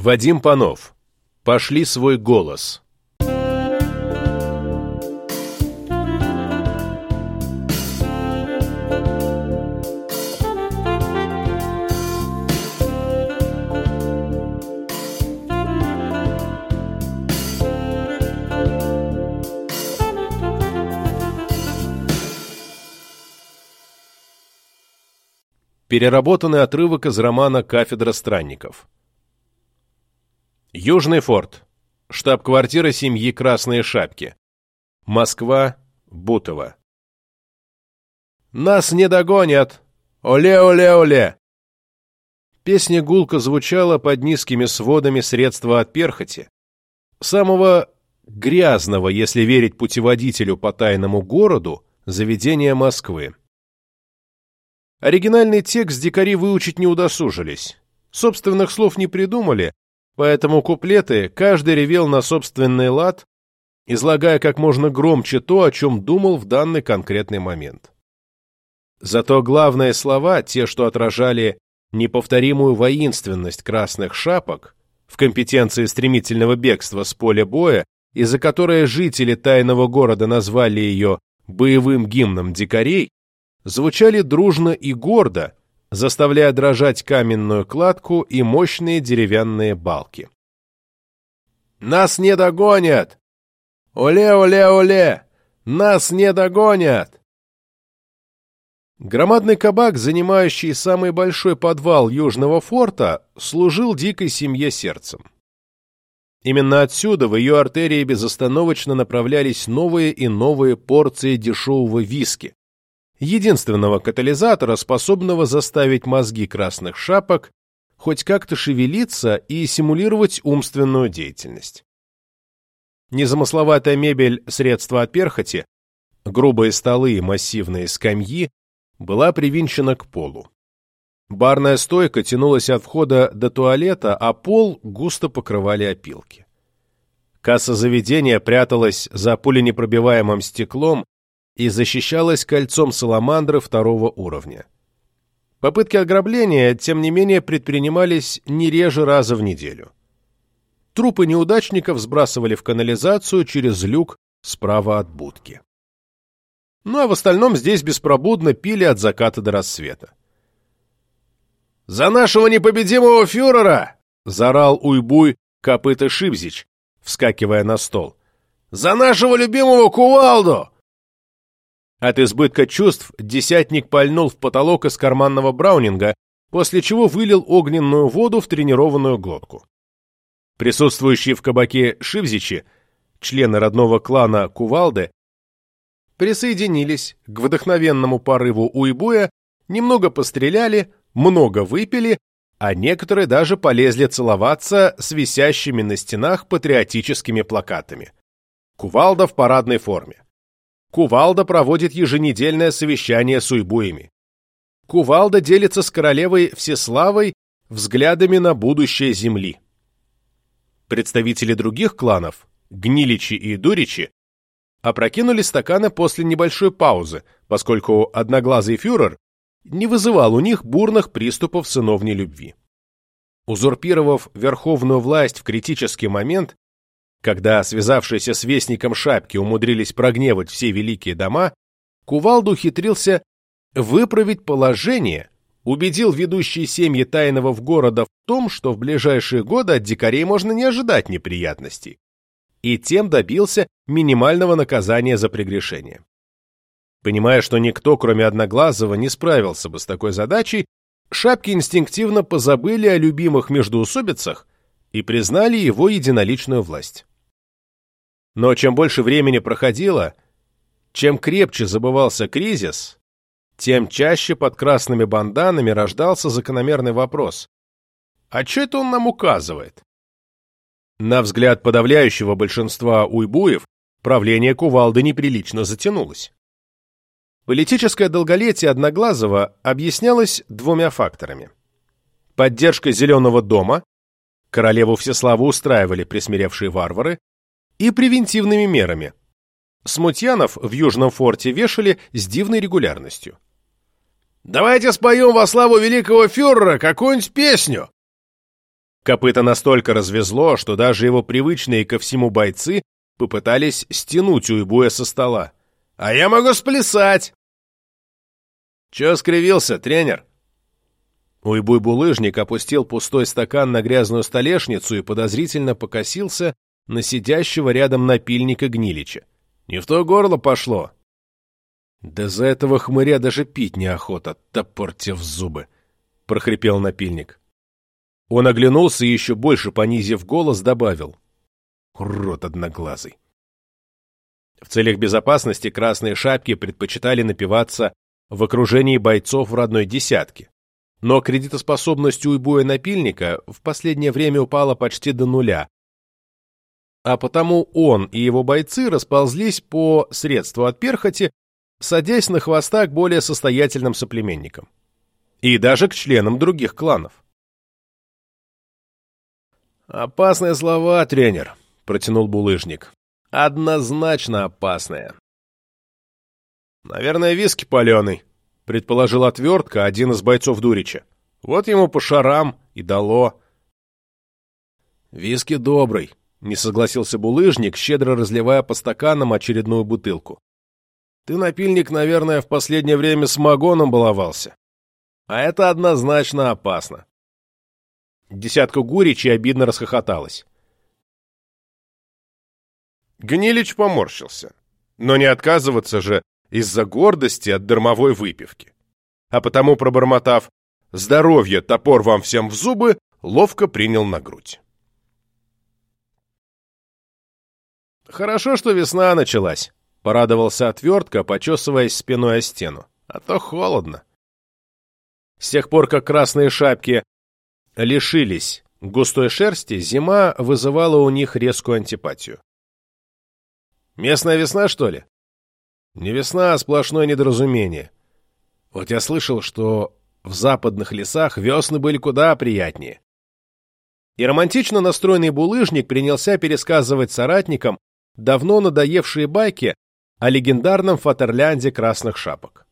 Вадим Панов. Пошли свой голос. Переработанный отрывок из романа «Кафедра странников». Южный форт. Штаб-квартира семьи Красные Шапки. Москва, Бутово. «Нас не догонят! Оле-оле-оле!» Песня гулко звучала под низкими сводами средства от перхоти, самого грязного, если верить путеводителю по тайному городу, заведения Москвы. Оригинальный текст дикари выучить не удосужились. Собственных слов не придумали, поэтому куплеты каждый ревел на собственный лад, излагая как можно громче то, о чем думал в данный конкретный момент. Зато главные слова, те, что отражали неповторимую воинственность красных шапок, в компетенции стремительного бегства с поля боя, из-за которой жители тайного города назвали ее боевым гимном дикарей, звучали дружно и гордо, заставляя дрожать каменную кладку и мощные деревянные балки. «Нас не догонят! Оле-оле-оле! Нас не догонят!» Громадный кабак, занимающий самый большой подвал Южного форта, служил дикой семье сердцем. Именно отсюда в ее артерии безостановочно направлялись новые и новые порции дешевого виски, единственного катализатора, способного заставить мозги красных шапок хоть как-то шевелиться и симулировать умственную деятельность. Незамысловатая мебель средства от перхоти, грубые столы и массивные скамьи была привинчена к полу. Барная стойка тянулась от входа до туалета, а пол густо покрывали опилки. Касса заведения пряталась за пуленепробиваемым стеклом и защищалась кольцом саламандры второго уровня. Попытки ограбления, тем не менее, предпринимались не реже раза в неделю. Трупы неудачников сбрасывали в канализацию через люк справа от будки. Ну а в остальном здесь беспробудно пили от заката до рассвета. «За нашего непобедимого фюрера!» — заорал Уйбуй копыта Шибзич, вскакивая на стол. «За нашего любимого кувалду! От избытка чувств десятник пальнул в потолок из карманного браунинга, после чего вылил огненную воду в тренированную глотку. Присутствующие в кабаке Шивзичи, члены родного клана Кувалды, присоединились к вдохновенному порыву Уйбуя, немного постреляли, много выпили, а некоторые даже полезли целоваться с висящими на стенах патриотическими плакатами. Кувалда в парадной форме. Кувалда проводит еженедельное совещание с уйбуями. Кувалда делится с королевой Всеславой взглядами на будущее Земли. Представители других кланов, Гниличи и Дуричи, опрокинули стаканы после небольшой паузы, поскольку одноглазый фюрер не вызывал у них бурных приступов сыновней любви. Узурпировав верховную власть в критический момент, когда связавшиеся с вестником шапки умудрились прогневать все великие дома, Кувалду ухитрился выправить положение, убедил ведущие семьи тайного в города в том, что в ближайшие годы от дикарей можно не ожидать неприятностей, и тем добился минимального наказания за прегрешение. Понимая, что никто, кроме Одноглазого, не справился бы с такой задачей, шапки инстинктивно позабыли о любимых междоусобицах и признали его единоличную власть. Но чем больше времени проходило, чем крепче забывался кризис, тем чаще под красными банданами рождался закономерный вопрос. А что это он нам указывает? На взгляд подавляющего большинства уйбуев, правление Кувалды неприлично затянулось. Политическое долголетие Одноглазого объяснялось двумя факторами. Поддержка Зеленого дома, королеву Всеславу устраивали присмиревшие варвары, и превентивными мерами. Смутьянов в Южном форте вешали с дивной регулярностью. «Давайте споем во славу великого фюрера какую-нибудь песню!» Копыта настолько развезло, что даже его привычные ко всему бойцы попытались стянуть уйбуя со стола. «А я могу сплясать!» «Чё скривился, тренер?» Уйбуй-булыжник опустил пустой стакан на грязную столешницу и подозрительно покосился на сидящего рядом напильника Гнилича. «Не в то горло пошло!» «Да за этого хмыря даже пить неохота, топорте в зубы!» — прохрипел напильник. Он оглянулся и еще больше понизив голос добавил. «Урод одноглазый!» В целях безопасности красные шапки предпочитали напиваться в окружении бойцов в родной десятке. Но кредитоспособность уйбуя напильника в последнее время упала почти до нуля, а потому он и его бойцы расползлись по средству от перхоти, садясь на хвоста к более состоятельным соплеменникам. И даже к членам других кланов. «Опасные слова, тренер», — протянул булыжник. «Однозначно опасные». «Наверное, виски паленый», — предположил отвертка один из бойцов Дурича. «Вот ему по шарам и дало». «Виски добрый», — не согласился булыжник, щедро разливая по стаканам очередную бутылку. «Ты, напильник, наверное, в последнее время с магоном баловался. А это однозначно опасно». Десятка гуричей обидно расхохоталась. Гнилич поморщился. Но не отказываться же из-за гордости от дармовой выпивки. А потому, пробормотав «Здоровье, топор вам всем в зубы», ловко принял на грудь. «Хорошо, что весна началась», — порадовался отвертка, почесываясь спиной о стену. «А то холодно». С тех пор, как красные шапки лишились густой шерсти, зима вызывала у них резкую антипатию. «Местная весна, что ли?» Не весна, а сплошное недоразумение. Вот я слышал, что в западных лесах весны были куда приятнее. И романтично настроенный булыжник принялся пересказывать соратникам давно надоевшие байки о легендарном Фатерлянде красных шапок.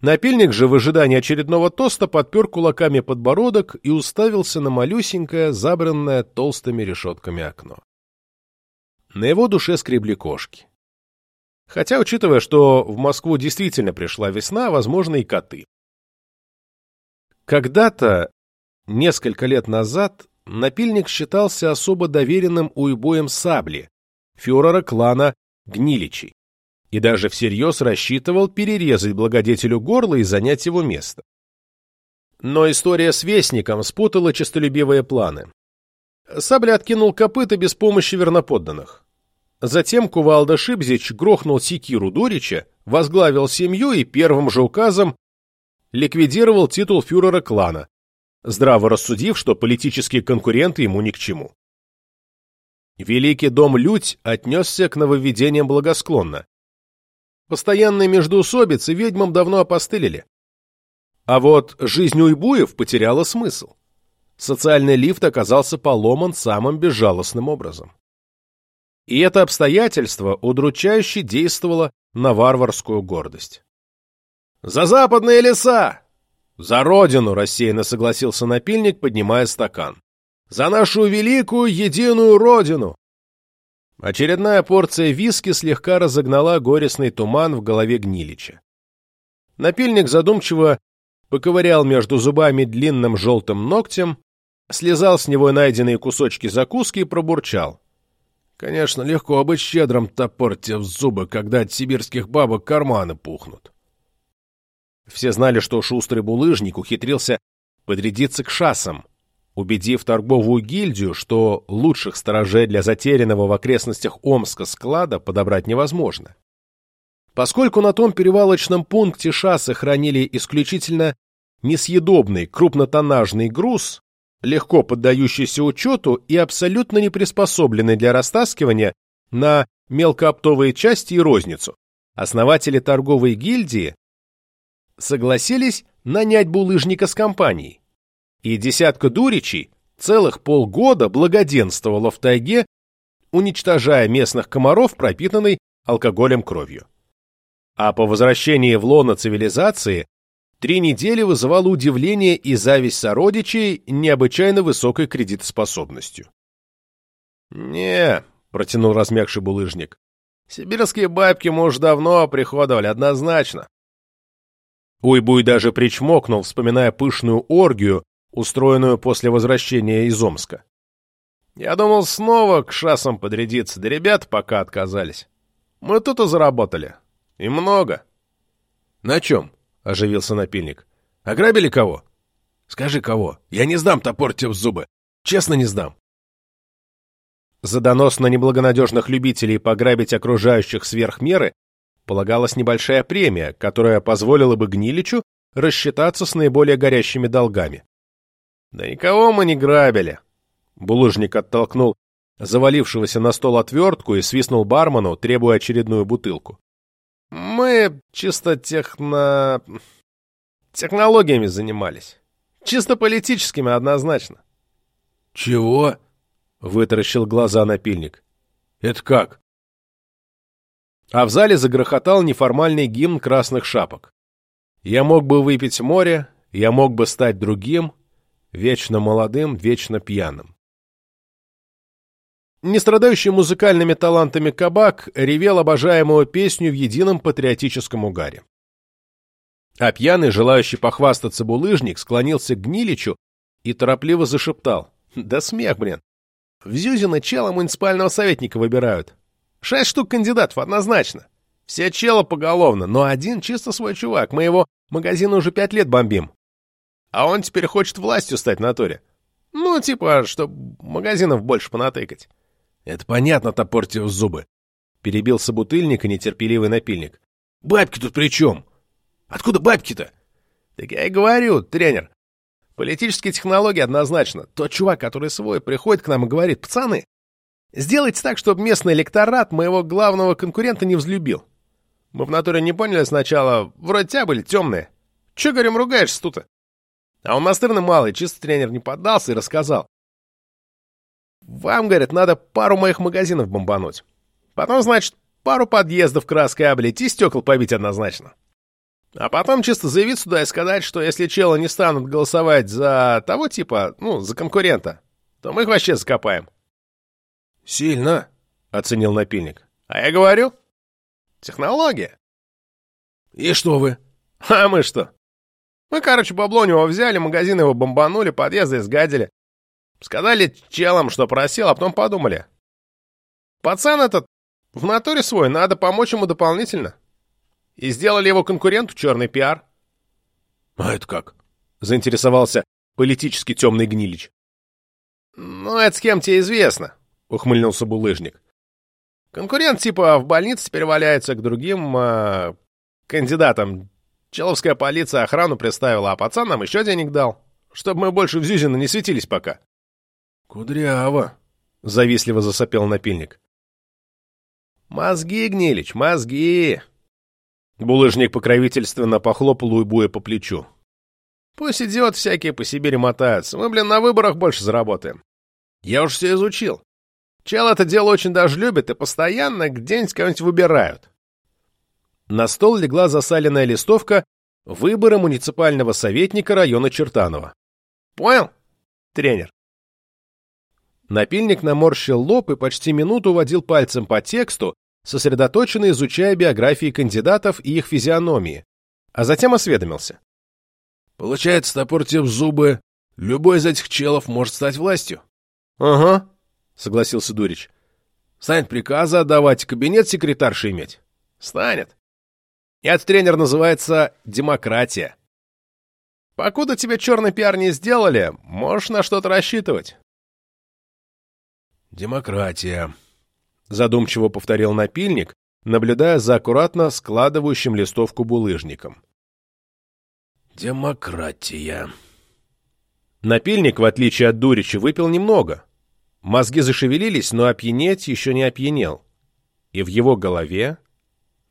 Напильник же в ожидании очередного тоста подпер кулаками подбородок и уставился на малюсенькое, забранное толстыми решетками окно. На его душе скребли кошки. Хотя, учитывая, что в Москву действительно пришла весна, возможно, и коты. Когда-то, несколько лет назад, напильник считался особо доверенным уйбоем сабли, фюрера клана Гниличей, и даже всерьез рассчитывал перерезать благодетелю горло и занять его место. Но история с Вестником спутала честолюбивые планы. Сабля откинул копыта без помощи верноподданных. Затем Кувалда Шибзич грохнул секиру Дорича, возглавил семью и первым же указом ликвидировал титул фюрера клана, здраво рассудив, что политические конкуренты ему ни к чему. Великий дом Людь отнесся к нововведениям благосклонно. Постоянные междоусобицы ведьмам давно опостылили. А вот жизнь уйбуев потеряла смысл. Социальный лифт оказался поломан самым безжалостным образом. И это обстоятельство удручающе действовало на варварскую гордость. «За западные леса!» «За родину!» — рассеянно согласился напильник, поднимая стакан. «За нашу великую единую родину!» Очередная порция виски слегка разогнала горестный туман в голове Гнилича. Напильник задумчиво поковырял между зубами длинным желтым ногтем, слезал с него найденные кусочки закуски и пробурчал. Конечно, легко быть щедрым топорте в зубы, когда от сибирских бабок карманы пухнут. Все знали, что шустрый булыжник ухитрился подрядиться к шасам, убедив торговую гильдию, что лучших сторожей для затерянного в окрестностях Омска склада подобрать невозможно. Поскольку на том перевалочном пункте шассы хранили исключительно несъедобный крупнотоннажный груз, легко поддающийся учету и абсолютно не приспособленный для растаскивания на мелкооптовые части и розницу. Основатели торговой гильдии согласились нанять булыжника с компанией. И десятка дуричей целых полгода благоденствовала в тайге, уничтожая местных комаров, пропитанной алкоголем кровью. А по возвращении в лоно цивилизации три недели вызывало удивление и зависть сородичей необычайно высокой кредитоспособностью. «Не», — протянул размягший булыжник, — «сибирские бабки мы давно приходовали, однозначно». Уйбуй даже причмокнул, вспоминая пышную оргию, устроенную после возвращения из Омска. Я думал снова к шасам подрядиться, да ребята пока отказались. Мы тут и заработали. И много. — На чем? — оживился напильник. — Ограбили кого? — Скажи, кого. Я не сдам топор тебе в зубы. Честно не сдам. За донос на неблагонадежных любителей пограбить окружающих сверх меры полагалась небольшая премия, которая позволила бы Гниличу рассчитаться с наиболее горящими долгами. «Да никого мы не грабили!» Булыжник оттолкнул завалившегося на стол отвертку и свистнул бармену, требуя очередную бутылку. «Мы чисто техно... технологиями занимались. Чисто политическими однозначно». «Чего?» — вытаращил глаза напильник. «Это как?» А в зале загрохотал неформальный гимн красных шапок. «Я мог бы выпить море, я мог бы стать другим, вечно молодым, вечно пьяным». Не страдающий музыкальными талантами кабак ревел обожаемую песню в едином патриотическом угаре. А пьяный, желающий похвастаться булыжник, склонился к Гниличу и торопливо зашептал. «Да смех, блин! В Зюзино чела муниципального советника выбирают. Шесть штук кандидатов, однозначно. Все чела поголовно, но один чисто свой чувак. Мы его магазин уже пять лет бомбим. А он теперь хочет властью стать на туре. Ну, типа, чтобы магазинов больше понатыкать. Это понятно, топорьте зубы. Перебил собутыльник и нетерпеливый напильник. Бабки тут при чем? Откуда бабки-то? Так я и говорю, тренер. Политические технологии однозначно. Тот чувак, который свой, приходит к нам и говорит, пацаны, сделайте так, чтобы местный электорат моего главного конкурента не взлюбил. Мы в натуре не поняли сначала, вроде тебя были темные. Че, говорим, ругаешься тут-то? А он настырный малый, чисто тренер не поддался и рассказал. Вам, говорят, надо пару моих магазинов бомбануть. Потом, значит, пару подъездов краской облить и стекол побить однозначно. А потом чисто заявить сюда и сказать, что если челы не станут голосовать за того типа, ну, за конкурента, то мы их вообще закопаем. Сильно, — оценил напильник. А я говорю, технология. И что вы? А мы что? Мы, короче, бабло у него взяли, магазин его бомбанули, подъезды изгадили. Сказали челам, что просил, а потом подумали. Пацан этот в натуре свой, надо помочь ему дополнительно. И сделали его конкуренту черный пиар. — А это как? — заинтересовался политически темный гнилич. — Ну, это с кем тебе известно, — ухмыльнулся булыжник. Конкурент типа в больнице теперь валяется к другим э, кандидатам. Человская полиция охрану представила, а пацан нам еще денег дал, чтобы мы больше в Зюзино не светились пока. «Кудряво!» — завистливо засопел напильник. «Мозги, Гнилич, мозги!» Булыжник покровительственно похлопал Уйбуя по плечу. «Пусть идиот всякие по Сибири мотаются. Мы, блин, на выборах больше заработаем. Я уж все изучил. Чел это дело очень даже любит и постоянно где-нибудь кого-нибудь выбирают». На стол легла засаленная листовка «Выборы муниципального советника района Чертанова». «Понял, тренер?» Напильник наморщил лоб и почти минуту водил пальцем по тексту, сосредоточенно изучая биографии кандидатов и их физиономии, а затем осведомился. «Получается, топор в зубы, любой из этих челов может стать властью?» «Ага», — согласился Дурич. «Станет приказы отдавать, кабинет секретарши иметь?» «Станет. Этот тренер называется «демократия». Покуда тебе черный пиар не сделали, можешь на что-то рассчитывать. «Демократия», — задумчиво повторил напильник, наблюдая за аккуратно складывающим листовку булыжником. «Демократия». Напильник, в отличие от Дурича, выпил немного. Мозги зашевелились, но опьянеть еще не опьянел. И в его голове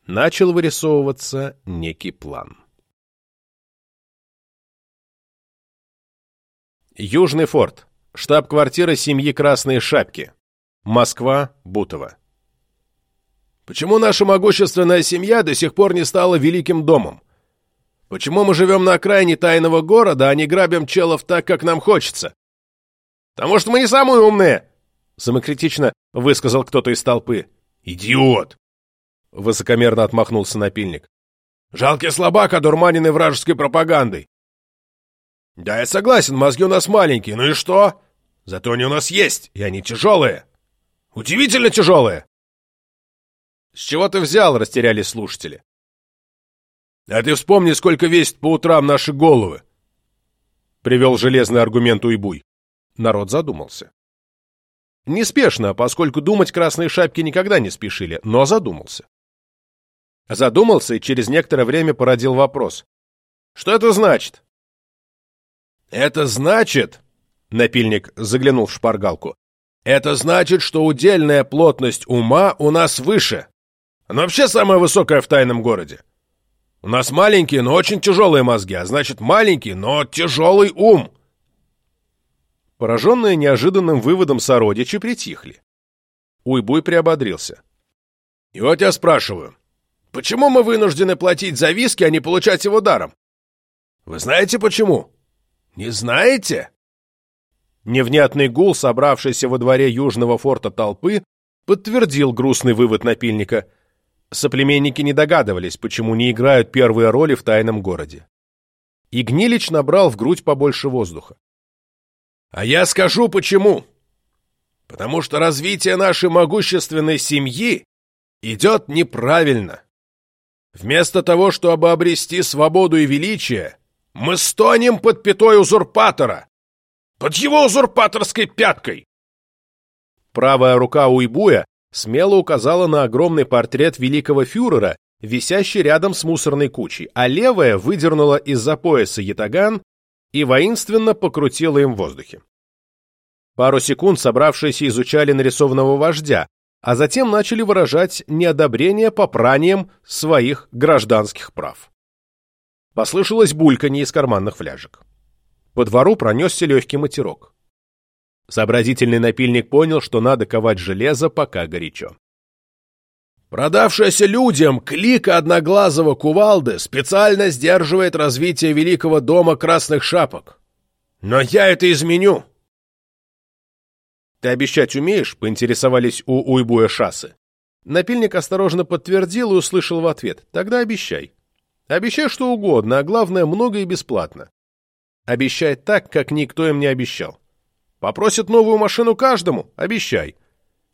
начал вырисовываться некий план. Южный форт. Штаб-квартира семьи Красные Шапки. Москва, Бутово. Почему наша могущественная семья до сих пор не стала великим домом? Почему мы живем на окраине тайного города, а не грабим челов так, как нам хочется? Потому что мы не самые умные, самокритично высказал кто-то из толпы. Идиот! Высокомерно отмахнулся напильник. Жалкий слабак, одурманенный вражеской пропагандой. Да, я согласен, мозги у нас маленькие, ну и что? Зато они у нас есть, и они тяжелые. Удивительно тяжелые. С чего ты взял, растерялись слушатели. А ты вспомни, сколько весит по утрам наши головы. Привел железный аргумент Уйбуй. Народ задумался. Неспешно, поскольку думать красные шапки никогда не спешили, но задумался. Задумался и через некоторое время породил вопрос. Что это значит? Это значит, напильник заглянул в шпаргалку, это значит, что удельная плотность ума у нас выше. Она вообще самая высокая в тайном городе. У нас маленькие, но очень тяжелые мозги, а значит маленький, но тяжелый ум. Пораженные неожиданным выводом сородичи притихли. Уйбуй приободрился. И вот я спрашиваю, почему мы вынуждены платить за виски, а не получать его даром? Вы знаете почему? Не знаете? Невнятный гул, собравшийся во дворе южного форта толпы, подтвердил грустный вывод напильника. Соплеменники не догадывались, почему не играют первые роли в тайном городе. И Гнилич набрал в грудь побольше воздуха. А я скажу почему. Потому что развитие нашей могущественной семьи идет неправильно. Вместо того, чтобы обрести свободу и величие, мы стонем под пятой узурпатора, под его узурпаторской пяткой. Правая рука Уйбуя смело указала на огромный портрет великого фюрера, висящий рядом с мусорной кучей, а левая выдернула из-за пояса ятаган и воинственно покрутила им в воздухе. Пару секунд собравшиеся изучали нарисованного вождя, а затем начали выражать неодобрение попранием своих гражданских прав. Послышалось бульканье из карманных фляжек. По двору пронесся легкий матерок. Сообразительный напильник понял, что надо ковать железо, пока горячо. Продавшаяся людям клика одноглазого кувалды специально сдерживает развитие великого дома красных шапок. Но я это изменю. Ты обещать умеешь? Поинтересовались у Уйбуя шассы. Напильник осторожно подтвердил и услышал в ответ. Тогда обещай. Обещай что угодно, а главное, много и бесплатно. Обещай так, как никто им не обещал. Попросят новую машину каждому? Обещай.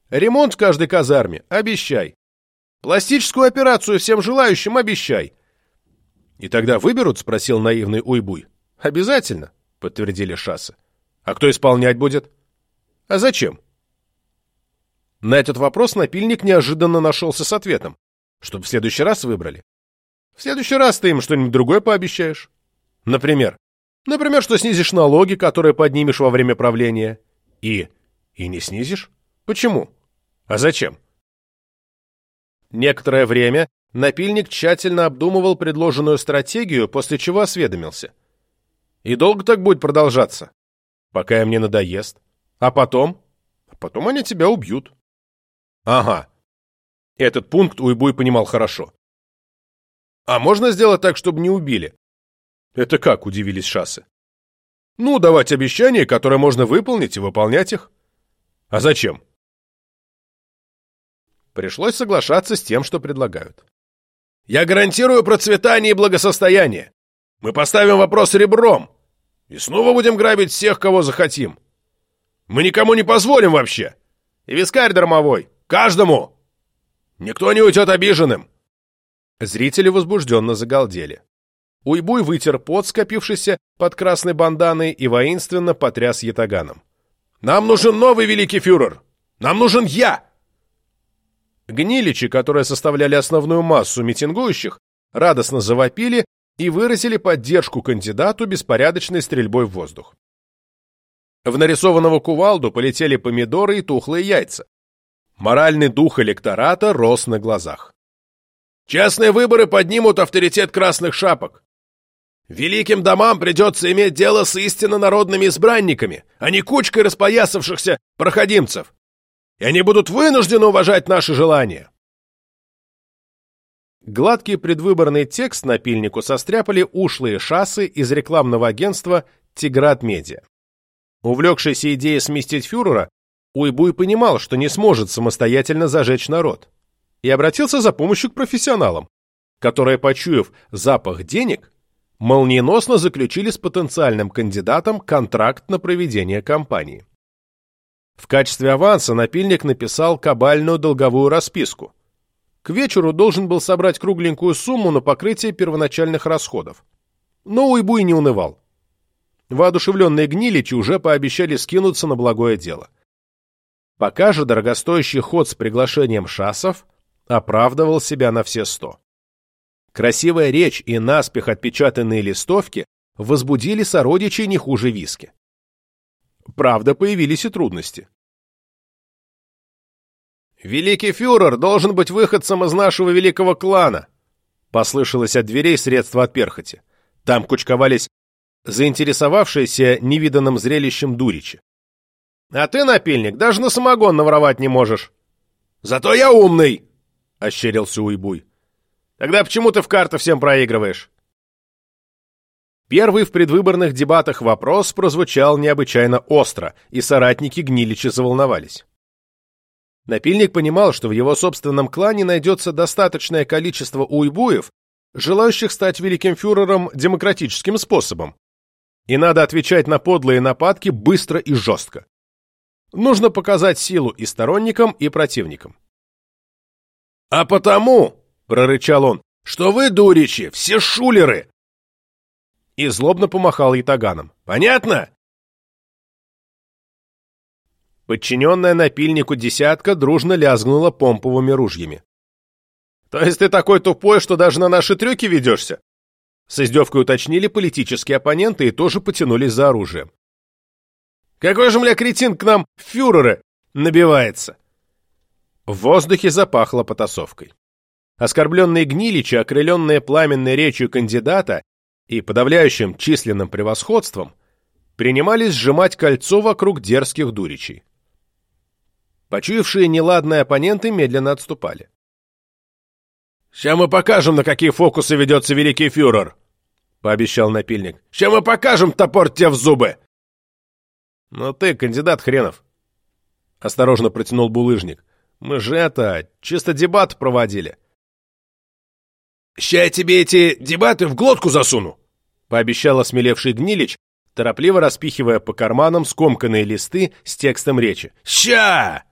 Ремонт в каждой казарме? Обещай. Пластическую операцию всем желающим обещай. И тогда выберут, спросил наивный Уйбуй. Обязательно, подтвердили шассы. А кто исполнять будет? А зачем? На этот вопрос напильник неожиданно нашелся с ответом. Чтобы в следующий раз выбрали. В следующий раз ты им что-нибудь другое пообещаешь. Например? Например, что снизишь налоги, которые поднимешь во время правления. И... и не снизишь? Почему? А зачем? Некоторое время напильник тщательно обдумывал предложенную стратегию, после чего осведомился. «И долго так будет продолжаться? Пока им не надоест. А потом? А потом они тебя убьют». «Ага». Этот пункт Уйбуй понимал хорошо. «А можно сделать так, чтобы не убили?» «Это как?» – удивились шассы. «Ну, давать обещания, которые можно выполнить, и выполнять их». «А зачем?» Пришлось соглашаться с тем, что предлагают. «Я гарантирую процветание и благосостояние. Мы поставим вопрос ребром. И снова будем грабить всех, кого захотим. Мы никому не позволим вообще. И вискарь дармовой. Каждому. Никто не уйдет обиженным». Зрители возбужденно загалдели. Уйбуй вытер пот, скопившийся под красной банданой, и воинственно потряс ятаганом. «Нам нужен новый великий фюрер! Нам нужен я!» Гниличи, которые составляли основную массу митингующих, радостно завопили и выразили поддержку кандидату беспорядочной стрельбой в воздух. В нарисованного кувалду полетели помидоры и тухлые яйца. Моральный дух электората рос на глазах. «Честные выборы поднимут авторитет красных шапок. Великим домам придется иметь дело с истинно народными избранниками, а не кучкой распоясавшихся проходимцев и они будут вынуждены уважать наши желания. Гладкий предвыборный текст напильнику состряпали ушлые шассы из рекламного агентства «Тиград Медиа». Увлекшийся идеей сместить фюрера, Уйбуй понимал, что не сможет самостоятельно зажечь народ, и обратился за помощью к профессионалам, которые, почуяв запах денег, молниеносно заключили с потенциальным кандидатом контракт на проведение кампании. В качестве аванса напильник написал кабальную долговую расписку. К вечеру должен был собрать кругленькую сумму на покрытие первоначальных расходов. Но Уйбуй не унывал. Воодушевленные гниличи уже пообещали скинуться на благое дело. Пока же дорогостоящий ход с приглашением шасов оправдывал себя на все сто. Красивая речь и наспех отпечатанные листовки возбудили сородичей не хуже виски. Правда, появились и трудности. «Великий фюрер должен быть выходцем из нашего великого клана», послышалось от дверей средства от перхоти. Там кучковались заинтересовавшиеся невиданным зрелищем дуричи. «А ты, напильник, даже на самогон наворовать не можешь». «Зато я умный!» — ощерился Уйбуй. «Тогда почему ты в карты всем проигрываешь?» Первый в предвыборных дебатах вопрос прозвучал необычайно остро, и соратники Гнилича заволновались. Напильник понимал, что в его собственном клане найдется достаточное количество уйбуев, желающих стать великим фюрером демократическим способом. И надо отвечать на подлые нападки быстро и жестко. Нужно показать силу и сторонникам, и противникам. «А потому», — прорычал он, — «что вы, дуричи, все шулеры, и злобно помахал ятаганом. «Понятно?» Подчиненная напильнику десятка дружно лязгнула помповыми ружьями. «То есть ты такой тупой, что даже на наши трюки ведешься?» С издевкой уточнили политические оппоненты и тоже потянулись за оружием. «Какой же, мля, кретин к нам фюреры набивается?» В воздухе запахло потасовкой. Оскорбленные гниличи, окрыленные пламенной речью кандидата, и подавляющим численным превосходством принимались сжимать кольцо вокруг дерзких дуричей. Почуявшие неладные оппоненты медленно отступали. «Ща мы покажем, на какие фокусы ведется великий фюрер!» — пообещал напильник. «Ща мы покажем топор тебе в зубы!» «Ну ты, кандидат хренов!» — осторожно протянул булыжник. «Мы же это, чисто дебат проводили. «Ща я тебе эти дебаты в глотку засуну!» — пообещал осмелевший Гнилич, торопливо распихивая по карманам скомканные листы с текстом речи. «Ща!»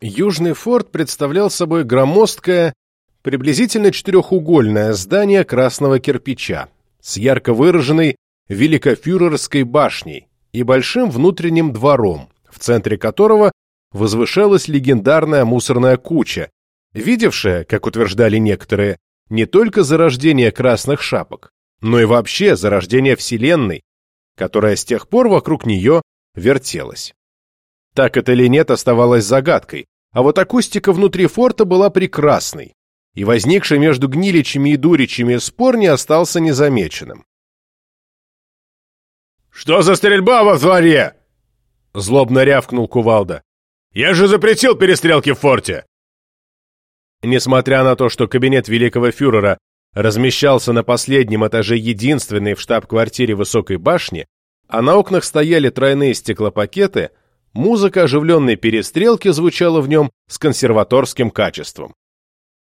Южный форт представлял собой громоздкое, приблизительно четырехугольное здание красного кирпича с ярко выраженной великофюрерской башней и большим внутренним двором, в центре которого возвышалась легендарная мусорная куча, видевшая, как утверждали некоторые, не только зарождение красных шапок, но и вообще зарождение Вселенной, которая с тех пор вокруг нее вертелась. Так это или нет оставалось загадкой, а вот акустика внутри форта была прекрасной, и возникший между гниличами и дуричами спор не остался незамеченным. «Что за стрельба во дворе?» — злобно рявкнул Кувалда. «Я же запретил перестрелки в форте!» Несмотря на то, что кабинет великого фюрера размещался на последнем этаже единственной в штаб-квартире высокой башни, а на окнах стояли тройные стеклопакеты, музыка оживленной перестрелки звучала в нем с консерваторским качеством.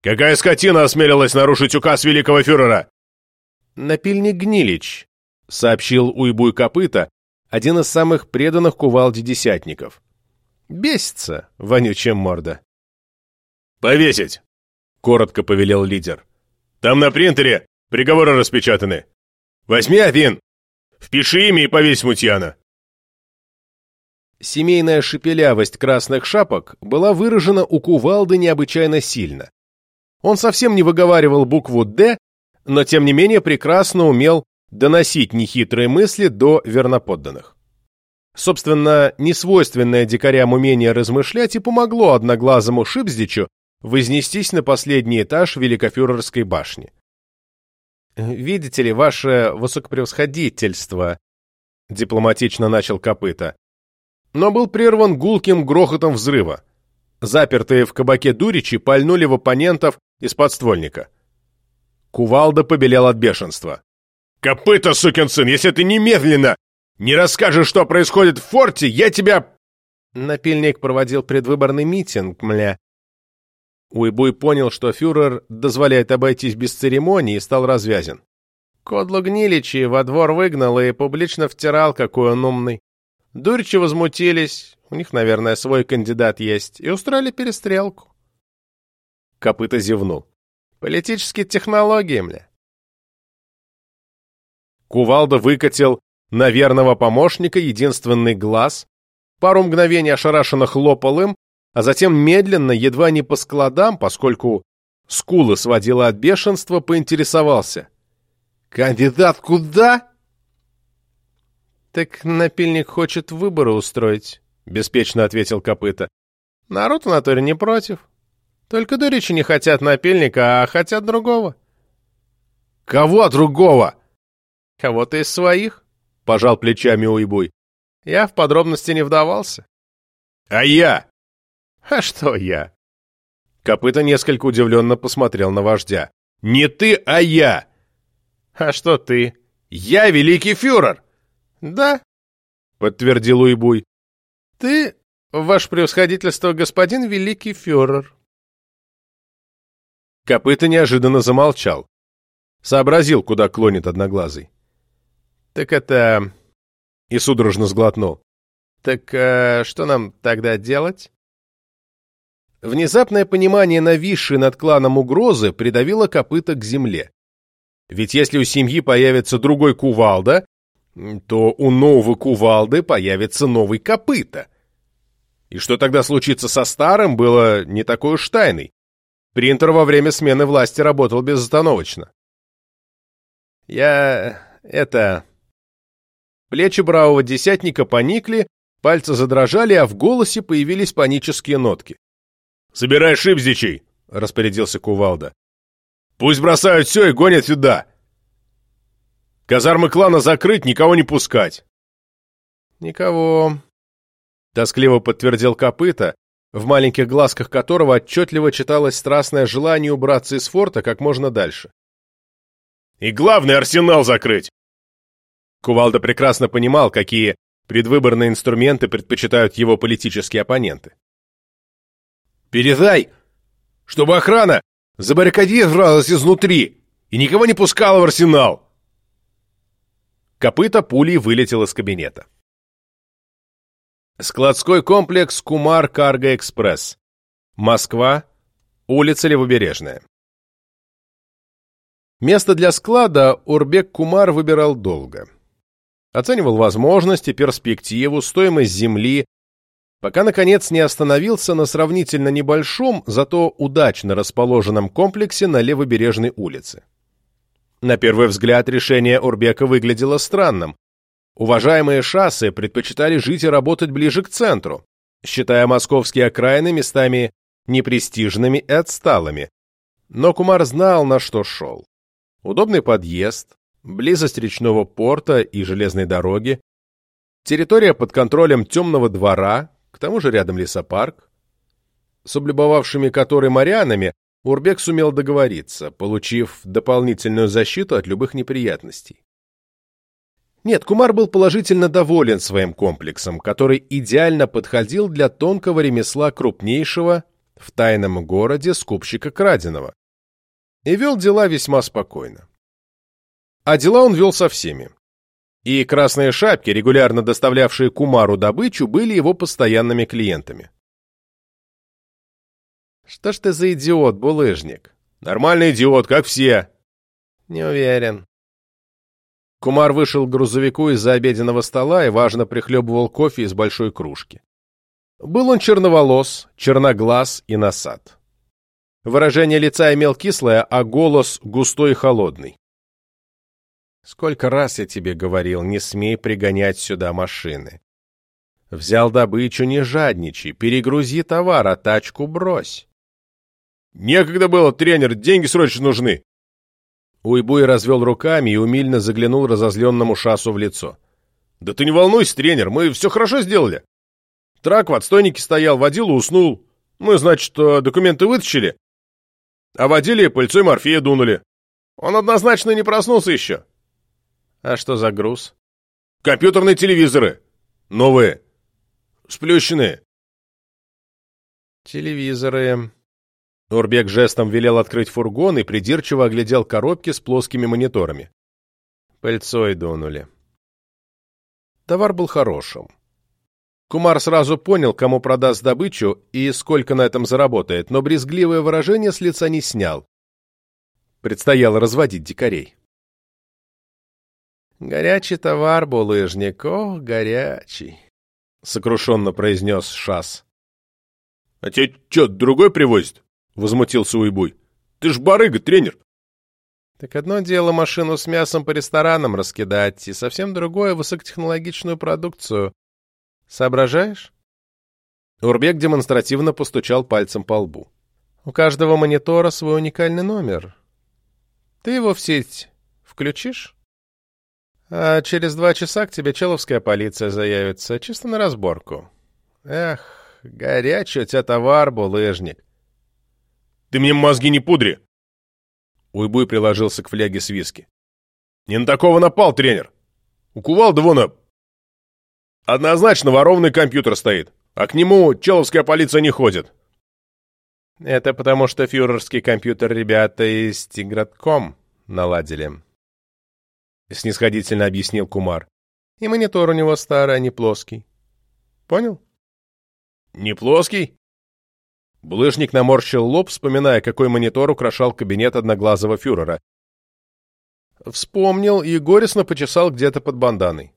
«Какая скотина осмелилась нарушить указ великого фюрера?» «Напильник Гнилич», — сообщил Уйбуй Копыта, один из самых преданных кувалде десятников. «Бесится, вонючая морда». «Повесить!» Коротко повелел лидер. «Там на принтере приговоры распечатаны. Возьми один, впиши имя и повесь мутьяна». Семейная шепелявость красных шапок была выражена у кувалды необычайно сильно. Он совсем не выговаривал букву «Д», но тем не менее прекрасно умел доносить нехитрые мысли до верноподданных. Собственно, несвойственное дикарям умение размышлять и помогло одноглазому Шипздичу вознестись на последний этаж Великофюрерской башни. «Видите ли, ваше высокопревосходительство», — дипломатично начал копыта, но был прерван гулким грохотом взрыва. Запертые в кабаке дуричи пальнули в оппонентов из подствольника. Кувалда побелел от бешенства. «Копыта, сукин сын, если ты немедленно не расскажешь, что происходит в форте, я тебя...» Напильник проводил предвыборный митинг, мля. Уйбуй понял, что фюрер дозволяет обойтись без церемонии и стал развязен. Кодло Гниличи во двор выгнал и публично втирал, какой он умный. Дурчи возмутились, у них, наверное, свой кандидат есть, и устроили перестрелку. Копыта зевнул. Политические технологии, мля. Кувалда выкатил на верного помощника единственный глаз, пару мгновений ошарашенно хлопал им, а затем медленно, едва не по складам, поскольку скулы сводила от бешенства, поинтересовался. «Кандидат куда?» «Так напильник хочет выборы устроить», — беспечно ответил Копыта. «Народ в натуре не против. Только дуричи не хотят напильника, а хотят другого». «Кого другого?» «Кого-то из своих», — пожал плечами Уйбуй. «Я в подробности не вдавался». «А я?» «А что я?» Копыта несколько удивленно посмотрел на вождя. «Не ты, а я!» «А что ты?» «Я великий фюрер!» «Да», — подтвердил Уйбуй. «Ты, ваше превосходительство, господин великий фюрер». Копыта неожиданно замолчал. Сообразил, куда клонит одноглазый. «Так это...» И судорожно сглотнул. «Так э, что нам тогда делать?» Внезапное понимание нависшей над кланом угрозы придавило копыта к земле. Ведь если у семьи появится другой кувалда, то у нового кувалды появится новый копыта. И что тогда случится со старым, было не такой уж тайной. Принтер во время смены власти работал безостановочно. Я... это... Плечи бравого десятника поникли, пальцы задрожали, а в голосе появились панические нотки. «Собирай шипзичей!» — распорядился Кувалда. «Пусть бросают все и гонят сюда!» Казармы клана закрыть, никого не пускать. Никого. Тоскливо подтвердил копыта, в маленьких глазках которого отчетливо читалось страстное желание убраться из форта как можно дальше. И главный арсенал закрыть! Кувалда прекрасно понимал, какие предвыборные инструменты предпочитают его политические оппоненты. «Передай, чтобы охрана забаррикадировалась изнутри и никого не пускала в арсенал!» Копыта пулей вылетел из кабинета. Складской комплекс «Кумар Карго Экспресс». Москва. Улица Левобережная. Место для склада Урбек Кумар выбирал долго. Оценивал возможности, перспективу, стоимость земли, пока, наконец, не остановился на сравнительно небольшом, зато удачно расположенном комплексе на Левобережной улице. На первый взгляд решение Урбека выглядело странным. Уважаемые шассы предпочитали жить и работать ближе к центру, считая московские окраины местами непрестижными и отсталыми. Но Кумар знал, на что шел. Удобный подъезд, близость речного порта и железной дороги, территория под контролем темного двора, к тому же рядом лесопарк, с облюбовавшими который морянами Урбек сумел договориться, получив дополнительную защиту от любых неприятностей. Нет, Кумар был положительно доволен своим комплексом, который идеально подходил для тонкого ремесла крупнейшего в тайном городе скупщика краденого. И вел дела весьма спокойно. А дела он вел со всеми. И красные шапки, регулярно доставлявшие Кумару добычу, были его постоянными клиентами. Что ж ты за идиот, булыжник? Нормальный идиот, как все. Не уверен. Кумар вышел к грузовику из-за обеденного стола и важно прихлебывал кофе из большой кружки. Был он черноволос, черноглаз и насад. Выражение лица имел кислое, а голос густой и холодный. Сколько раз я тебе говорил, не смей пригонять сюда машины. Взял добычу, не жадничай, перегрузи товар, а тачку брось. Некогда было, тренер, деньги срочно нужны. Уйбуй развел руками и умильно заглянул разозленному шасу в лицо. Да ты не волнуйся, тренер, мы все хорошо сделали. Трак в отстойнике стоял, водил уснул. Мы, значит, документы вытащили, а водили пыльцой морфея дунули. Он однозначно не проснулся еще. А что за груз? Компьютерные телевизоры. Новые. Сплющенные. Телевизоры. Урбек жестом велел открыть фургон и придирчиво оглядел коробки с плоскими мониторами. Пыльцой дунули. Товар был хорошим. Кумар сразу понял, кому продаст добычу и сколько на этом заработает, но брезгливое выражение с лица не снял. Предстояло разводить дикарей. «Горячий товар, булыжник, ох, горячий!» — сокрушенно произнес Шас. — А тебе что, другой привозит? — возмутился Уйбуй. — Ты ж барыга, тренер. — Так одно дело машину с мясом по ресторанам раскидать, и совсем другое — высокотехнологичную продукцию. Соображаешь? Урбек демонстративно постучал пальцем по лбу. У каждого монитора свой уникальный номер. Ты его в сеть включишь? А через два часа к тебе человская полиция заявится, чисто на разборку. Эх, горячий у тебя товар, булыжник. Ты мне мозги не пудри! Уйбуй приложился к фляге с виски. Не на такого напал, тренер. У кувалда вон Однозначно ворованный компьютер стоит, а к нему человская полиция не ходит. Это потому, что фюрерский компьютер ребята из Тигратком наладили. — снисходительно объяснил Кумар. «И монитор у него старый, а не плоский. Понял?» «Не плоский?» Булыжник наморщил лоб, вспоминая, какой монитор украшал кабинет одноглазого фюрера. Вспомнил и горестно почесал где-то под банданой.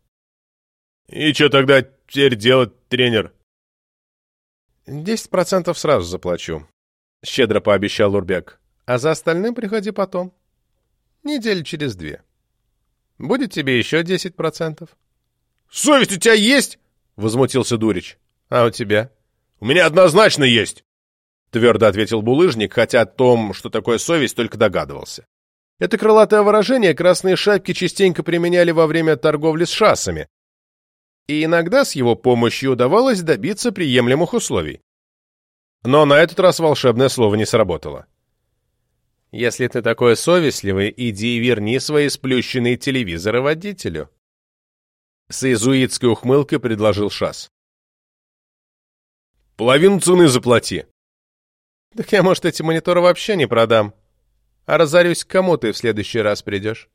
«И что тогда теперь делать, тренер?» «Десять процентов сразу заплачу», — щедро пообещал Урбек. «А за остальным приходи потом. Недели через две». Будет тебе еще десять процентов. Совесть у тебя есть? Возмутился Дурич. А у тебя? У меня однозначно есть. Твердо ответил булыжник, хотя о том, что такое совесть, только догадывался. Это крылатое выражение красные шапки частенько применяли во время торговли с шассами, и иногда с его помощью удавалось добиться приемлемых условий. Но на этот раз волшебное слово не сработало. Если ты такой совестливый, иди и верни свои сплющенные телевизоры водителю. С иезуитской ухмылкой предложил Шас. Половину цены заплати. Так я, может, эти мониторы вообще не продам. А разорюсь, к кому ты в следующий раз придешь?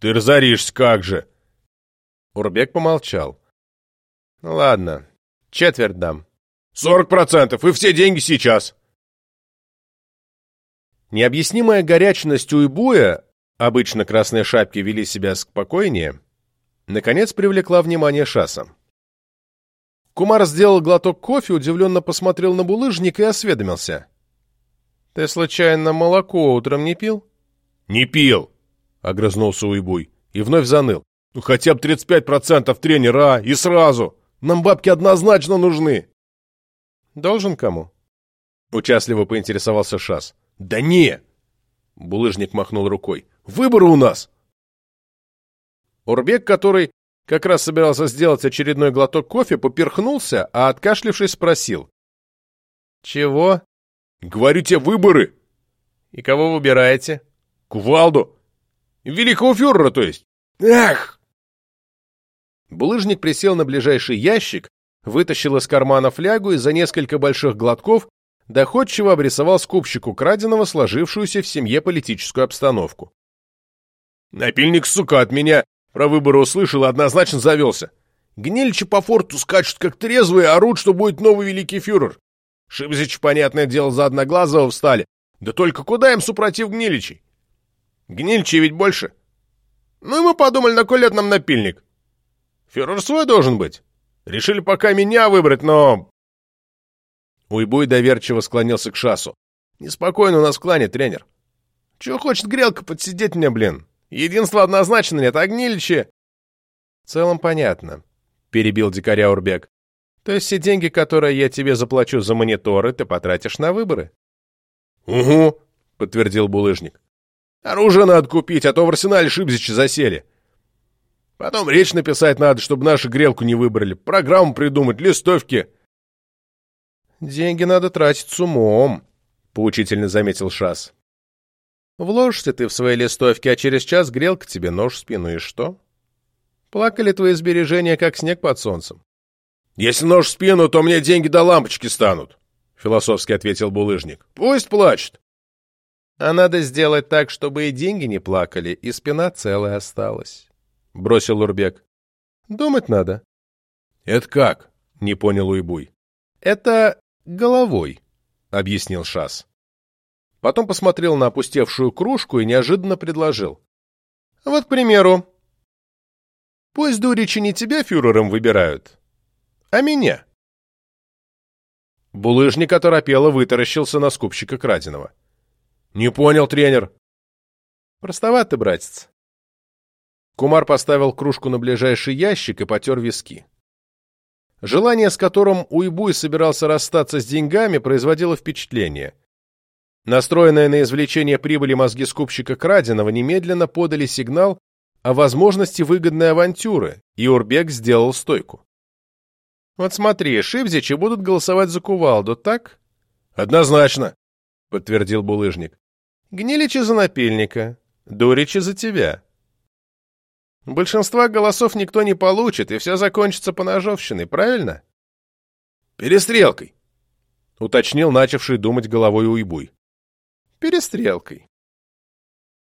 Ты разоришься как же. Урбек помолчал. Ну ладно, четверть дам. Сорок процентов, и все деньги сейчас. Необъяснимая горячность Уйбуя, обычно красные шапки вели себя спокойнее, наконец привлекла внимание Шаса. Кумар сделал глоток кофе, удивленно посмотрел на булыжник и осведомился. — Ты, случайно, молоко утром не пил? — Не пил, — огрызнулся Уйбуй и вновь заныл. — Ну хотя бы 35% тренера, а, и сразу! Нам бабки однозначно нужны! — Должен кому? — участливо поинтересовался Шас. «Да не!» — булыжник махнул рукой. «Выборы у нас!» Урбек, который как раз собирался сделать очередной глоток кофе, поперхнулся, а откашлившись спросил. «Чего?» «Говорю тебе, выборы!» «И кого выбираете?» «Кувалду! Великого фюрера, то есть!» «Эх!» Булыжник присел на ближайший ящик, вытащил из кармана флягу и за несколько больших глотков доходчиво обрисовал скупщику краденого сложившуюся в семье политическую обстановку. «Напильник, сука, от меня про выборы услышал и однозначно завелся. Гнильчи по форту скачут, как трезвые, орут, что будет новый великий фюрер. Шибзич, понятное дело, за одноглазого встали. Да только куда им супротив гниличей? Гнильчи ведь больше. Ну и мы подумали, на кой лет нам напильник? Фюрер свой должен быть. Решили пока меня выбрать, но Уйбуй доверчиво склонился к шасу. «Неспокойно у нас в клане, тренер. Чего хочет грелка подсидеть мне, блин? Единство однозначно нет, огнилище!» «В целом понятно», — перебил дикаря Урбек. «То есть все деньги, которые я тебе заплачу за мониторы, ты потратишь на выборы?» «Угу», — подтвердил булыжник. «Оружие надо купить, а то в арсенале шибзичи засели. Потом речь написать надо, чтобы нашу грелку не выбрали, программу придумать, листовки». Деньги надо тратить с умом, поучительно заметил Шас. Вложишься ты в свои листовки, а через час грелка тебе нож в спину, и что? Плакали твои сбережения, как снег под солнцем. «Если нож в спину, то мне деньги до лампочки станут», — философски ответил булыжник. «Пусть плачет». «А надо сделать так, чтобы и деньги не плакали, и спина целая осталась», — бросил Урбек. «Думать надо». «Это как?» — не понял Уйбуй. «Это головой», — объяснил Шас. Потом посмотрел на опустевшую кружку и неожиданно предложил. «Вот, к примеру, пусть дуричи не тебя фюрером выбирают, а меня». Булыжник оторопело вытаращился на скупщика краденого. «Не понял, тренер». «Простоват ты, братец». Кумар поставил кружку на ближайший ящик и потер виски. Желание, с которым Уйбуй собирался расстаться с деньгами, производило впечатление. Настроенные на извлечение прибыли мозги скупщика краденого немедленно подали сигнал о возможности выгодной авантюры, и Урбек сделал стойку. «Вот смотри, Шибзичи будут голосовать за кувалду, так?» «Однозначно», — подтвердил булыжник. «Гниличи за напильника, Дуричи за тебя. Большинства голосов никто не получит, и все закончится поножовщиной, правильно?» «Перестрелкой», — уточнил начавший думать головой Уйбуй. «Перестрелкой.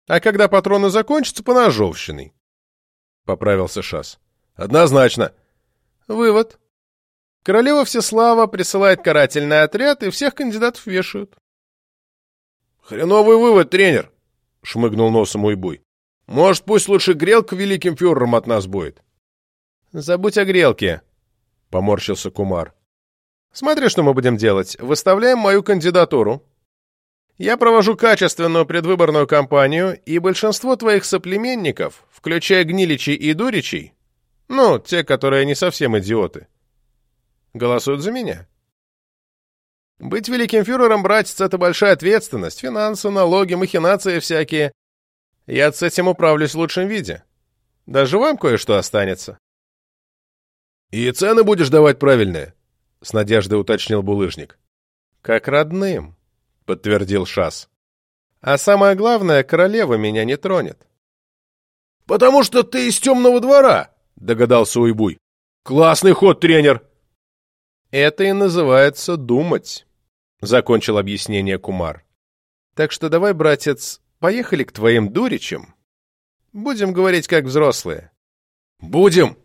А когда патроны закончатся, поножовщиной», — поправился Шас. «Однозначно». «Вывод. Королева Всеслава присылает карательный отряд, и всех кандидатов вешают». «Хреновый вывод, тренер», — шмыгнул носом Уйбуй. Может, пусть лучше грелка великим фюрером от нас будет? Забудь о грелке, — поморщился Кумар. Смотри, что мы будем делать. Выставляем мою кандидатуру. Я провожу качественную предвыборную кампанию, и большинство твоих соплеменников, включая Гниличей и Дуричей, ну, те, которые не совсем идиоты, голосуют за меня. Быть великим фюрером, братец, это большая ответственность. Финансы, налоги, махинации всякие. Я с этим управлюсь в лучшем виде. Даже вам кое-что останется. — И цены будешь давать правильные? — с надеждой уточнил булыжник. — Как родным, — подтвердил Шас. — А самое главное, королева меня не тронет. — Потому что ты из темного двора, — догадался Уйбуй. — Классный ход, тренер! — Это и называется думать, — закончил объяснение Кумар. — Так что давай, братец, Поехали к твоим дуричам. Будем говорить как взрослые. Будем!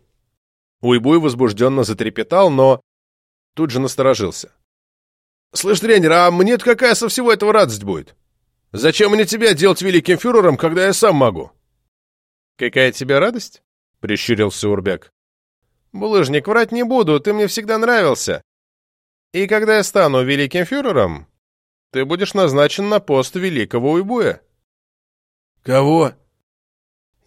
Уйбуй возбужденно затрепетал, но тут же насторожился. Слышь, тренер, а мне-то какая со всего этого радость будет? Зачем мне тебя делать великим фюрером, когда я сам могу? Какая тебе радость? Прищурился Урбек. Булыжник, врать не буду, ты мне всегда нравился. И когда я стану великим фюрером, ты будешь назначен на пост великого уйбуя. «Кого?»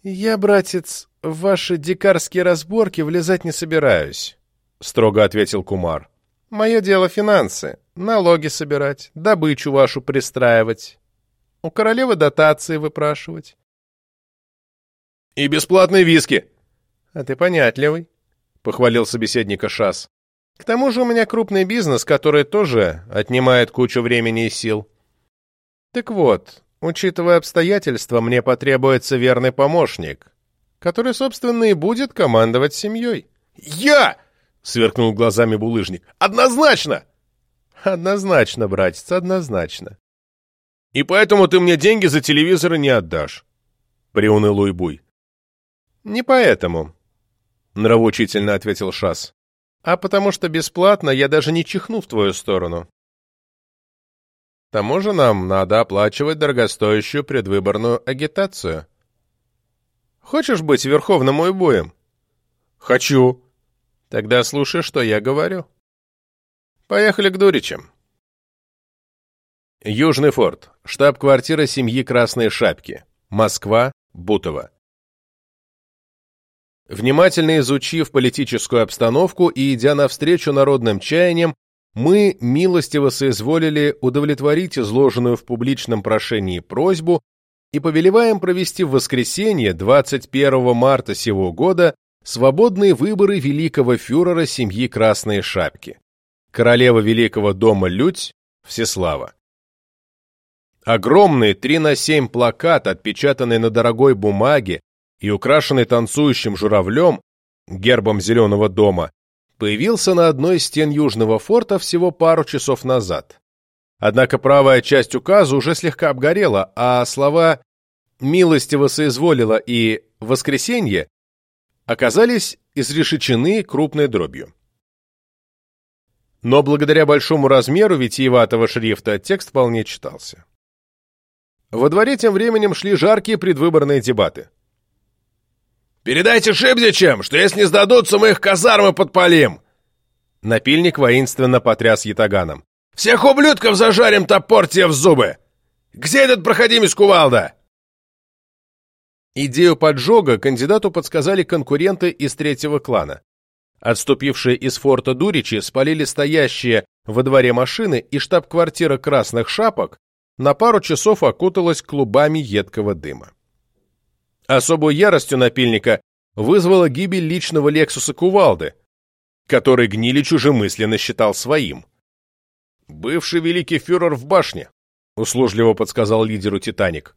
«Я, братец, в ваши дикарские разборки влезать не собираюсь», — строго ответил Кумар. «Мое дело финансы, налоги собирать, добычу вашу пристраивать, у королевы дотации выпрашивать». «И бесплатные виски!» «А ты понятливый», — похвалил собеседника Шас. «К тому же у меня крупный бизнес, который тоже отнимает кучу времени и сил. Так вот, Учитывая обстоятельства, мне потребуется верный помощник, который, собственно, и будет командовать семьей. «Я!» — сверкнул глазами булыжник. «Однозначно!» «Однозначно, братец, однозначно». «И поэтому ты мне деньги за телевизоры не отдашь», — приуныл Уйбуй. «Не поэтому», — нравоучительно ответил Шас. «А потому что бесплатно я даже не чихну в твою сторону. К тому же нам надо оплачивать дорогостоящую предвыборную агитацию. Хочешь быть верховным уйбоем? Хочу. Тогда слушай, что я говорю. Поехали к Дуричам. Южный форт. Штаб-квартира семьи Красной Шапки. Москва. Бутово. Внимательно изучив политическую обстановку и идя навстречу народным чаяниям, мы милостиво соизволили удовлетворить изложенную в публичном прошении просьбу и повелеваем провести в воскресенье 21 марта сего года свободные выборы великого фюрера семьи Красной Шапки. королева Великого дома Людь, Всеслава. Огромный 3 на 7 плакат, отпечатанный на дорогой бумаге и украшенный танцующим журавлем, гербом Зеленого дома, появился на одной из стен Южного форта всего пару часов назад. Однако правая часть указа уже слегка обгорела, а слова «милостиво соизволила» и «воскресенье» оказались изрешечены крупной дробью. Но благодаря большому размеру витиеватого шрифта текст вполне читался. Во дворе тем временем шли жаркие предвыборные дебаты. «Передайте Шибзичам, что если не сдадутся, мы их казармы подпалим!» Напильник воинственно потряс ятаганом. «Всех ублюдков зажарим топор тебе в зубы! Где этот проходимец кувалда?» Идею поджога кандидату подсказали конкуренты из третьего клана. Отступившие из форта Дуричи спалили стоящие во дворе машины, и штаб-квартира Красных Шапок на пару часов окуталась клубами едкого дыма. Особую яростью напильника вызвала гибель личного Лексуса Кувалды, который Гнилич уже мысленно считал своим. «Бывший великий фюрер в башне», — услужливо подсказал лидеру «Титаник».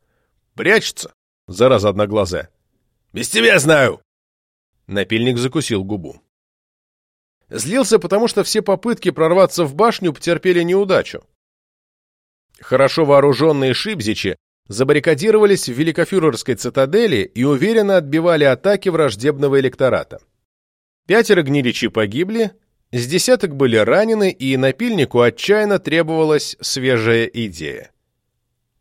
«Прячется, зараза одноглазая». «Без тебя знаю!» Напильник закусил губу. Злился, потому что все попытки прорваться в башню потерпели неудачу. Хорошо вооруженные шибзичи забаррикадировались в великофюрерской цитадели и уверенно отбивали атаки враждебного электората. Пятеро гниличи погибли, с десяток были ранены, и напильнику отчаянно требовалась свежая идея.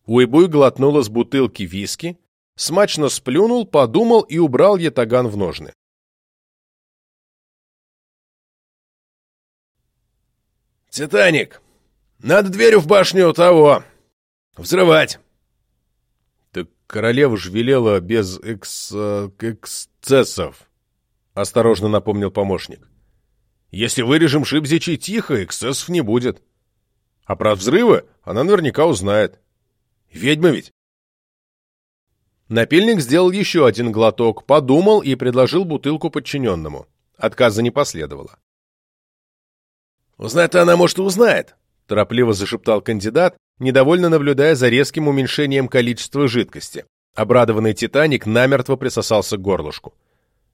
Уйбуй глотнул из бутылки виски, смачно сплюнул, подумал и убрал ятаган в ножны. «Титаник, надо дверью в башню того. Взрывать!» «Так королева ж велела без экс... эксцессов», — осторожно напомнил помощник. «Если вырежем Шибзичи тихо, эксцессов не будет. А про взрывы она наверняка узнает. Ведьма ведь». Напильник сделал еще один глоток, подумал и предложил бутылку подчиненному. Отказа не последовало. «Узнать-то она, может, и узнает», — торопливо зашептал кандидат, недовольно наблюдая за резким уменьшением количества жидкости. Обрадованный «Титаник» намертво присосался к горлышку.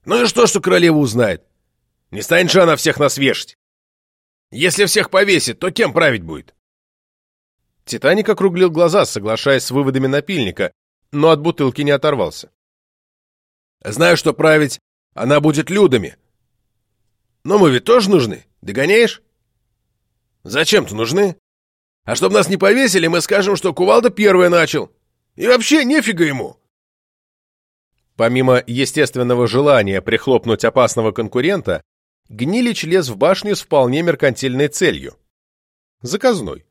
«Ну и что, что королева узнает? Не станет же она всех нас вешать. Если всех повесит, то кем править будет?» «Титаник» округлил глаза, соглашаясь с выводами напильника, но от бутылки не оторвался. «Знаю, что править она будет людами. Но мы ведь тоже нужны, догоняешь?» Зачем-то нужны. А чтобы нас не повесили, мы скажем, что Кувалда первый начал. И вообще нефига ему. Помимо естественного желания прихлопнуть опасного конкурента, Гнилич лез в башню с вполне меркантильной целью. Заказной.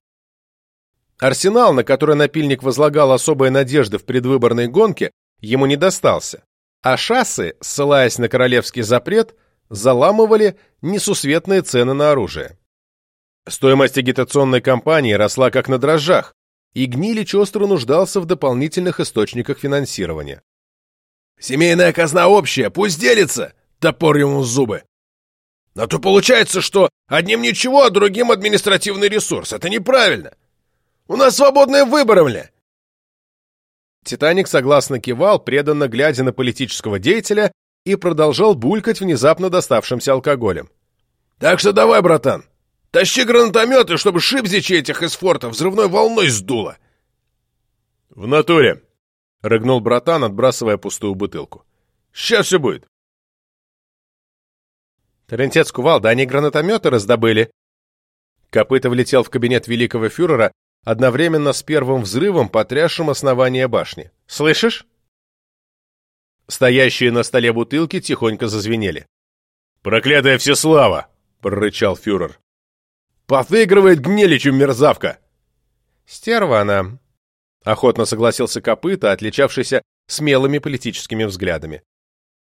Арсенал, на который напильник возлагал особые надежды в предвыборной гонке, ему не достался, а шассы, ссылаясь на королевский запрет, заламывали несусветные цены на оружие. Стоимость агитационной кампании росла как на дрожжах, и Гнилич остро нуждался в дополнительных источниках финансирования. «Семейная казна общая, пусть делится!» — топор ему зубы. «А то получается, что одним ничего, а другим административный ресурс. Это неправильно! У нас свободные выборы, мля!» Титаник согласно кивал, преданно глядя на политического деятеля, и продолжал булькать внезапно доставшимся алкоголем. «Так что давай, братан, Тащи гранатометы, чтобы шибзичи этих из форта взрывной волной сдуло!» «В натуре!» — рыгнул братан, отбрасывая пустую бутылку. «Сейчас все будет!» Тарентец кувалда, они гранатометы раздобыли. Копыта влетел в кабинет великого фюрера одновременно с первым взрывом, потрясшим основание башни. «Слышишь?» Стоящие на столе бутылки тихонько зазвенели. «Проклятая всеслава!» — прорычал фюрер. Подыгрывает гнеличу мерзавка!» «Стерва она!» — охотно согласился Копыта, отличавшийся смелыми политическими взглядами.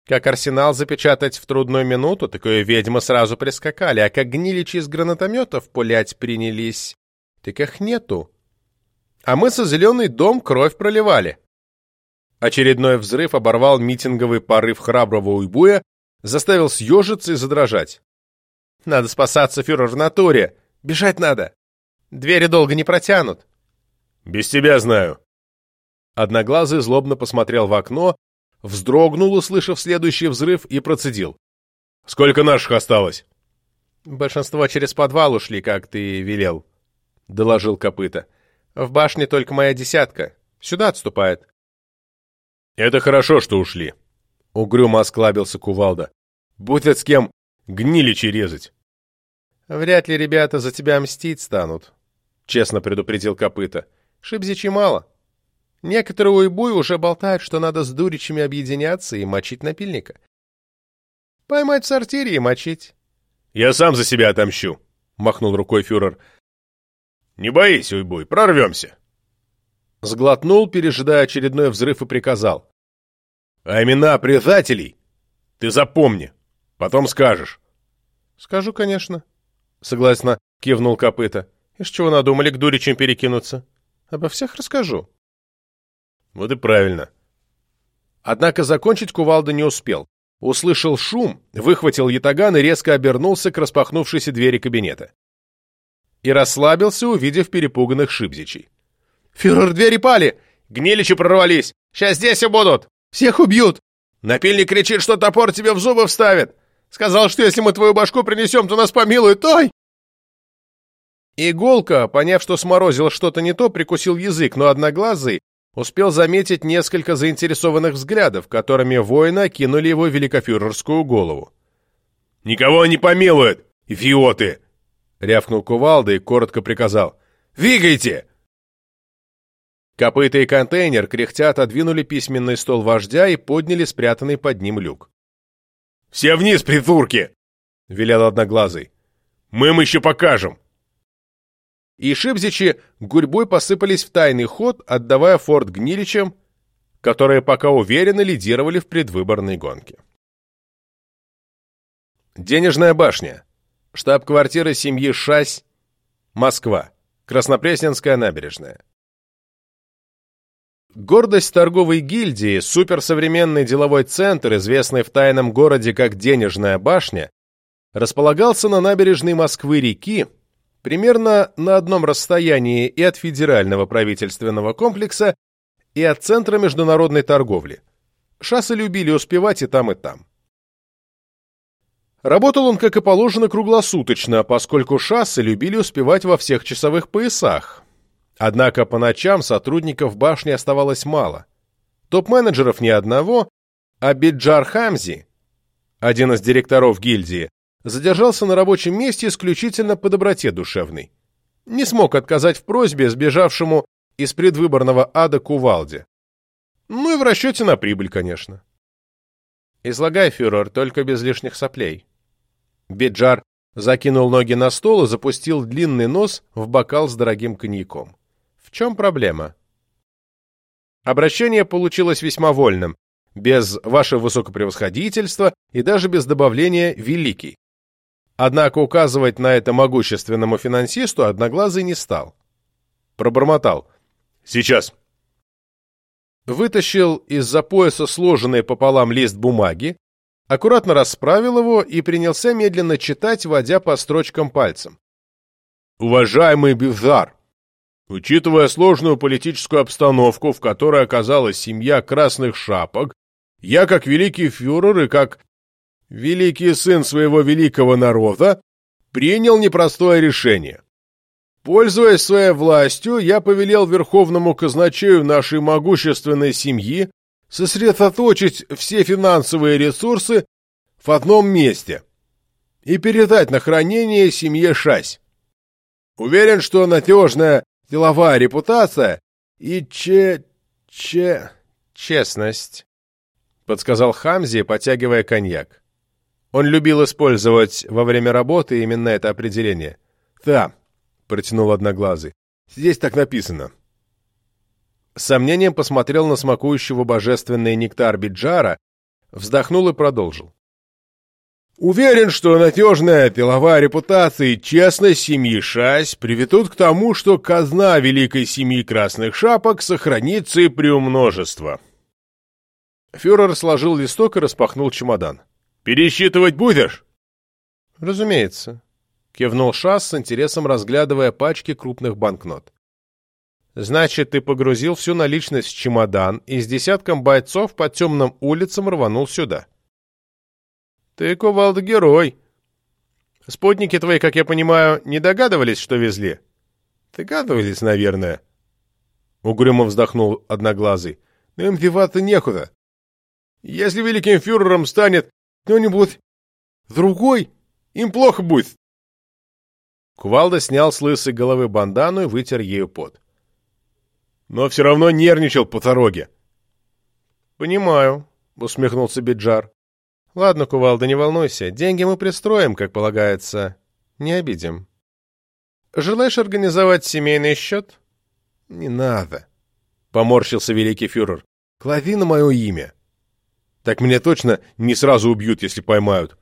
Как арсенал запечатать в трудную минуту, такое ведьмы сразу прискакали, а как гниличи из гранатометов пулять принялись, так их нету. А мы со зеленый дом кровь проливали. Очередной взрыв оборвал митинговый порыв храброго уйбуя, заставил съежиться и задрожать. «Надо спасаться, фюрер, в натуре!» Бежать надо. Двери долго не протянут. Без тебя знаю. Одноглазый злобно посмотрел в окно, вздрогнул, услышав следующий взрыв, и процедил. Сколько наших осталось? Большинство через подвал ушли, как ты велел, — доложил копыта. В башне только моя десятка. Сюда отступает. Это хорошо, что ушли. Угрюмо осклабился кувалда. Будь от с кем гниличи резать. Вряд ли ребята за тебя мстить станут, — честно предупредил копыта. Шибзичи мало. Некоторые уйбуй уже болтают, что надо с дуричами объединяться и мочить напильника. Поймать в сортире и мочить. «Я сам за себя отомщу», — махнул рукой фюрер. «Не боись, уйбуй, прорвемся». Сглотнул, пережидая очередной взрыв, и приказал. «А имена предателей ты запомни, потом скажешь». «Скажу, конечно», — согласно кивнул копыта. «Из чего надумали к дуричам перекинуться? Обо всех расскажу». Вот и правильно. Однако закончить кувалда не успел. Услышал шум, выхватил ятаган и резко обернулся к распахнувшейся двери кабинета. И расслабился, увидев перепуганных шибзичей. «Фюрер, двери пали! Гниличи прорвались! Сейчас здесь и будут! Всех убьют! Напильник кричит, что топор тебе в зубы вставит! Сказал, что если мы твою башку принесем, то нас помилуют! Ой!» Иголка, поняв, что сморозил что-то не то, прикусил язык, но одноглазый успел заметить несколько заинтересованных взглядов, которыми воины кинули его великофюрерскую голову. «Никого не помилуют, идиоты!» — рявкнул кувалда и коротко приказал. «Двигайте!» Копыта и контейнер кряхтя отодвинули письменный стол вождя и подняли спрятанный под ним люк. «Все вниз, придурки!» — велел Одноглазый. «Мы им еще покажем!» И шибзичи гурьбой посыпались в тайный ход, отдавая форт гниличам, которые пока уверенно лидировали в предвыборной гонке. Денежная башня. Штаб-квартира семьи Шась. Москва. Краснопресненская набережная. Гордость торговой гильдии, суперсовременный деловой центр, известный в тайном городе как Денежная башня, располагался на набережной Москвы-реки, примерно на одном расстоянии и от федерального правительственного комплекса, и от Центра международной торговли. Шассы любили успевать и там, и там. Работал он, как и положено, круглосуточно, поскольку шассы любили успевать во всех часовых поясах. Однако по ночам сотрудников башни оставалось мало. Топ-менеджеров ни одного, а Биджар Хамзи, один из директоров гильдии, задержался на рабочем месте исключительно по доброте душевной. Не смог отказать в просьбе сбежавшему из предвыборного ада Кувалде. Ну и в расчете на прибыль, конечно. Излагай, фюрер, только без лишних соплей. Биджар закинул ноги на стол и запустил длинный нос в бокал с дорогим коньяком. В чем проблема? Обращение получилось весьма вольным, без ваше высокопревосходительства и даже без добавления «великий». Однако указывать на это могущественному финансисту Одноглазый не стал. Пробормотал. «Сейчас». Вытащил из-за пояса сложенный пополам лист бумаги, аккуратно расправил его и принялся медленно читать, водя по строчкам пальцем. «Уважаемый Бивзар, учитывая сложную политическую обстановку, в которой оказалась семья Красных Шапок, я, как великий фюрер и как великий сын своего великого народа, принял непростое решение. Пользуясь своей властью, я повелел верховному казначею нашей могущественной семьи сосредоточить все финансовые ресурсы в одном месте и передать на хранение семье Шась. Уверен, что надежная деловая репутация и че... че... честность, — подсказал Хамзи, потягивая коньяк. Он любил использовать во время работы именно это определение. «Да», — протянул Одноглазый, — «здесь так написано». С сомнением посмотрел на смакующего божественный нектар Биджара, вздохнул и продолжил. Уверен, что надежная деловая репутация и честность семьи Шась приведут к тому, что казна великой семьи Красных Шапок сохранится и приумножество. Фюрер сложил листок и распахнул чемодан. Пересчитывать будешь? Разумеется, кивнул Шас с интересом разглядывая пачки крупных банкнот. Значит, ты погрузил всю наличность в чемодан и с десятком бойцов по темным улицам рванул сюда. Ты, кувалда, герой. Спутники твои, как я понимаю, не догадывались, что везли? Догадывались, наверное. Угрюмо вздохнул Одноглазый. Но им некуда. Если великим фюрером станет кто-нибудь другой, им плохо будет. Кувалда снял с лысой головы бандану и вытер ею пот. Но все равно нервничал по дороге. «Понимаю», — усмехнулся Биджар. «Ладно, Кувалда, не волнуйся. Деньги мы пристроим, как полагается. Не обидим. Желаешь организовать семейный счет?» «Не надо», — поморщился великий фюрер. «Клади на мое имя. Так меня точно не сразу убьют, если поймают».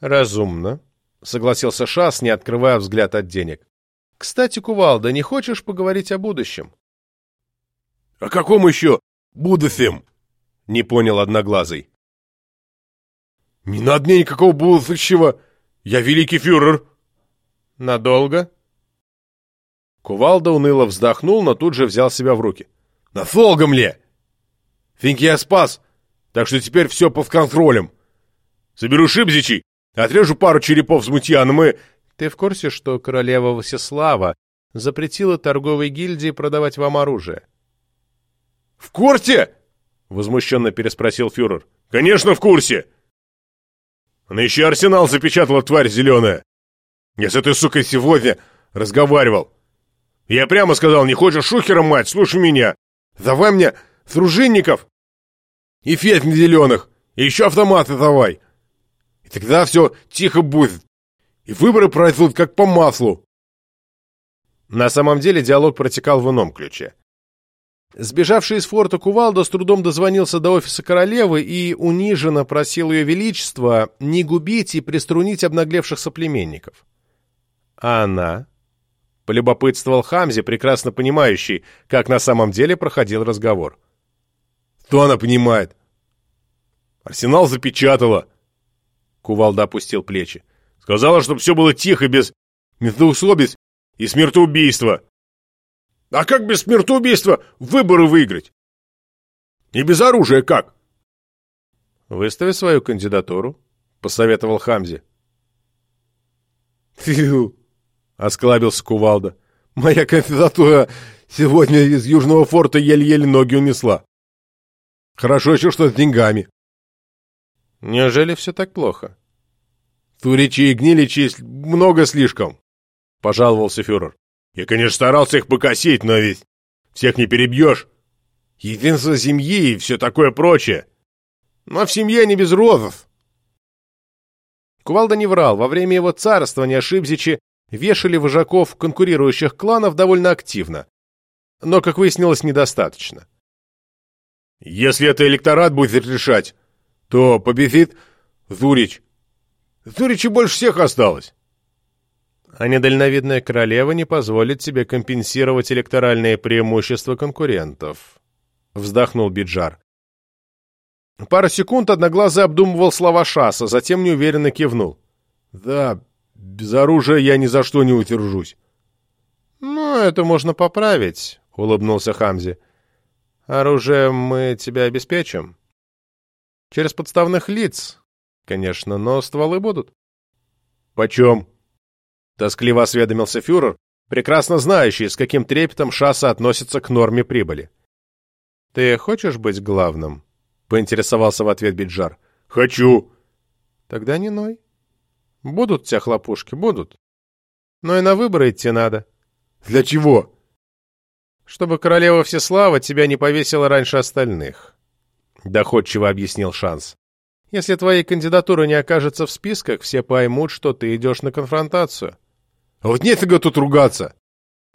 «Разумно», — согласился Шас, не открывая взгляд от денег. «Кстати, Кувалда, не хочешь поговорить о будущем?» «О каком еще будущем?» — не понял Одноглазый. «Не надо мне никакого будущего! Я великий фюрер!» «Надолго?» Кувалда уныло вздохнул, но тут же взял себя в руки. «Надолго мне! Финки я спас, так что теперь все под контролем. Соберу шибзичей, отрежу пару черепов с мутьяном и...» «Ты в курсе, что королева Всеслава запретила торговой гильдии продавать вам оружие?» «В курсе?» — возмущенно переспросил фюрер. «Конечно, в курсе!» Она еще арсенал запечатала, тварь зеленая. Я с этой сукой сегодня разговаривал. Я прямо сказал, не хочешь шухера, мать, слушай меня. Давай мне дружинников и фет зеленых, и еще автоматы давай. И тогда все тихо будет. И выборы пройдут как по маслу. На самом деле диалог протекал в ином ключе. Сбежавший из форта Кувалда с трудом дозвонился до офиса королевы и униженно просил ее величество не губить и приструнить обнаглевших соплеменников. А она? Полюбопытствовал Хамзи, прекрасно понимающий, как на самом деле проходил разговор. Что она понимает? Арсенал запечатала. Кувалда опустил плечи. Сказала, чтобы все было тихо, без междоусобиц и смертоубийства. А как без смертоубийства выборы выиграть? И без оружия как? Выстави свою кандидатуру, посоветовал Хамзи. Фью, осклабился Кувалда. Моя кандидатура сегодня из Южного форта еле-еле ноги унесла. Хорошо еще, что с деньгами. Неужели все так плохо? Туричи и гниличи много слишком, пожаловался фюрер. Я, конечно, старался их покосить, но ведь всех не перебьешь. Единство семьи и все такое прочее. Но в семье не без розов. Кувалда не врал. Во время его царствования Шибзичи вешали вожаков конкурирующих кланов довольно активно. Но, как выяснилось, недостаточно. Если это электорат будет решать, то победит Зурич. Зуричи больше всех осталось а недальновидная королева не позволит тебе компенсировать электоральные преимущества конкурентов», — вздохнул Биджар. Пару секунд Одноглазый обдумывал слова Шаса, затем неуверенно кивнул. «Да, без оружия я ни за что не утержусь». «Ну, это можно поправить», — улыбнулся Хамзи. «Оружием мы тебя обеспечим. Через подставных лиц, конечно, но стволы будут». «Почем?» Тоскливо осведомился фюрер, прекрасно знающий, с каким трепетом шасса относится к норме прибыли. «Ты хочешь быть главным?» — поинтересовался в ответ Биджар. «Хочу!» «Тогда не ной. Будут тебя хлопушки, будут. Но и на выборы идти надо». «Для чего?» «Чтобы королева Всеслава тебя не повесила раньше остальных», — доходчиво объяснил Шанс. «Если твоей кандидатуры не окажется в списках, все поймут, что ты идешь на конфронтацию. А вот нефига тут ругаться.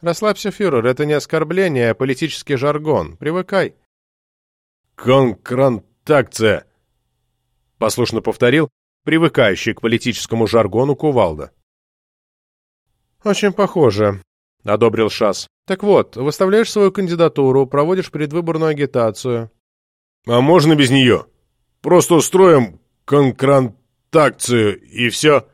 Расслабься, фюрер, это не оскорбление, а политический жаргон. Привыкай. Конкрантакция, послушно повторил привыкающий к политическому жаргону Кувалда. Очень похоже, одобрил Шас. Так вот, выставляешь свою кандидатуру, проводишь предвыборную агитацию. А можно без нее? Просто устроим конкрантакцию и все.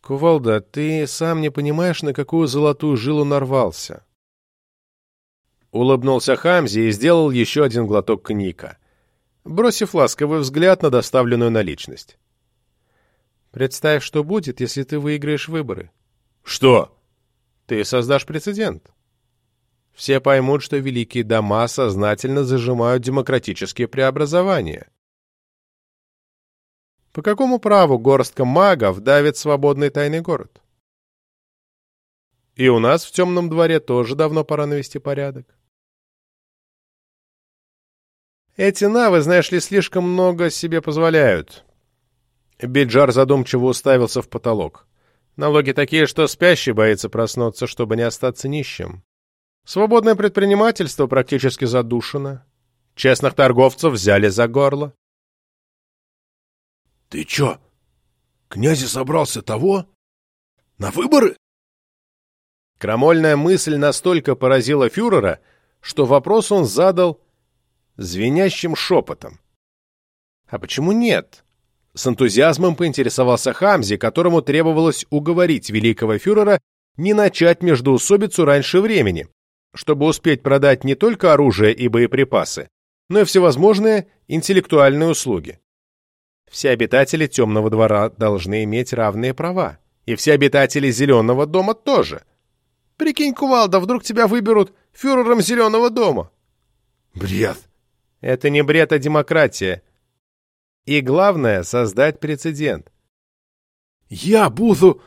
Кувалда, ты сам не понимаешь, на какую золотую жилу нарвался. Улыбнулся Хамзи и сделал еще один глоток коньяка, бросив ласковый взгляд на доставленную наличность. Представь, что будет, если ты выиграешь выборы. Что? Ты создашь прецедент. Все поймут, что великие дома сознательно зажимают демократические преобразования. По какому праву горстка магов давит свободный тайный город? И у нас в темном дворе тоже давно пора навести порядок. Эти навы, знаешь ли, слишком много себе позволяют. Биджар задумчиво уставился в потолок. Налоги такие, что спящий боится проснуться, чтобы не остаться нищим. Свободное предпринимательство практически задушено. Честных торговцев взяли за горло. — Ты чё, князь собрался того? На выборы? Крамольная мысль настолько поразила фюрера, что вопрос он задал звенящим шепотом. А почему нет? С энтузиазмом поинтересовался Хамзи, которому требовалось уговорить великого фюрера не начать междоусобицу раньше времени, чтобы успеть продать не только оружие и боеприпасы, но и всевозможные интеллектуальные услуги. Все обитатели Темного двора должны иметь равные права. И все обитатели Зеленого дома тоже. Прикинь, Кувалда, вдруг тебя выберут фюрером Зеленого дома. Бред. Это не бред, а демократия. И главное — создать прецедент. «Я буду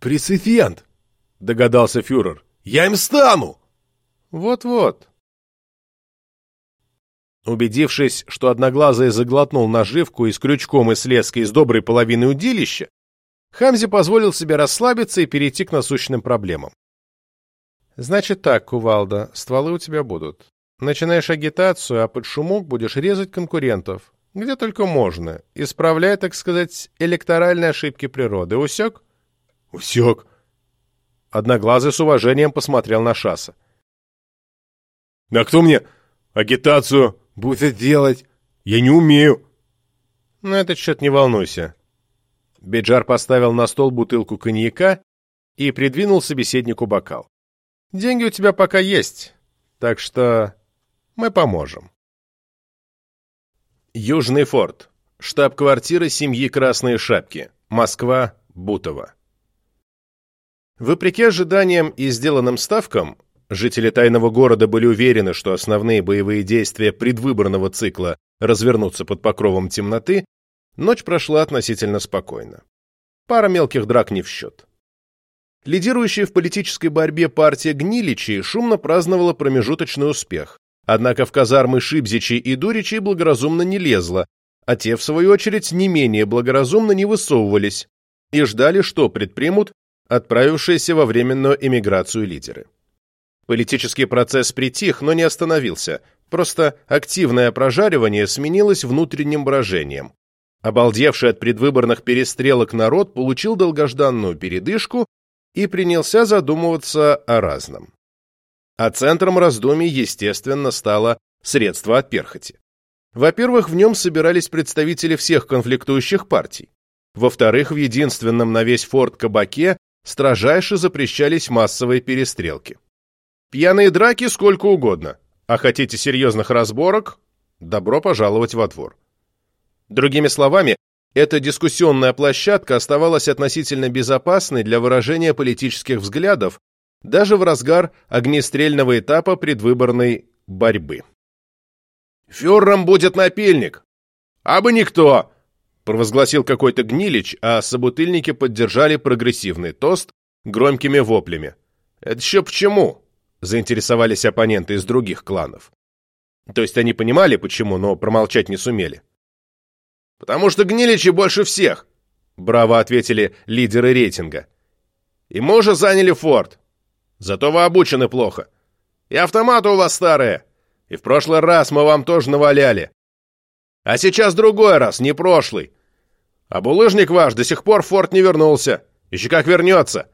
прецедент», — догадался фюрер. «Я им стану!» «Вот-вот», Убедившись, что Одноглазый заглотнул наживку и с крючком и с леской из доброй половины удилища, Хамзи позволил себе расслабиться и перейти к насущным проблемам. «Значит так, Кувалда, стволы у тебя будут. Начинаешь агитацию, а под шумок будешь резать конкурентов, где только можно, исправляя, так сказать, электоральные ошибки природы. Усек?» «Усек». Одноглазый с уважением посмотрел на Шаса. «А кто мне агитацию будет делать. Я не умею. На этот счет не волнуйся. Беджар поставил на стол бутылку коньяка и придвинул собеседнику бокал. Деньги у тебя пока есть, так что мы поможем. Южный форт. Штаб-квартира семьи Красные Шапки. Москва, Бутово. Вопреки ожиданиям и сделанным ставкам, Жители тайного города были уверены, что основные боевые действия предвыборного цикла развернутся под покровом темноты, ночь прошла относительно спокойно. Пара мелких драк не в счет. Лидирующая в политической борьбе партия Гниличи шумно праздновала промежуточный успех, однако в казармы Шибзичи и Дуричи благоразумно не лезла, а те, в свою очередь, не менее благоразумно не высовывались и ждали, что предпримут отправившиеся во временную эмиграцию лидеры. Политический процесс притих, но не остановился. Просто активное прожаривание сменилось внутренним брожением. Обалдевший от предвыборных перестрелок народ получил долгожданную передышку и принялся задумываться о разном. А центром раздумий, естественно, стало средство от перхоти. Во-первых, в нем собирались представители всех конфликтующих партий. Во-вторых, в единственном на весь форт кабаке строжайше запрещались массовые перестрелки. Пьяные драки сколько угодно, а хотите серьезных разборок – добро пожаловать во двор. Другими словами, эта дискуссионная площадка оставалась относительно безопасной для выражения политических взглядов даже в разгар огнестрельного этапа предвыборной борьбы. «Фюрером будет напильник!» «А бы никто!» – провозгласил какой-то гнилич, а собутыльники поддержали прогрессивный тост громкими воплями. «Это еще почему?» заинтересовались оппоненты из других кланов. То есть они понимали, почему, но промолчать не сумели. «Потому что гниличи больше всех!» — браво ответили лидеры рейтинга. «И мы уже заняли форт. Зато вы обучены плохо. И автоматы у вас старые. И в прошлый раз мы вам тоже наваляли. А сейчас другой раз, не прошлый. А булыжник ваш до сих пор в форт не вернулся. Еще как вернется.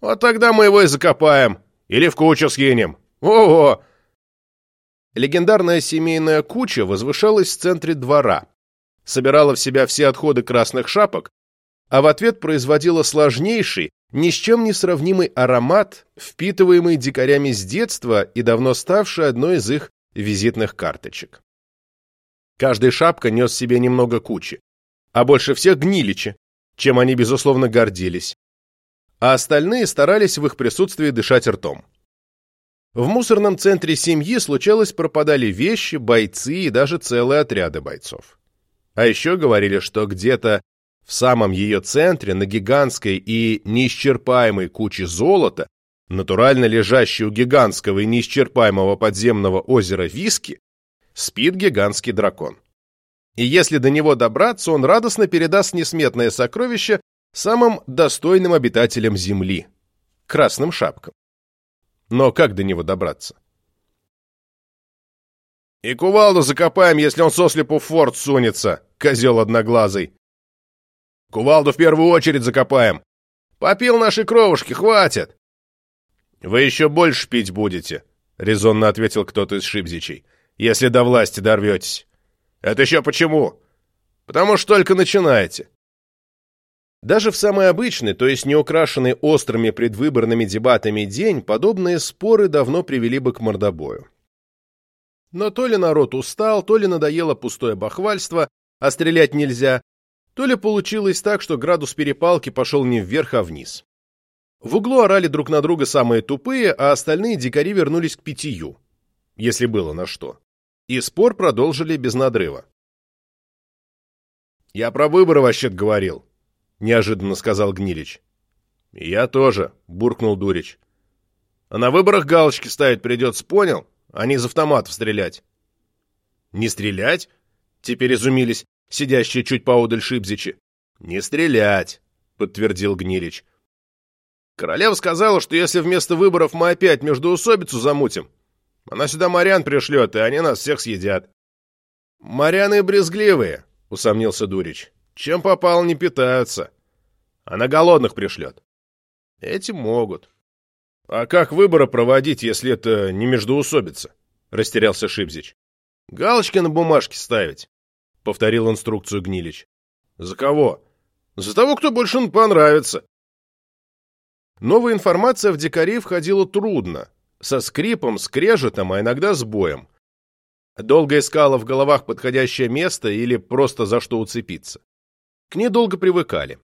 Вот тогда мы его и закопаем. Или в кучу скинем. Ого!» Легендарная семейная куча возвышалась в центре двора, собирала в себя все отходы красных шапок а в ответ производила сложнейший, ни с чем не сравнимый аромат, впитываемый дикарями с детства и давно ставший одной из их визитных карточек. Каждая шапка нес себе немного кучи, а больше всех гниличи, чем они, безусловно, гордились, а остальные старались в их присутствии дышать ртом. В мусорном центре семьи случалось пропадали вещи, бойцы и даже целые отряды бойцов. А еще говорили, что где-то в самом ее центре, на гигантской и неисчерпаемой куче золота, натурально лежащей у гигантского и неисчерпаемого подземного озера Виски, спит гигантский дракон. И если до него добраться, он радостно передаст несметное сокровище самым достойным обитателям Земли — красным шапкам. Но как до него добраться? «И кувалду закопаем, если он сослепу в форт сунется, козел одноглазый!» Кувалду в первую очередь закопаем. Попил наши кровушки, хватит. Вы еще больше пить будете, резонно ответил кто-то из шибзичей, если до власти дорветесь. Это еще почему? Потому что только начинаете. Даже в самый обычный, то есть не украшенный острыми предвыборными дебатами день, подобные споры давно привели бы к мордобою. Но то ли народ устал, то ли надоело пустое бахвальство, а стрелять нельзя, то ли получилось так, что градус перепалки пошел не вверх, а вниз. В углу орали друг на друга самые тупые, а остальные дикари вернулись к питью, если было на что. И спор продолжили без надрыва. «Я про выборы вообще говорил», — неожиданно сказал Гнилич. «Я тоже», — буркнул Дурич. «А на выборах галочки ставить придется, понял? А не из автоматов стрелять». «Не стрелять?» — теперь изумились сидящие чуть поодаль Шибзичи. «Не стрелять», — подтвердил Гнилич. «Королева сказала, что если вместо выборов мы опять междоусобицу замутим, она сюда морян пришлет, и они нас всех съедят». «Моряны брезгливые», — усомнился Дурич. «Чем попало, не питаются. Она голодных пришлет». «Эти могут». «А как выборы проводить, если это не междоусобица?» — растерялся Шибзич. «Галочки на бумажке ставить повторил инструкцию Гнилич. За кого? За того, кто больше понравится. Новая информация в дикарей входила трудно, со скрипом, скрежетом, а иногда с боем. Долго искала в головах подходящее место или просто за что уцепиться. К ней долго привыкали.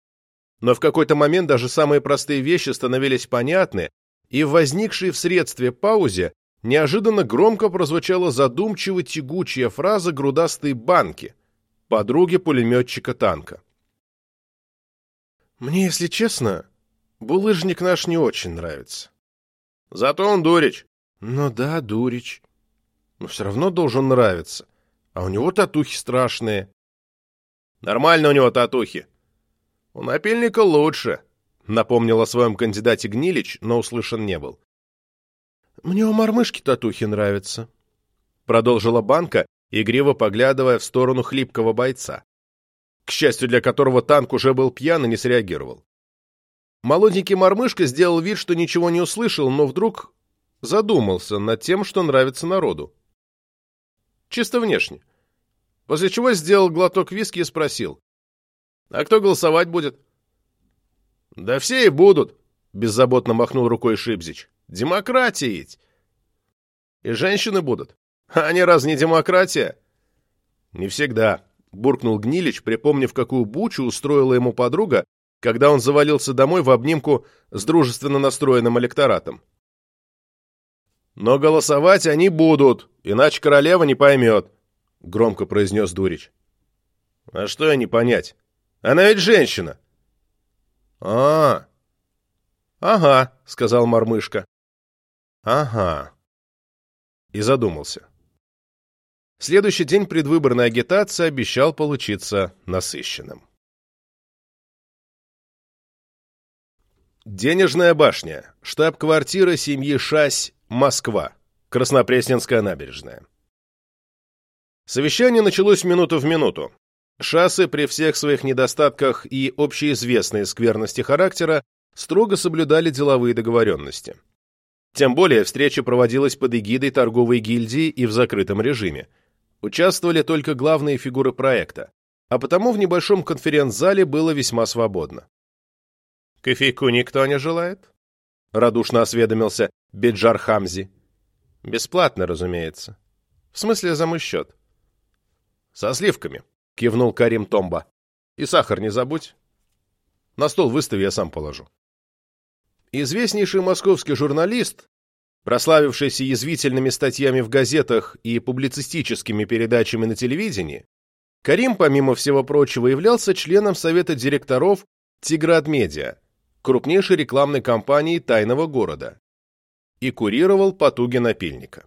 Но в какой-то момент даже самые простые вещи становились понятны, и в возникшей в средстве паузе неожиданно громко прозвучала задумчиво тягучая фраза грудастой банки, подруге пулеметчика танка. Мне, если честно, булыжник наш не очень нравится. Зато он дурич. Ну да, дурич. Но все равно должен нравиться. А у него татухи страшные. Нормально у него татухи. У напильника лучше, напомнил о своем кандидате Гнилич, но услышан не был. Мне у мормышки татухи нравятся, продолжила банка, игриво поглядывая в сторону хлипкого бойца, к счастью для которого танк уже был пьян и не среагировал. Молоденький мормышка сделал вид, что ничего не услышал, но вдруг задумался над тем, что нравится народу. Чисто внешне. После чего сделал глоток виски и спросил. «А кто голосовать будет?» «Да все и будут», — беззаботно махнул рукой Шибзич. «Демократия «И женщины будут?» А они раз не демократия? Не всегда, буркнул Гнилич, припомнив, какую бучу устроила ему подруга, когда он завалился домой в обнимку с дружественно настроенным электоратом. «Но голосовать они будут, иначе королева не поймет», — громко произнес Дурич. «А что я не понять? Она ведь женщина». «А, ага», — сказал Мормышка. «Ага». И задумался. Следующий день предвыборной агитации обещал получиться насыщенным. Денежная башня. Штаб-квартира семьи Шась, Москва. Краснопресненская набережная. Совещание началось минуту в минуту. Шасы при всех своих недостатках и общеизвестной скверности характера строго соблюдали деловые договоренности. Тем более встреча проводилась под эгидой торговой гильдии и в закрытом режиме – участвовали только главные фигуры проекта. а потому в небольшом конференц-зале было весьма свободно. «Кофейку никто не желает?» — радушно осведомился Беджар Хамзи. «Бесплатно, разумеется. В смысле, за мой счет». «Со сливками», — кивнул Карим Томба. «И сахар не забудь. На стол выстави, я сам положу». Известнейший московский журналист, прославившийся язвительными статьями в газетах и публицистическими передачами на телевидении, Карим, помимо всего прочего, являлся членом совета директоров «Тиград Медиа», крупнейшей рекламной компании тайного города, и курировал потуги напильника.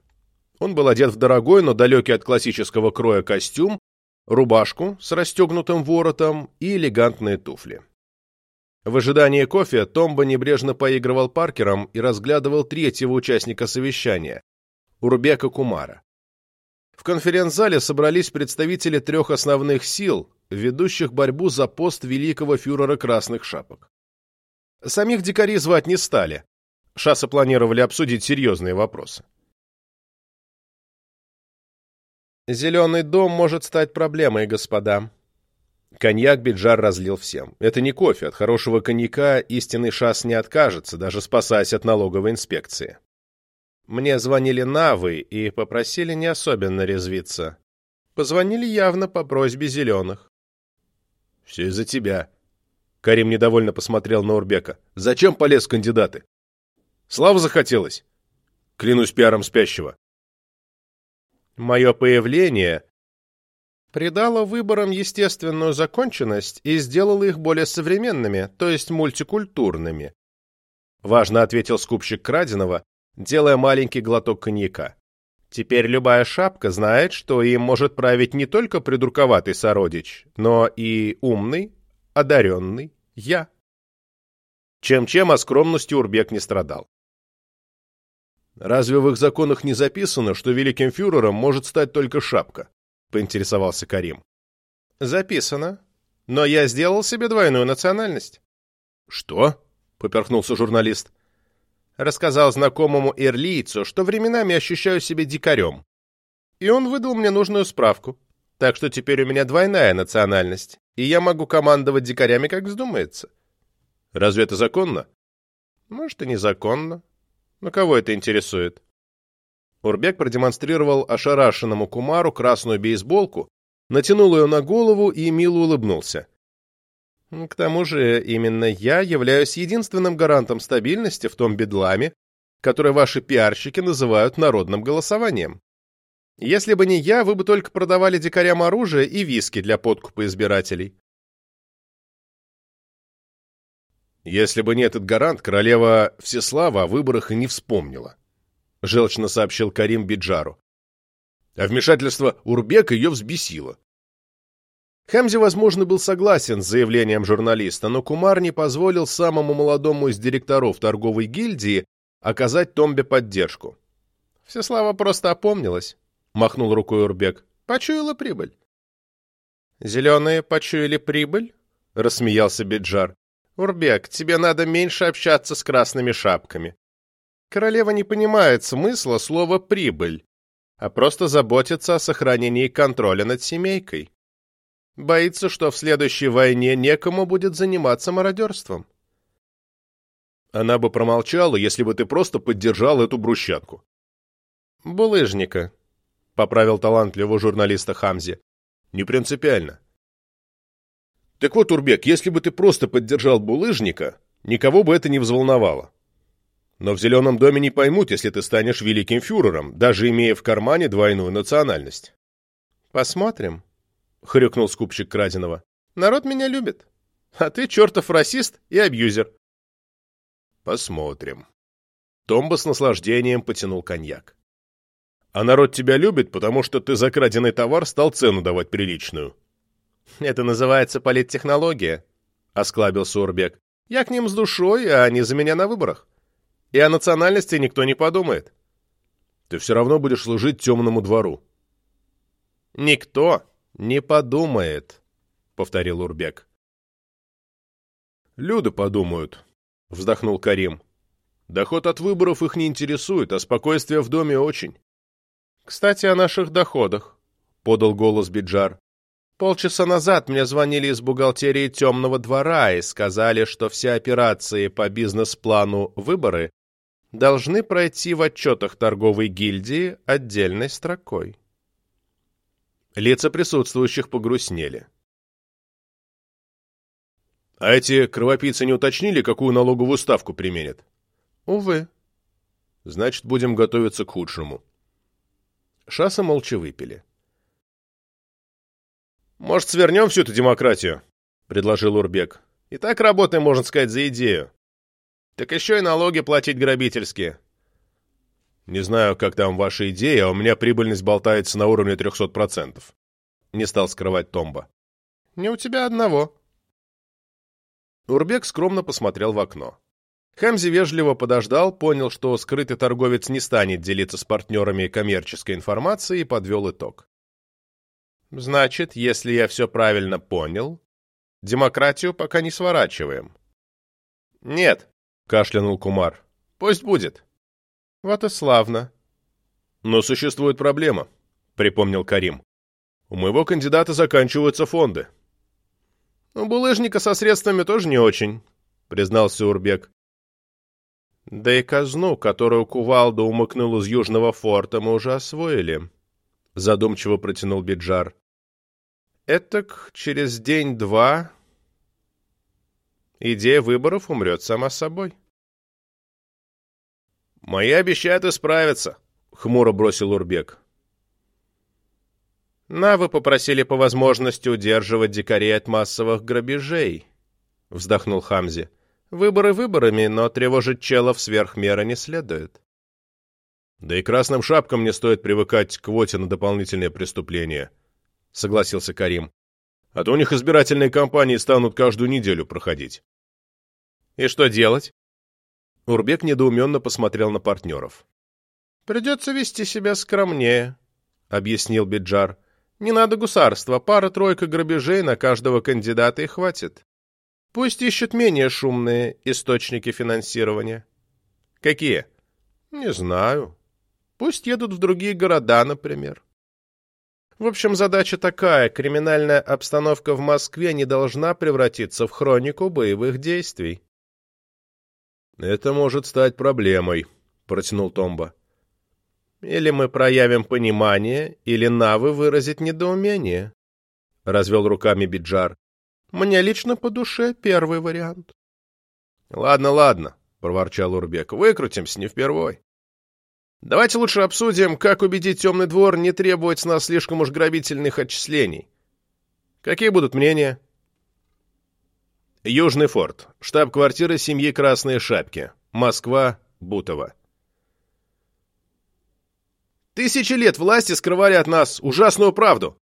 Он был одет в дорогой, но далекий от классического кроя костюм, рубашку с расстегнутым воротом и элегантные туфли. В ожидании кофе Томба небрежно поигрывал Паркером и разглядывал третьего участника совещания – Урбека Кумара. В конференц-зале собрались представители трех основных сил, ведущих борьбу за пост великого фюрера Красных Шапок. Самих дикарей звать не стали. Шасса планировали обсудить серьезные вопросы. «Зеленый дом может стать проблемой, господа». Коньяк Биджар разлил всем. Это не кофе, от хорошего коньяка истинный шас не откажется, даже спасаясь от налоговой инспекции. Мне звонили Навы и попросили не особенно резвиться. Позвонили явно по просьбе зеленых. — Все из-за тебя. Карим недовольно посмотрел на Урбека. — Зачем полез кандидаты? Слава захотелось. Клянусь пиаром спящего. Мое появление придало выборам естественную законченность и сделало их более современными, то есть мультикультурными. Важно ответил скупщик краденого, делая маленький глоток коньяка. Теперь любая шапка знает, что им может править не только придурковатый сородич, но и умный, одаренный я. Чем-чем, а скромностью Урбек не страдал. «Разве в их законах не записано, что великим фюрером может стать только шапка?» — поинтересовался Карим. «Записано. Но я сделал себе двойную национальность». «Что?» — поперхнулся журналист. Рассказал знакомому ирлийцу, что временами ощущаю себя дикарем. И он выдал мне нужную справку. Так что теперь у меня двойная национальность, и я могу командовать дикарями, как вздумается. Разве это законно? Может, и незаконно. Но кого это интересует? Урбек продемонстрировал ошарашенному Кумару красную бейсболку, натянул ее на голову и мило улыбнулся. К тому же именно я являюсь единственным гарантом стабильности в том бедламе, который ваши пиарщики называют народным голосованием. Если бы не я, вы бы только продавали дикарям оружие и виски для подкупа избирателей. Если бы не этот гарант, королева Всеслава о выборах и не вспомнила, — желчно сообщил Карим Биджару. А вмешательство Урбека ее взбесило. Хамзи, возможно, был согласен с заявлением журналиста, но Кумар не позволил самому молодому из директоров торговой гильдии оказать Томбе поддержку. «Всеслава просто опомнилась», — махнул рукой Урбек. «Почуяла прибыль». «Зеленые почуяли прибыль?» — рассмеялся Биджар. «Урбек, тебе надо меньше общаться с красными шапками. Королева не понимает смысла слова «прибыль», а просто заботится о сохранении контроля над семейкой. Боится, что в следующей войне некому будет заниматься мародерством. Она бы промолчала, если бы ты просто поддержал эту брусчатку. «Булыжника», — поправил талантливого журналиста Хамзи. «Не принципиально». «Так вот, Урбек, если бы ты просто поддержал булыжника, никого бы это не взволновало. Но в Зеленом доме не поймут, если ты станешь великим фюрером, даже имея в кармане двойную национальность». «Посмотрим», — хрюкнул скупщик краденого. «Народ меня любит. А ты чертов расист и абьюзер». «Посмотрим». Томба с наслаждением потянул коньяк. «А народ тебя любит, потому что ты за краденый товар стал цену давать приличную». «Это называется политтехнология», — осклабился Урбек. «Я к ним с душой, а они за меня на выборах. И о национальности никто не подумает». «Ты все равно будешь служить темному двору». «Никто «Не подумает», — повторил Урбек. «Люди подумают», — вздохнул Карим. «Доход от выборов их не интересует, а спокойствие в доме очень». «Кстати, о наших доходах», — подал голос Биджар. Полчаса назад мне звонили из бухгалтерии «Темного двора» и сказали, что все операции по бизнес-плану «Выборы» должны пройти в отчетах торговой гильдии отдельной строкой. Лица присутствующих погрустнели. А эти кровопийцы не уточнили, какую налоговую ставку применят? Увы. Значит, будем готовиться к худшему. Шаса молча выпили. «Может, свернем всю эту демократию?» — предложил Урбек. «И так работаем, можно сказать, за идею. Так еще и налоги платить грабительские». «Не знаю, как там ваша идея, а у меня прибыльность болтается на уровне 300%. Не стал скрывать Томба. «Не у тебя одного». Урбек скромно посмотрел в окно. Хамзи вежливо подождал, понял, что скрытый торговец не станет делиться с партнерами коммерческой информацией и подвел итог. Значит, если я все правильно понял, демократию пока не сворачиваем. Нет, кашлянул Кумар. Пусть будет. Вот и славно. Но существует проблема, припомнил Карим. У моего кандидата заканчиваются фонды. У булыжника со средствами тоже не очень, признался Урбек. Да и казну, которую кувалда умыкнул из Южного форта, мы уже освоили задумчиво протянул Биджар. Этак через день-два идея выборов умрет сама собой. «Мои обещают исправиться», — хмуро бросил Урбек. «Навы попросили по возможности удерживать дикарей от массовых грабежей», — вздохнул Хамзи. «Выборы выборами, но тревожить челов сверх меры не следует». Да и красным шапкам не стоит привыкать к квоте на дополнительные преступления, согласился Карим. А то у них избирательные кампании станут каждую неделю проходить. И что делать? Урбек недоуменно посмотрел на партнеров. «Придется вести себя скромнее», — объяснил Биджар. «Не надо гусарства, пара-тройка грабежей на каждого кандидата и хватит. Пусть ищут менее шумные источники финансирования». «Какие?» «Не знаю. Пусть едут в другие города, например. В общем, задача такая. Криминальная обстановка в Москве не должна превратиться в хронику боевых действий. «Это может стать проблемой», — протянул Томба. «Или мы проявим понимание, или Навы выразить недоумение», — развел руками Биджар. «Мне лично по душе первый вариант». «Ладно, ладно», — проворчал Урбек, — «выкрутимся не впервой». Давайте лучше обсудим, как убедить темный двор не требовать с нас слишком уж грабительных отчислений. Какие будут мнения? Южный форт. Штаб-квартира семьи Красные Шапки. Москва, Бутово. Тысячи лет власти скрывали от нас ужасную правду.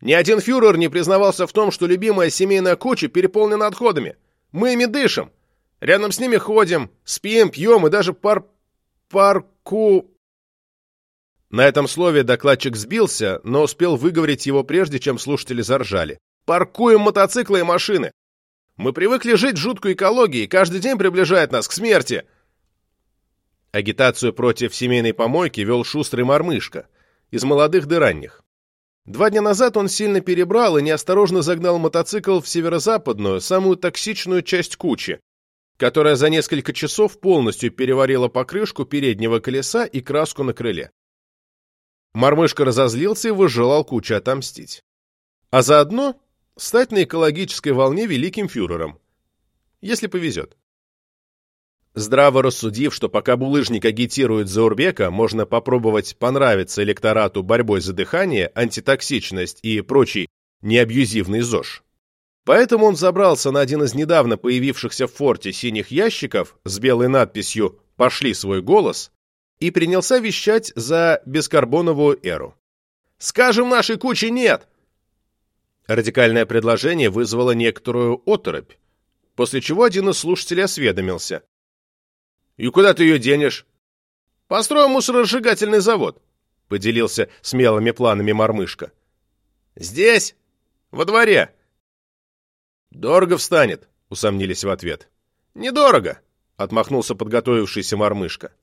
Ни один фюрер не признавался в том, что любимая семейная куча переполнена отходами. Мы ими дышим. Рядом с ними ходим, спим, пьем и даже пар парку...» На этом слове докладчик сбился, но успел выговорить его прежде, чем слушатели заржали. «Паркуем мотоциклы и машины! Мы привыкли жить в жуткой экологии, каждый день приближает нас к смерти!» Агитацию против семейной помойки вел шустрый мормышка, из молодых до ранних. Два дня назад он сильно перебрал и неосторожно загнал мотоцикл в северо-западную, самую токсичную часть кучи, которая за несколько часов полностью переварила покрышку переднего колеса и краску на крыле. Мормышка разозлился и возжелал кучу отомстить. А заодно стать на экологической волне великим фюрером. Если повезет. Здраво рассудив, что пока булыжник агитирует за Урбека, можно попробовать понравиться электорату борьбой за дыхание, антитоксичность и прочий неабьюзивный ЗОЖ. Поэтому он забрался на один из недавно появившихся в форте синих ящиков с белой надписью «Пошли свой голос» и принялся вещать за бескарбоновую эру. «Скажем нашей куче нет!» Радикальное предложение вызвало некоторую оторопь, после чего один из слушателей осведомился. «И куда ты ее денешь?» «Построим мусоросжигательный завод», — поделился смелыми планами мормышка. «Здесь, во дворе», «Дорого встанет», — усомнились в ответ. «Недорого», — отмахнулся подготовившийся мормышка.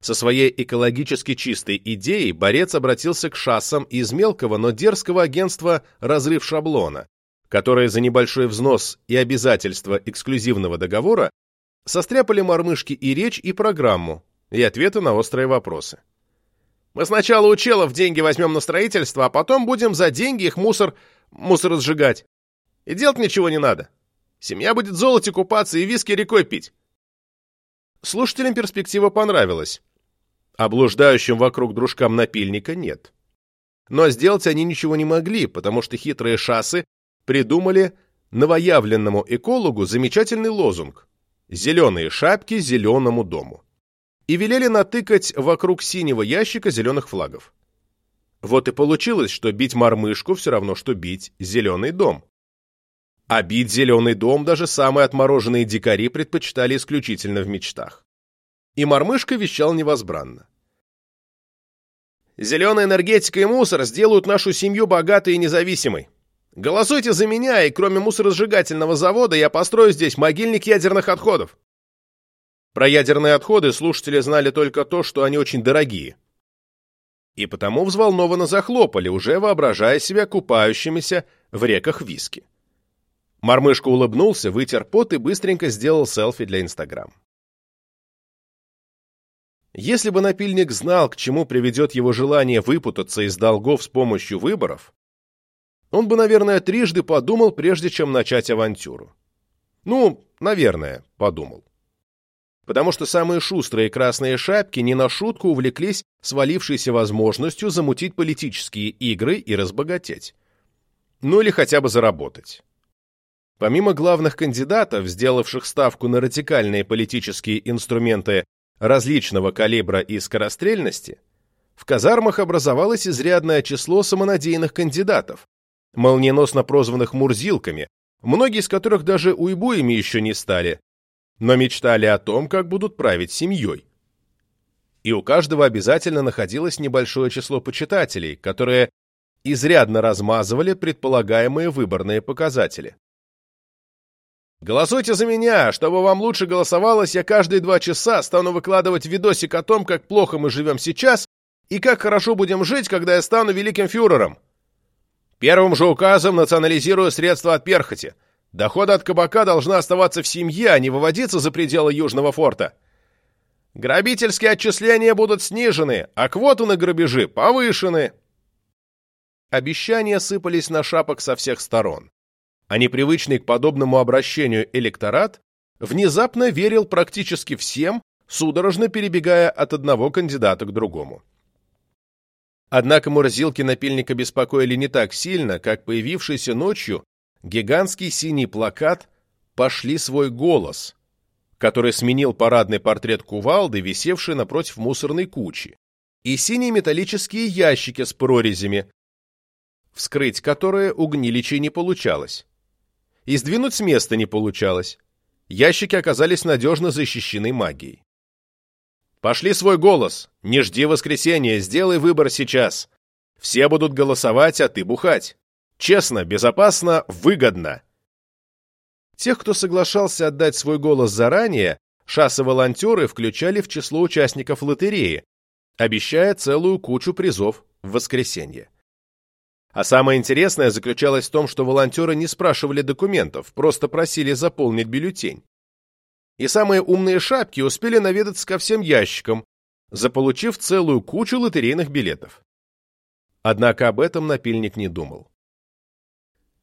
Со своей экологически чистой идеей борец обратился к шассам из мелкого, но дерзкого агентства «Разрыв шаблона», которое за небольшой взнос и обязательства эксклюзивного договора состряпали мормышки и речь, и программу, и ответы на острые вопросы. Мы сначала у челов деньги возьмем на строительство, а потом будем за деньги их мусор, мусор сжигать. И делать ничего не надо. Семья будет в золоте купаться и виски рекой пить. Слушателям перспектива понравилась. А блуждающим вокруг дружкам напильника нет. Но сделать они ничего не могли, потому что хитрые шассы придумали новоявленному экологу замечательный лозунг «Зеленые шапки зеленому дому» и велели натыкать вокруг синего ящика зеленых флагов. Вот и получилось, что бить мормышку все равно, что бить зеленый дом. Бить зеленый дом даже самые отмороженные дикари предпочитали исключительно в мечтах и мормышка вещал невозбранно. «Зеленая энергетика и мусор сделают нашу семью богатой и независимой. Голосуйте за меня, и кроме мусоросжигательного завода я построю здесь могильник ядерных отходов». Про ядерные отходы слушатели знали только то, что они очень дорогие. И потому взволнованно захлопали, уже воображая себя купающимися в реках виски. Мормышка улыбнулся, вытер пот и быстренько сделал селфи для Инстаграм. Если бы напильник знал, к чему приведет его желание выпутаться из долгов с помощью выборов, он бы, наверное, трижды подумал, прежде чем начать авантюру. Ну, наверное, подумал. Потому что самые шустрые красные шапки не на шутку увлеклись свалившейся возможностью замутить политические игры и разбогатеть. Ну или хотя бы заработать. Помимо главных кандидатов, сделавших ставку на радикальные политические инструменты различного калибра и скорострельности, в казармах образовалось изрядное число самонадеянных кандидатов, молниеносно прозванных «мурзилками», многие из которых даже уйбуями еще не стали, но мечтали о том, как будут править семьей. И у каждого обязательно находилось небольшое число почитателей, которые изрядно размазывали предполагаемые выборные показатели. Голосуйте за меня, чтобы вам лучше голосовалось, я каждые два часа стану выкладывать видосик о том, как плохо мы живем сейчас и как хорошо будем жить, когда я стану великим фюрером. Первым же указом национализирую средства от перхоти. Доходы от кабака должны оставаться в семье, а не выводиться за пределы Южного форта. Грабительские отчисления будут снижены, а квоты на грабежи повышены. Обещания сыпались на шапок со всех сторон а непривычный к подобному обращению электорат внезапно верил практически всем, судорожно перебегая от одного кандидата к другому. Однако морозилки напильника беспокоили не так сильно, как появившийся ночью гигантский синий плакат «Пошли свой голос», который сменил парадный портрет кувалды, висевший напротив мусорной кучи, и синие металлические ящики с прорезями, вскрыть которые у гниличей не получалось и сдвинуть с места не получалось. Ящики оказались надежно защищены магией. «Пошли свой голос! Не жди воскресенья, сделай выбор сейчас! Все будут голосовать, а ты бухать! Честно, безопасно, выгодно!» Тех, кто соглашался отдать свой голос заранее, шассы-волонтеры включали в число участников лотереи, обещая целую кучу призов в воскресенье. А самое интересное заключалось в том, что волонтеры не спрашивали документов, просто просили заполнить бюллетень. И самые умные шапки успели наведаться ко всем ящикам, заполучив целую кучу лотерейных билетов. Однако об этом напильник не думал.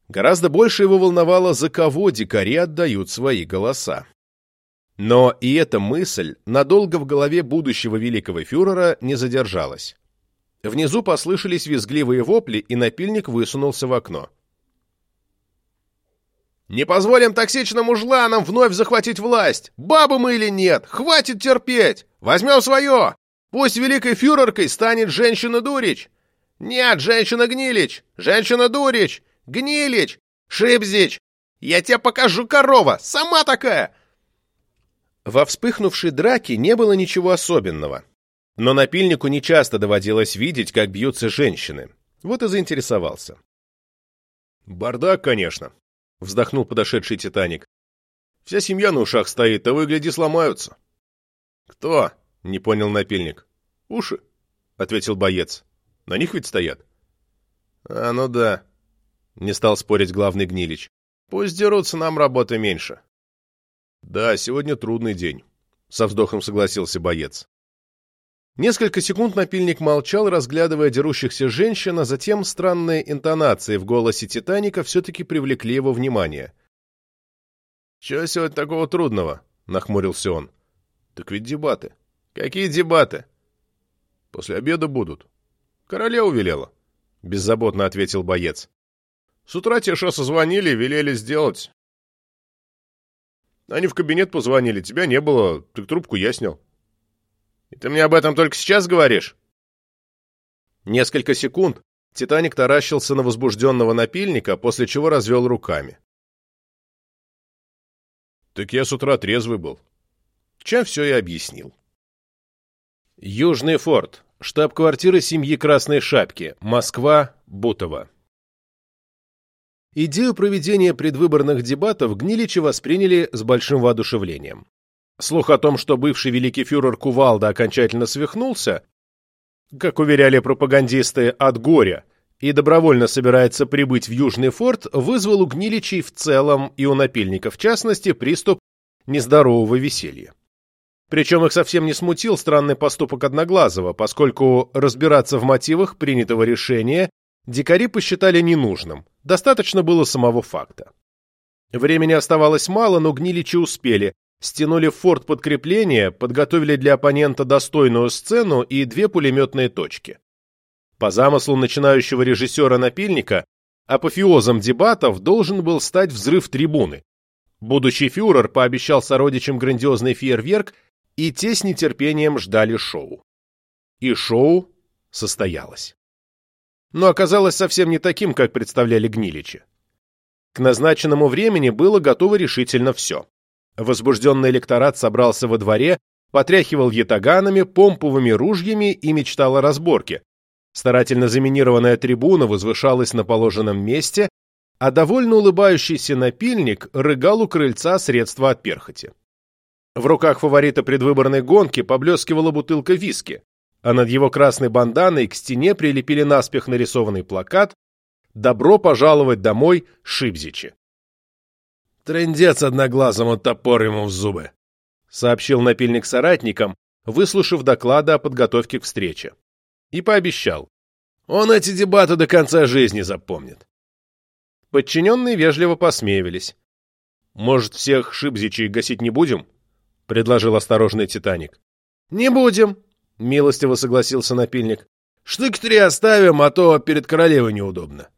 Гораздо больше его волновало, за кого дикари отдают свои голоса. Но и эта мысль надолго в голове будущего великого фюрера не задержалась. Внизу послышались визгливые вопли, и напильник высунулся в окно. «Не позволим токсичным мужланам вновь захватить власть! Бабы мы или нет! Хватит терпеть! Возьмем свое! Пусть великой фюреркой станет женщина-дурич! Нет, женщина-гнилич! Женщина-дурич! Гнилич! Шибзич! Я тебе покажу, корова! Сама такая!» Во вспыхнувшей драке не было ничего особенного. Но напильнику нечасто доводилось видеть, как бьются женщины. Вот и заинтересовался. «Бардак, конечно», — вздохнул подошедший Титаник. «Вся семья на ушах стоит, а выгляди сломаются». «Кто? — не понял напильник. «Уши», — ответил боец. «На них ведь стоят». «А, ну да», — не стал спорить главный гнилич. «Пусть дерутся, нам работы меньше». «Да, сегодня трудный день», — со вздохом согласился боец. Несколько секунд напильник молчал, разглядывая дерущихся женщин, а затем странные интонации в голосе Титаника все-таки привлекли его внимание. «Чего сегодня такого трудного?» — нахмурился он. «Так ведь дебаты». «Какие дебаты?» «После обеда будут». «Королева велела», — беззаботно ответил боец. «С утра те шо созвонили, велели сделать. Они в кабинет позвонили, тебя не было, ты трубку я снял». «И ты мне об этом только сейчас говоришь?» Несколько секунд Титаник таращился на возбужденного напильника, после чего развел руками. «Так я с утра трезвый был». Чем все и объяснил. Южный форт. Штаб-квартира семьи Красной Шапки. Москва. Бутово. Идею проведения предвыборных дебатов Гниличи восприняли с большим воодушевлением. Слух о том, что бывший великий фюрер Кувалда окончательно свихнулся, как уверяли пропагандисты, от горя, и добровольно собирается прибыть в Южный форт, вызвал у Гниличей в целом и у напильника в частности приступ нездорового веселья. Причем их совсем не смутил странный поступок Одноглазого, поскольку разбираться в мотивах принятого решения дикари посчитали ненужным, достаточно было самого факта. Времени оставалось мало, но гниличи успели, стянули в форт подкрепление, подготовили для оппонента достойную сцену и две пулеметные точки. По замыслу начинающего режиссера-напильника, апофеозом дебатов должен был стать взрыв трибуны. Будущий фюрер пообещал сородичам грандиозный фейерверк, и те с нетерпением ждали шоу. И шоу состоялось. Но оказалось совсем не таким, как представляли гниличи. К назначенному времени было готово решительно все. Возбужденный электорат собрался во дворе, потряхивал ятаганами, помповыми ружьями и мечтал о разборке. Старательно заминированная трибуна возвышалась на положенном месте, а довольно улыбающийся напильник рыгал у крыльца средства от перхоти. В руках фаворита предвыборной гонки поблескивала бутылка виски, а над его красной банданой к стене прилепили наспех нарисованный плакат «Добро пожаловать домой, Шибзичи». «Трындец одноглазому топор ему в зубы», — сообщил напильник соратникам, выслушав доклады о подготовке к встрече. И пообещал. «Он эти дебаты до конца жизни запомнит». Подчиненные вежливо посмеивались. «Может, всех шибзичей гасить не будем?» — предложил осторожный Титаник. «Не будем», — милостиво согласился напильник. «Штык три оставим, а то перед королевой неудобно».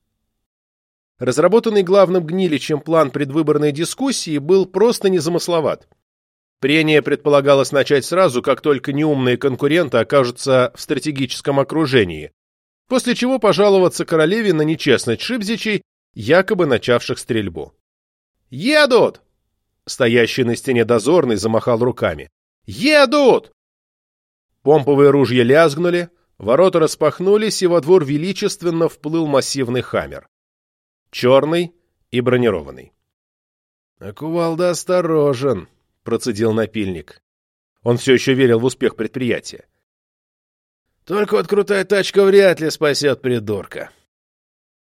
Разработанный главным Гниличем план предвыборной дискуссии был просто незамысловат. Прение предполагалось начать сразу, как только неумные конкуренты окажутся в стратегическом окружении, после чего пожаловаться королеве на нечестность Шибзичей, якобы начавших стрельбу. «Едут!» Стоящий на стене дозорный замахал руками. «Едут!» Помповые ружья лязгнули, ворота распахнулись, и во двор величественно вплыл массивный хаммер черный и бронированный. «А кувалда осторожен», — процедил напильник. Он все еще верил в успех предприятия. «Только вот крутая тачка вряд ли спасет придурка».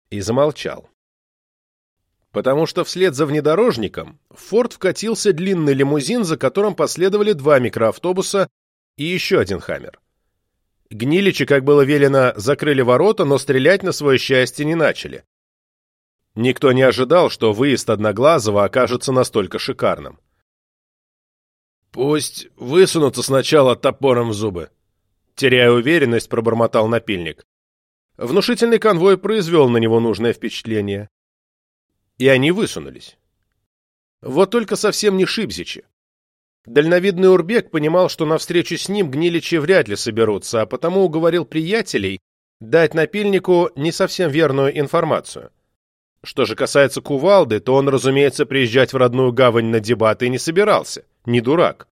И замолчал. Потому что вслед за внедорожником в форт вкатился длинный лимузин, за которым последовали два микроавтобуса и еще один «Хаммер». Гниличи, как было велено, закрыли ворота, но стрелять на свое счастье не начали. Никто не ожидал, что выезд Одноглазого окажется настолько шикарным. «Пусть высунутся сначала топором в зубы», — теряя уверенность, пробормотал напильник. Внушительный конвой произвел на него нужное впечатление. И они высунулись. Вот только совсем не Шибзичи. Дальновидный Урбек понимал, что на встречу с ним гниличи вряд ли соберутся, а потому уговорил приятелей дать напильнику не совсем верную информацию. Что же касается Кувалды, то он, разумеется, приезжать в родную гавань на дебаты не собирался. Не дурак.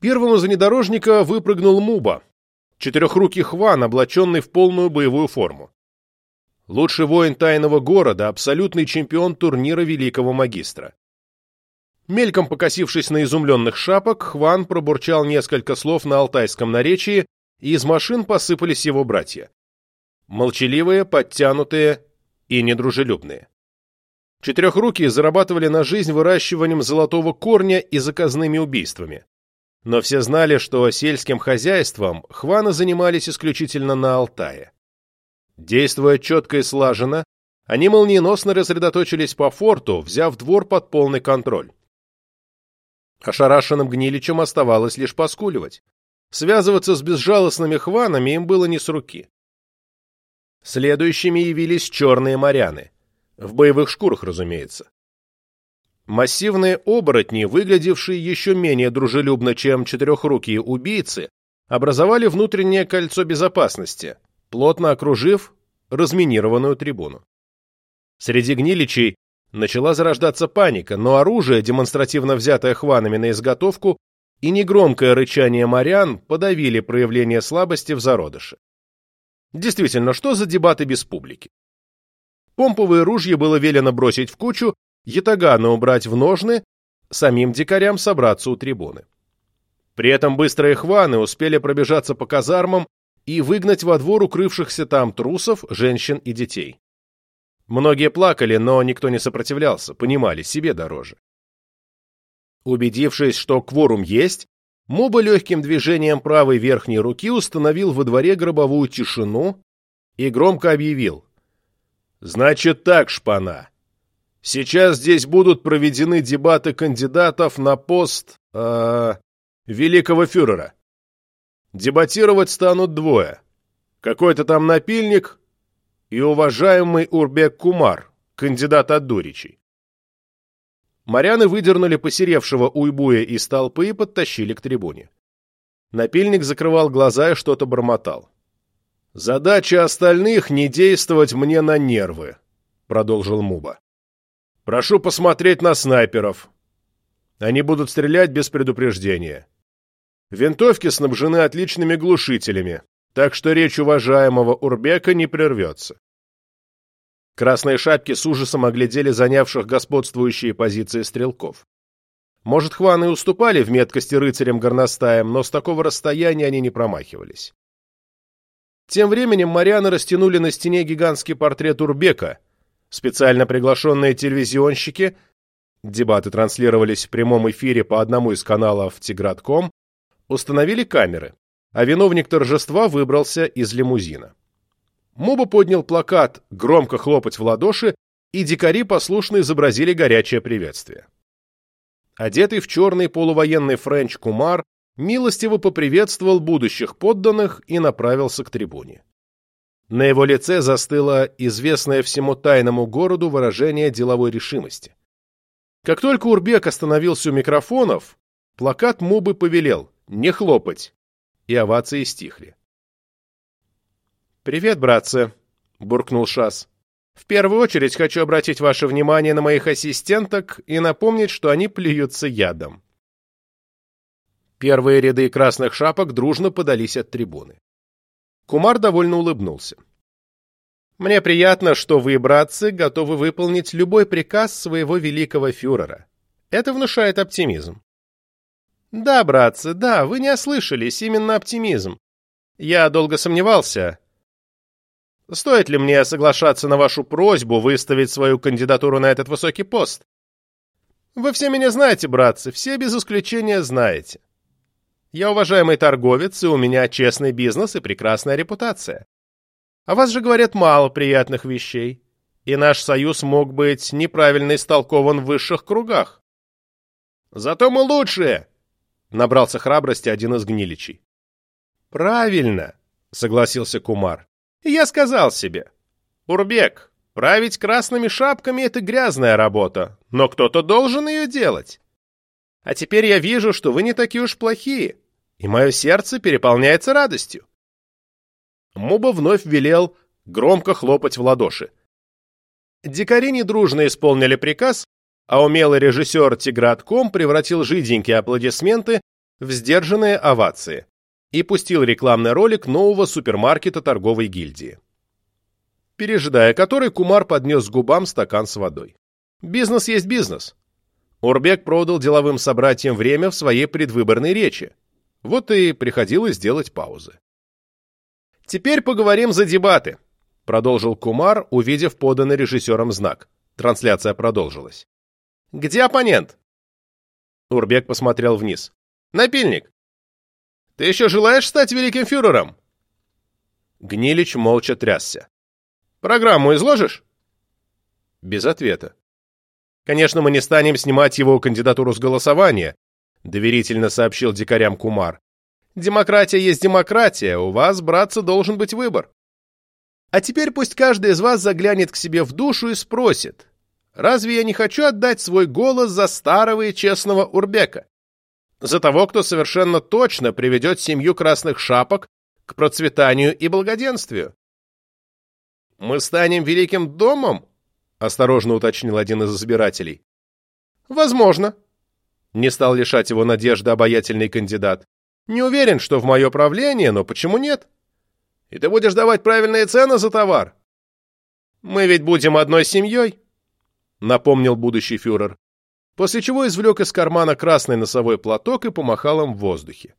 Первым из внедорожника выпрыгнул Муба, четырехрукий хван, облаченный в полную боевую форму. Лучший воин тайного города, абсолютный чемпион турнира Великого Магистра. Мельком покосившись на изумленных шапок, Хван пробурчал несколько слов на алтайском наречии, и из машин посыпались его братья. Молчаливые, подтянутые и недружелюбные. Четырехрукие зарабатывали на жизнь выращиванием золотого корня и заказными убийствами. Но все знали, что сельским хозяйством хваны занимались исключительно на Алтае. Действуя четко и слаженно, они молниеносно рассредоточились по форту, взяв двор под полный контроль. Ошарашенным гниличем оставалось лишь поскуливать. Связываться с безжалостными хванами им было не с руки. Следующими явились черные моряны. В боевых шкурах, разумеется. Массивные оборотни, выглядевшие еще менее дружелюбно, чем четырехрукие убийцы, образовали внутреннее кольцо безопасности, плотно окружив разминированную трибуну. Среди гниличей начала зарождаться паника, но оружие, демонстративно взятое хванами на изготовку, и негромкое рычание морян подавили проявление слабости в зародыше. Действительно, что за дебаты без публики? Помповые ружья было велено бросить в кучу, ятаганы убрать в ножны, самим дикарям собраться у трибуны. При этом быстрые хваны успели пробежаться по казармам и выгнать во двор укрывшихся там трусов, женщин и детей. Многие плакали, но никто не сопротивлялся, понимали, себе дороже. Убедившись, что кворум есть, Моба легким движением правой верхней руки установил во дворе гробовую тишину и громко объявил. «Значит так, шпана. Сейчас здесь будут проведены дебаты кандидатов на пост... Э, великого фюрера. Дебатировать станут двое. Какой-то там напильник и уважаемый Урбек Кумар, кандидат от Дуричей. Моряны выдернули посеревшего уйбуя из толпы и подтащили к трибуне. Напильник закрывал глаза и что-то бормотал. «Задача остальных — не действовать мне на нервы», — продолжил Муба. «Прошу посмотреть на снайперов. Они будут стрелять без предупреждения. Винтовки снабжены отличными глушителями, так что речь уважаемого Урбека не прервется. Красные шапки с ужасом оглядели занявших господствующие позиции стрелков. Может, хваны уступали в меткости рыцарям-горностаям, но с такого расстояния они не промахивались. Тем временем моряны растянули на стене гигантский портрет Урбека. Специально приглашенные телевизионщики, дебаты транслировались в прямом эфире по одному из каналов Тигратком, установили камеры, а виновник торжества выбрался из лимузина. Моба поднял плакат «Громко хлопать в ладоши», и дикари послушно изобразили горячее приветствие. Одетый в черный полувоенный френч Кумар милостиво поприветствовал будущих подданных и направился к трибуне. На его лице застыло известное всему тайному городу выражение деловой решимости. Как только Урбек остановился у микрофонов, плакат Мубы повелел «Не хлопать!» и овации стихли. «Привет, братцы», — буркнул Шас. «В первую очередь хочу обратить ваше внимание на моих ассистенток и напомнить, что они плюются ядом». Первые ряды красных шапок дружно подались от трибуны. Кумар довольно улыбнулся. «Мне приятно, что вы, братцы, готовы выполнить любой приказ своего великого фюрера. Это внушает оптимизм». «Да, братцы, да, вы не ослышались, именно оптимизм. Я долго сомневался, Стоит ли мне соглашаться на вашу просьбу выставить свою кандидатуру на этот высокий пост? Вы все меня знаете, братцы, все без исключения знаете. Я уважаемый торговец, и у меня честный бизнес и прекрасная репутация. О вас же говорят мало приятных вещей, и наш союз мог быть неправильно истолкован в высших кругах. Зато мы лучшие, — набрался храбрости один из гниличей. Правильно, — согласился Кумар. И я сказал себе, «Урбек, править красными шапками — это грязная работа, но кто-то должен ее делать. А теперь я вижу, что вы не такие уж плохие, и мое сердце переполняется радостью». Муба вновь велел громко хлопать в ладоши. Дикари недружно исполнили приказ, а умелый режиссер Тигратком превратил жиденькие аплодисменты в сдержанные овации и пустил рекламный ролик нового супермаркета торговой гильдии. Пережидая который, Кумар поднес губам стакан с водой. Бизнес есть бизнес. Урбек продал деловым собратьям время в своей предвыборной речи. Вот и приходилось делать паузы. «Теперь поговорим за дебаты», — продолжил Кумар, увидев поданный режиссером знак. Трансляция продолжилась. «Где оппонент?» Урбек посмотрел вниз. «Напильник! Ты еще желаешь стать великим фюрером?» Гнилич молча трясся. «Программу изложишь?» Без ответа. «Конечно, мы не станем снимать его кандидатуру с голосования», доверительно сообщил дикарям Кумар. «Демократия есть демократия, у вас, братцы, должен быть выбор. А теперь пусть каждый из вас заглянет к себе в душу и спросит, разве я не хочу отдать свой голос за старого и честного Урбека? За того, кто совершенно точно приведет семью красных шапок к процветанию и благоденствию? Мы станем великим домом, осторожно уточнил один из избирателей. Возможно. Не стал лишать его надежды обаятельный кандидат. Не уверен, что в мое правление, но почему нет? И ты будешь давать правильные цены за товар. Мы ведь будем одной семьей, напомнил будущий фюрер, после чего извлек из кармана красный носовой платок и помахал им в воздухе.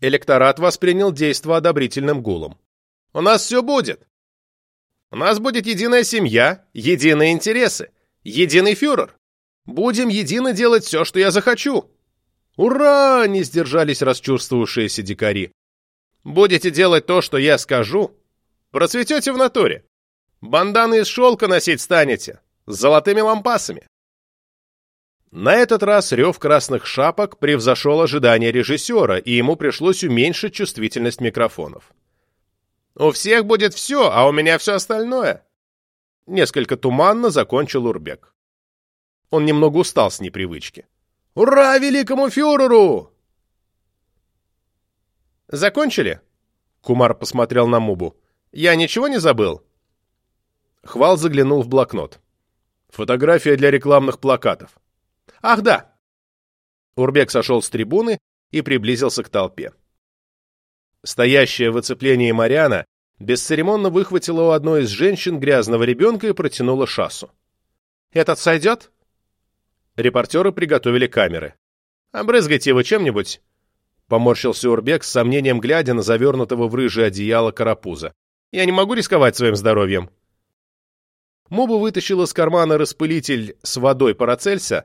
Электорат воспринял действо одобрительным гулом. «У нас все будет. У нас будет единая семья, единые интересы, единый фюрер. Будем едино делать все, что я захочу. Ура! Не сдержались расчувствовавшиеся дикари. Будете делать то, что я скажу, процветете в натуре. Банданы из шелка носить станете, с золотыми лампасами. На этот раз рев красных шапок превзошел ожидания режиссера, и ему пришлось уменьшить чувствительность микрофонов. У всех будет все, а у меня все остальное. Несколько туманно закончил Урбек. Он немного устал с непривычки. «Ура великому фюреру!» «Закончили?» Кумар посмотрел на Мубу. «Я ничего не забыл?» Хвал заглянул в блокнот. «Фотография для рекламных плакатов». «Ах, да!» Урбек сошел с трибуны и приблизился к толпе. Стоящая в оцеплении Мариана бесцеремонно выхватила у одной из женщин грязного ребенка и протянула шассу. «Этот сойдет?» Репортеры приготовили камеры. «Обрызгайте его чем-нибудь», — поморщился Урбек с сомнением глядя на завернутого в рыжее одеяло карапуза. «Я не могу рисковать своим здоровьем». Мобу вытащил из кармана распылитель с водой Парацельса,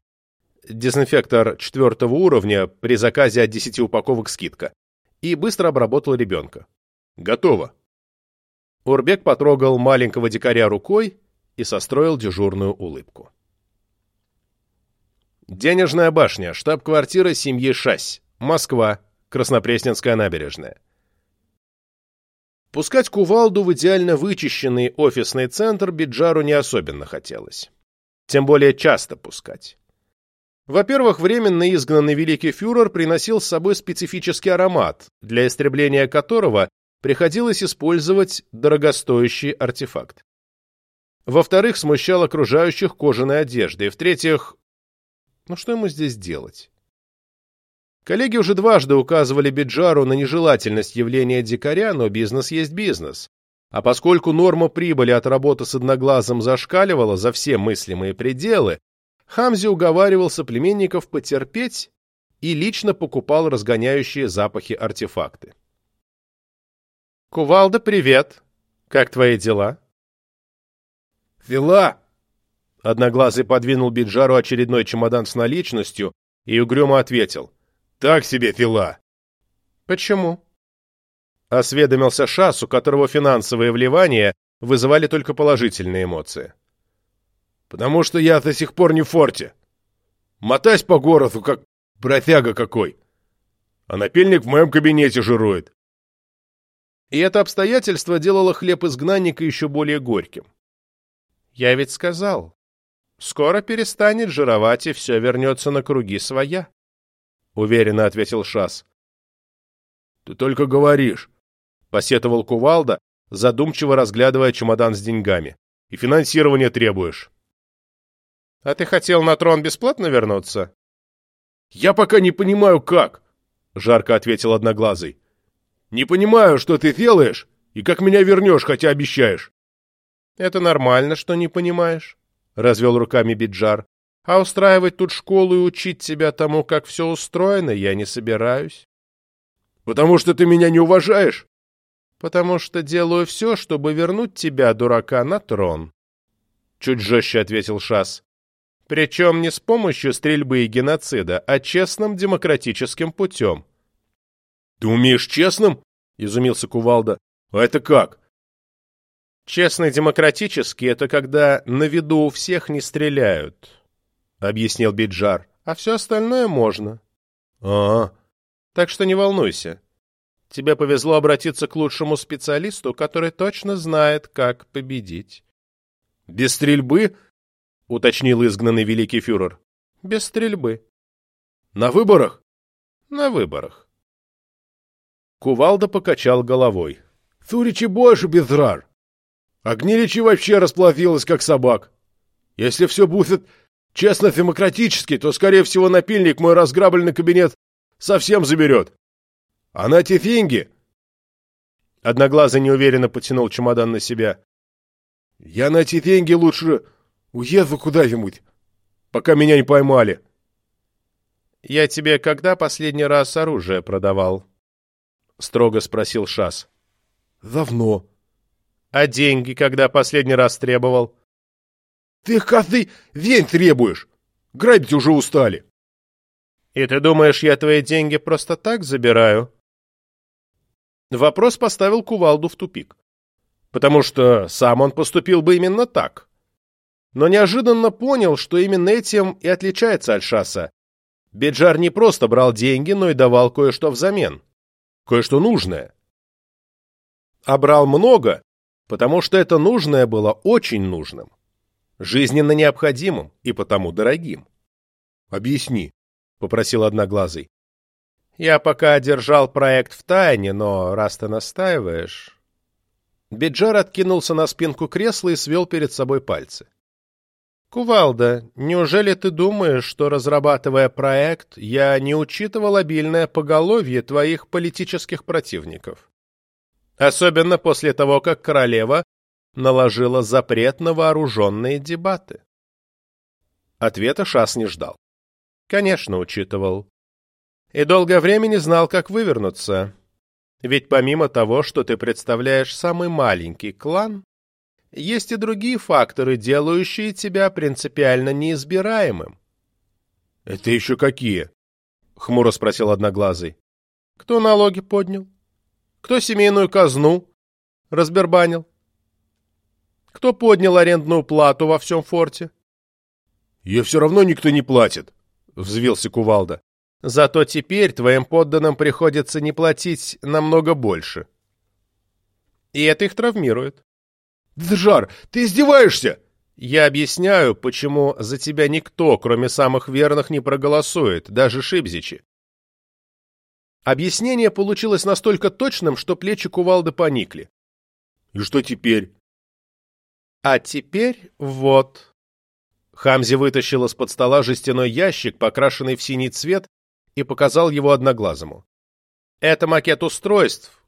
дезинфектор четвертого уровня, при заказе от десяти упаковок скидка, и быстро обработал ребенка. «Готово!» Урбек потрогал маленького дикаря рукой и состроил дежурную улыбку. Денежная башня, штаб-квартира семьи Шась, Москва, Краснопресненская набережная. Пускать кувалду в идеально вычищенный офисный центр Биджару не особенно хотелось. Тем более часто пускать. Во-первых, временно изгнанный великий фюрер приносил с собой специфический аромат, для истребления которого приходилось использовать дорогостоящий артефакт. Во-вторых, смущал окружающих кожаной одеждой. В-третьих, ну что ему здесь делать? Коллеги уже дважды указывали Биджару на нежелательность явления дикаря, но бизнес есть бизнес. А поскольку норма прибыли от работы с одноглазым зашкаливала за все мыслимые пределы, Хамзи уговаривал соплеменников потерпеть и лично покупал разгоняющие запахи артефакты. «Кувалда, привет! Как твои дела?» «Дела!» Одноглазый подвинул Биджару очередной чемодан с наличностью и угрюмо ответил. «Так себе фила!» «Почему?» Осведомился Шас, у которого финансовые вливания вызывали только положительные эмоции потому что я до сих пор не в форте. Мотаюсь по городу, как бродяга какой. А напильник в моем кабинете жирует. И это обстоятельство делало хлеб изгнанника еще более горьким. Я ведь сказал, скоро перестанет жировать, и все вернется на круги своя. Уверенно ответил Шас. Ты только говоришь, посетовал Кувалда, задумчиво разглядывая чемодан с деньгами. И финансирование требуешь. А ты хотел на трон бесплатно вернуться? Я пока не понимаю, как, жарко ответил Одноглазый. Не понимаю, что ты делаешь и как меня вернешь, хотя обещаешь. Это нормально, что не понимаешь, развел руками Биджар. А устраивать тут школу и учить тебя тому, как все устроено, я не собираюсь. Потому что ты меня не уважаешь? Потому что делаю все, чтобы вернуть тебя, дурака, на трон. Чуть жестче ответил Шас. Причем не с помощью стрельбы и геноцида, а честным демократическим путем. — Ты умеешь честным? — изумился Кувалда. — А это как? — Честный демократический — это когда на виду у всех не стреляют, — объяснил Биджар. — А все остальное можно. — А, Так что не волнуйся. Тебе повезло обратиться к лучшему специалисту, который точно знает, как победить. — Без стрельбы? — уточнил изгнанный великий фюрер. — Без стрельбы. — На выборах? — На выборах. Кувалда покачал головой. — Цуричи больше безрар. А Гниличи вообще расплатилась, как собак. Если все будет честно-демократически, то, скорее всего, напильник мой разграбленный кабинет совсем заберет. А на те деньги... Одноглазый неуверенно потянул чемодан на себя. Я на эти деньги лучше уеду куда-нибудь, пока меня не поймали. Я тебе когда последний раз оружие продавал? Строго спросил Шас. Давно. А деньги когда последний раз требовал? Ты каждый день требуешь. Грабить уже устали. И ты думаешь, я твои деньги просто так забираю? Вопрос поставил Кувалду в тупик. Потому что сам он поступил бы именно так. Но неожиданно понял, что именно этим и отличается Альшаса. Беджар не просто брал деньги, но и давал кое-что взамен. Кое-что нужное. А брал много, потому что это нужное было очень нужным. Жизненно необходимым и потому дорогим. Объясни, — попросил Одноглазый. «Я пока держал проект в тайне, но раз ты настаиваешь...» Биджар откинулся на спинку кресла и свел перед собой пальцы. «Кувалда, неужели ты думаешь, что, разрабатывая проект, я не учитывал обильное поголовье твоих политических противников? Особенно после того, как королева наложила запрет на вооруженные дебаты?» Ответа Шас не ждал. Конечно, учитывал. И долгое время не знал, как вывернуться. Ведь помимо того, что ты представляешь самый маленький клан, есть и другие факторы, делающие тебя принципиально неизбираемым. — Это еще какие? — хмуро спросил Одноглазый. — Кто налоги поднял? Кто семейную казну разбербанил? Кто поднял арендную плату во всем форте? — Ее все равно никто не платит, взвился Кувалда. Зато теперь твоим подданным приходится не платить намного больше. И это их травмирует. Джар, ты издеваешься? Я объясняю, почему за тебя никто, кроме самых верных, не проголосует, даже Шибзичи. Объяснение получилось настолько точным, что плечи кувалды поникли. И что теперь? А теперь вот. Хамзи вытащил из-под стола жестяной ящик, покрашенный в синий цвет, и показал его одноглазому. Это макет устройств,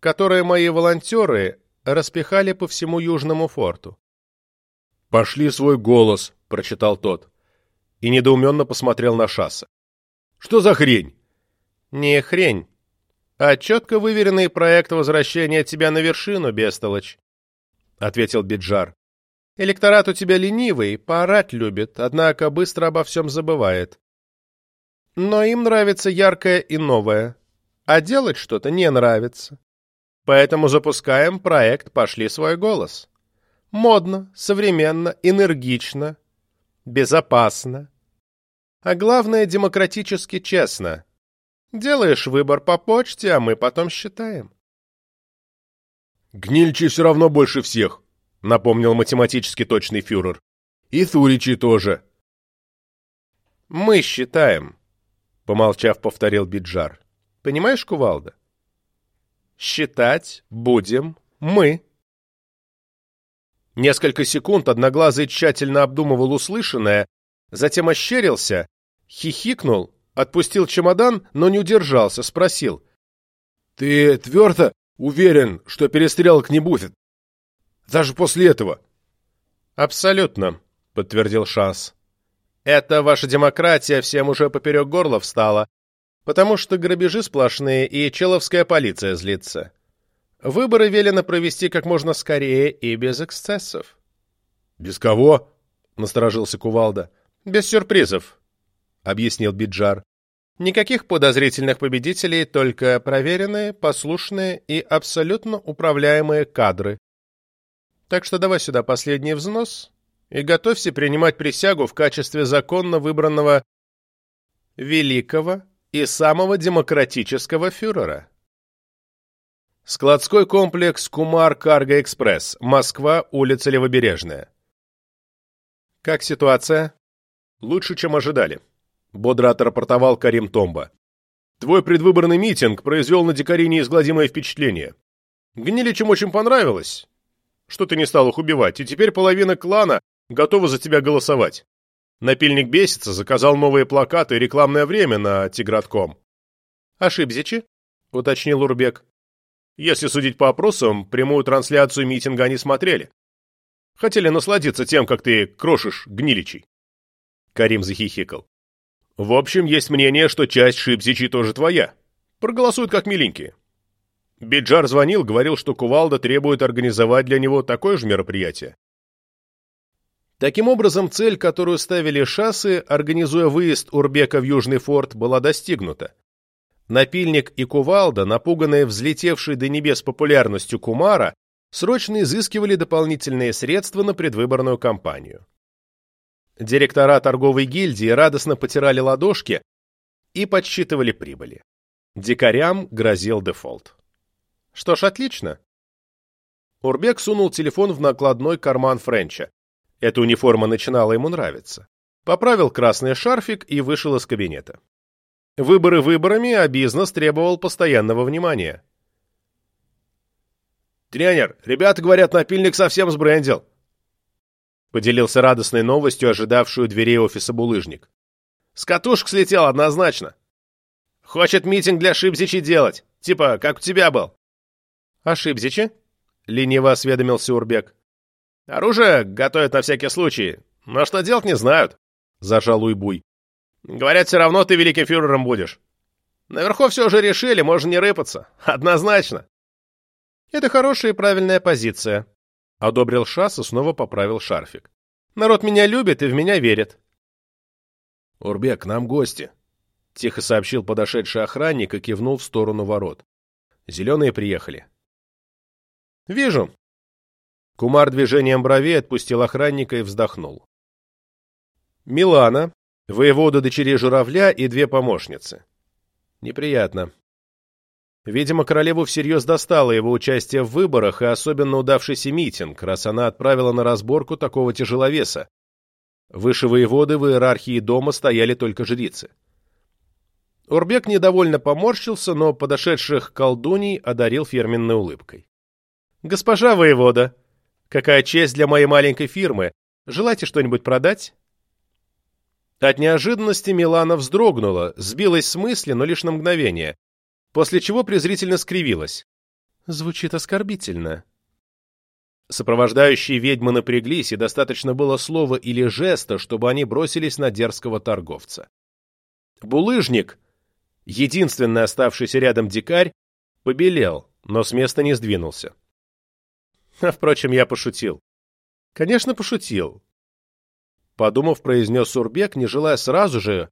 которые мои волонтеры распихали по всему Южному форту. «Пошли свой голос», — прочитал тот, и недоуменно посмотрел на Шасса. «Что за хрень?» «Не хрень, а четко выверенный проект возвращения тебя на вершину, бестолочь», — ответил Биджар. Электорат у тебя ленивый, поорать любит, однако быстро обо всем забывает. Но им нравится яркое и новое, а делать что-то не нравится. Поэтому запускаем проект «Пошли свой голос». Модно, современно, энергично, безопасно. А главное, демократически честно. Делаешь выбор по почте, а мы потом считаем. Гнильчи все равно больше всех, напомнил математически точный фюрер. И Суричи тоже. Мы считаем, помолчав, повторил Биджар. Понимаешь, Кувалда? Считать будем мы. Несколько секунд Одноглазый тщательно обдумывал услышанное, затем ощерился, хихикнул, отпустил чемодан, но не удержался, спросил. — Ты твердо уверен, что перестрелок не будет? Даже после этого. Абсолютно, подтвердил Шанс. Эта ваша демократия всем уже поперек горла встала, потому что грабежи сплошные, и человская полиция злится. Выборы велено провести как можно скорее и без эксцессов. — Без кого? — насторожился Кувалда. — Без сюрпризов, — объяснил Биджар. Никаких подозрительных победителей, только проверенные, послушные и абсолютно управляемые кадры. Так что давай сюда последний взнос и готовься принимать присягу в качестве законно выбранного великого и самого демократического фюрера. Складской комплекс «Кумар Карго Экспресс», Москва, улица Левобережная. Как ситуация? Лучше, чем ожидали бодро отрапортовал Карим Томба. Твой предвыборный митинг произвел на дикари неизгладимое впечатление. Гниличам очень понравилось, что ты не стал их убивать, и теперь половина клана готова за тебя голосовать. Напильник бесится, заказал новые плакаты и рекламное время на Тигратком. «Ошибзичи?» — уточнил Урбек. Если судить по опросам, прямую трансляцию митинга они смотрели. Хотели насладиться тем, как ты крошишь гниличей. Карим захихикал. В общем, есть мнение, что часть Шипзичи тоже твоя. Проголосуют как миленькие. Биджар звонил, говорил, что Кувалда требует организовать для него такое же мероприятие. Таким образом, цель, которую ставили шассы, организуя выезд Урбека в Южный форт, была достигнута. Напильник и Кувалда, напуганные взлетевшей до небес популярностью Кумара, срочно изыскивали дополнительные средства на предвыборную кампанию. Директора торговой гильдии радостно потирали ладошки и подсчитывали прибыли. Дикарям грозил дефолт. Что ж, отлично. Урбек сунул телефон в накладной карман Френча. Эта униформа начинала ему нравиться. Поправил красный шарфик и вышел из кабинета. Выборы выборами, а бизнес требовал постоянного внимания. «Тренер, ребята говорят, напильник совсем сбрендил», Поделился радостной новостью, ожидавшую дверей офиса булыжник. С катушек слетел однозначно. Хочет митинг для Шибзичи делать. Типа, как у тебя был. А Шибзичи? Лениво осведомился Урбек. Оружие готовят на всякий случай, но что делать не знают. Зажал Уйбуй. Говорят, все равно ты великим фюрером будешь. Наверху все уже решили, можно не рыпаться. Однозначно. Это хорошая и правильная позиция, Одобрил Шас и снова поправил шарфик. Народ меня любит и в меня верит. «Урбек, к нам гости», — тихо сообщил подошедший охранник и кивнул в сторону ворот. «Зеленые приехали». «Вижу». Кумар движением бровей отпустил охранника и вздохнул. «Милана, воевода дочери журавля и две помощницы. Неприятно. Видимо, королеву всерьез достало его участие в выборах и особенно удавшийся митинг, раз она отправила на разборку такого тяжеловеса. Выше воеводы в иерархии дома стояли только жрицы. Урбек недовольно поморщился, но подошедших колдуней одарил фирменной улыбкой. «Госпожа воевода, какая честь для моей маленькой фирмы! Желаете что-нибудь продать?» От неожиданности Милана вздрогнула, сбилась с мысли, но лишь на мгновение после чего презрительно скривилась. Звучит оскорбительно. Сопровождающие ведьмы напряглись, и достаточно было слова или жеста, чтобы они бросились на дерзкого торговца. Булыжник, единственный оставшийся рядом дикарь, побелел, но с места не сдвинулся. А, впрочем, я пошутил. Конечно, пошутил. Подумав, произнес Урбек, не желая сразу же,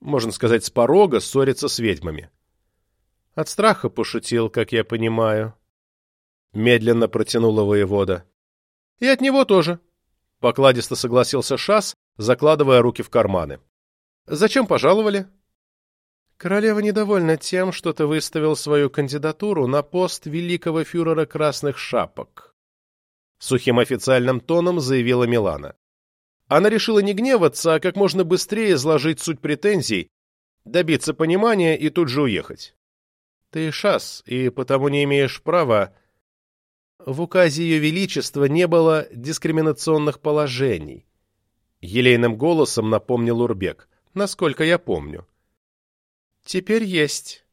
можно сказать, с порога ссориться с ведьмами. От страха пошутил, как я понимаю. Медленно протянула воевода. И от него тоже. Покладисто согласился Шас, закладывая руки в карманы. Зачем пожаловали? Королева недовольна тем, что ты выставил свою кандидатуру на пост великого фюрера Красных Шапок. Сухим официальным тоном заявила Милана. Она решила не гневаться, а как можно быстрее изложить суть претензий, добиться понимания и тут же уехать. Ты шас, и потому не имеешь права. В указе Ее Величества не было дискриминационных положений. Елейным голосом напомнил Урбек, насколько я помню. Теперь есть.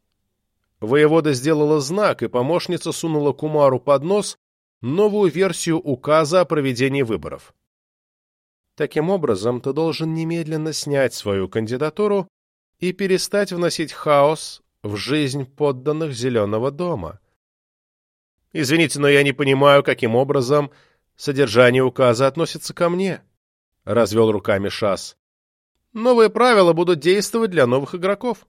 Воевода сделала знак, и помощница сунула Кумару под нос новую версию указа о проведении выборов. Таким образом, ты должен немедленно снять свою кандидатуру и перестать вносить хаос в жизнь подданных Зеленого дома. Извините, но я не понимаю, каким образом содержание указа относится ко мне, — развел руками Шас. Новые правила будут действовать для новых игроков.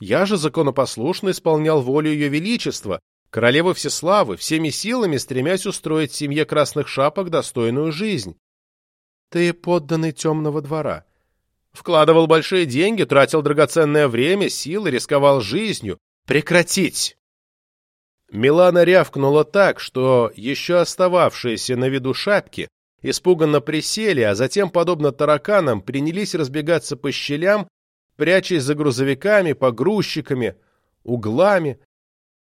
Я же законопослушно исполнял волю Ее Величества, королевы Всеславы, всеми силами стремясь устроить семье Красных Шапок достойную жизнь. Ты подданный Темного двора. Вкладывал большие деньги, тратил драгоценное время, силы, рисковал жизнью. Прекратить! Милана рявкнула так, что еще остававшиеся на виду шапки испуганно присели, а затем, подобно тараканам, принялись разбегаться по щелям, прячась за грузовиками, погрузчиками, углами.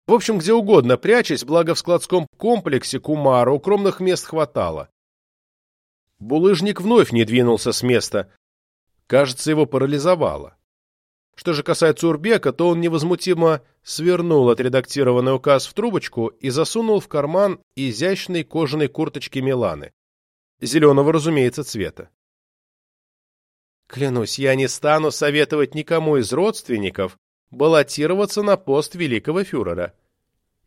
В общем, где угодно прячась, благо в складском комплексе Кумара укромных мест хватало. Булыжник вновь не двинулся с места. Кажется, его парализовало. Что же касается Урбека, то он невозмутимо свернул отредактированный указ в трубочку и засунул в карман изящной кожаной курточки Миланы. Зеленого, разумеется, цвета. Клянусь, я не стану советовать никому из родственников баллотироваться на пост великого фюрера.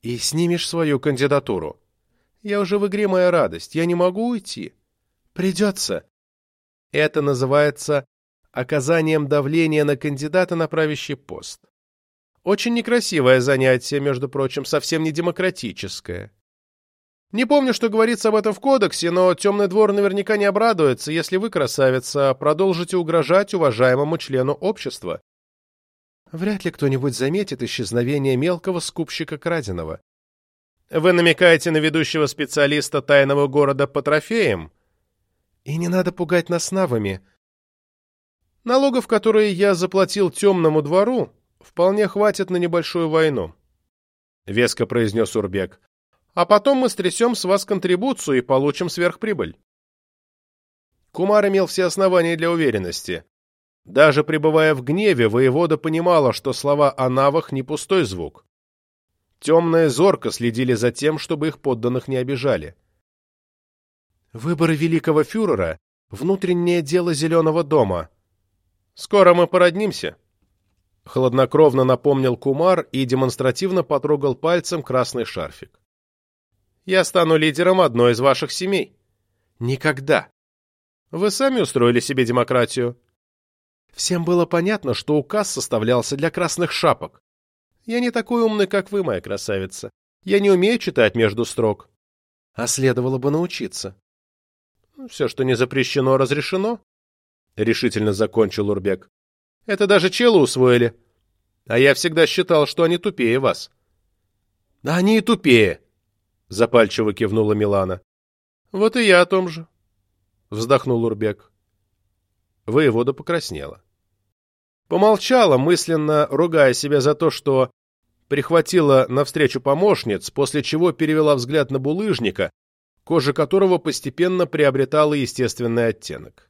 И снимешь свою кандидатуру. Я уже в игре моя радость, я не могу уйти. Придется. Это называется оказанием давления на кандидата на правящий пост. Очень некрасивое занятие, между прочим, совсем не демократическое. Не помню, что говорится об этом в кодексе, но темный двор наверняка не обрадуется, если вы, красавица, продолжите угрожать уважаемому члену общества. Вряд ли кто-нибудь заметит исчезновение мелкого скупщика краденого. Вы намекаете на ведущего специалиста тайного города по трофеям? И не надо пугать нас навами. Налогов, которые я заплатил темному двору, вполне хватит на небольшую войну. Веско произнес Урбек а потом мы стрясем с вас контрибуцию и получим сверхприбыль. Кумар имел все основания для уверенности. Даже пребывая в гневе, воевода понимала, что слова о навах не пустой звук. Темные зорко следили за тем, чтобы их подданных не обижали. Выборы великого фюрера — внутреннее дело Зеленого дома. Скоро мы породнимся. Хладнокровно напомнил Кумар и демонстративно потрогал пальцем красный шарфик я стану лидером одной из ваших семей. Никогда. Вы сами устроили себе демократию. Всем было понятно, что указ составлялся для красных шапок. Я не такой умный, как вы, моя красавица. Я не умею читать между строк. А следовало бы научиться. Все, что не запрещено, разрешено. Решительно закончил Урбек. Это даже челы усвоили. А я всегда считал, что они тупее вас. Да они и тупее, — запальчиво кивнула Милана. — Вот и я о том же, — вздохнул Урбек. Воевода покраснела. Помолчала, мысленно ругая себя за то, что прихватила навстречу помощниц, после чего перевела взгляд на булыжника, кожа которого постепенно приобретала естественный оттенок.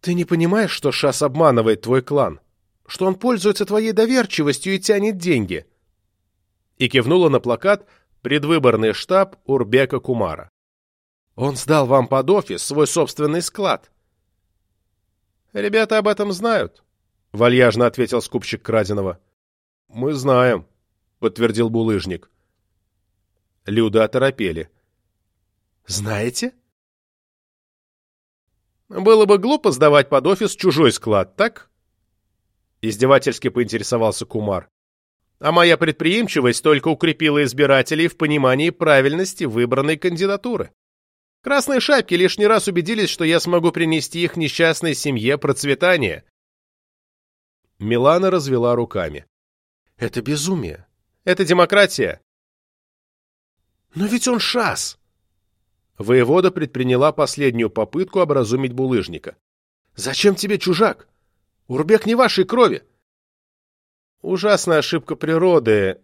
«Ты не понимаешь, что Шас обманывает твой клан? Что он пользуется твоей доверчивостью и тянет деньги?» И кивнула на плакат, предвыборный штаб Урбека Кумара. Он сдал вам под офис свой собственный склад. Ребята об этом знают, — вальяжно ответил скупщик краденого. Мы знаем, — подтвердил булыжник. Люды оторопели. Знаете? Было бы глупо сдавать под офис чужой склад, так? Издевательски поинтересовался Кумар а моя предприимчивость только укрепила избирателей в понимании правильности выбранной кандидатуры. Красные шапки лишний раз убедились, что я смогу принести их несчастной семье процветание. Милана развела руками. Это безумие. Это демократия. Но ведь он шас. Воевода предприняла последнюю попытку образумить булыжника. Зачем тебе чужак? Урбек не вашей крови. Ужасная ошибка природы,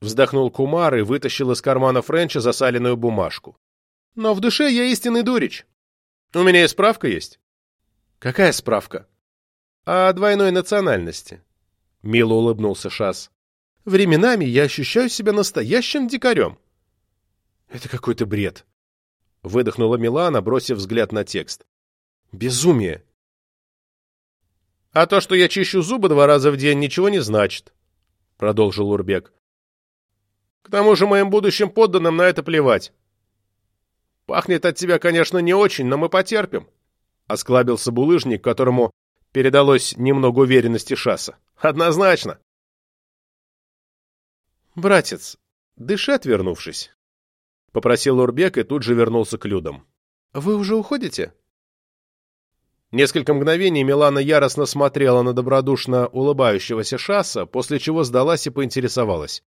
вздохнул Кумар и вытащил из кармана Френча засаленную бумажку. Но в душе я истинный дурич. У меня и справка есть. Какая справка? О двойной национальности. Мило улыбнулся Шас. Временами я ощущаю себя настоящим дикарем. Это какой-то бред. выдохнула Милана, бросив взгляд на текст. Безумие. А то, что я чищу зубы два раза в день, ничего не значит, продолжил Урбек. К тому же моим будущим подданным на это плевать. Пахнет от тебя, конечно, не очень, но мы потерпим. Осклабился булыжник, которому передалось немного уверенности Шаса. Однозначно. Братец, дыши, отвернувшись. Попросил Урбек и тут же вернулся к людям. Вы уже уходите? Несколько мгновений Милана яростно смотрела на добродушно улыбающегося Шаса, после чего сдалась и поинтересовалась.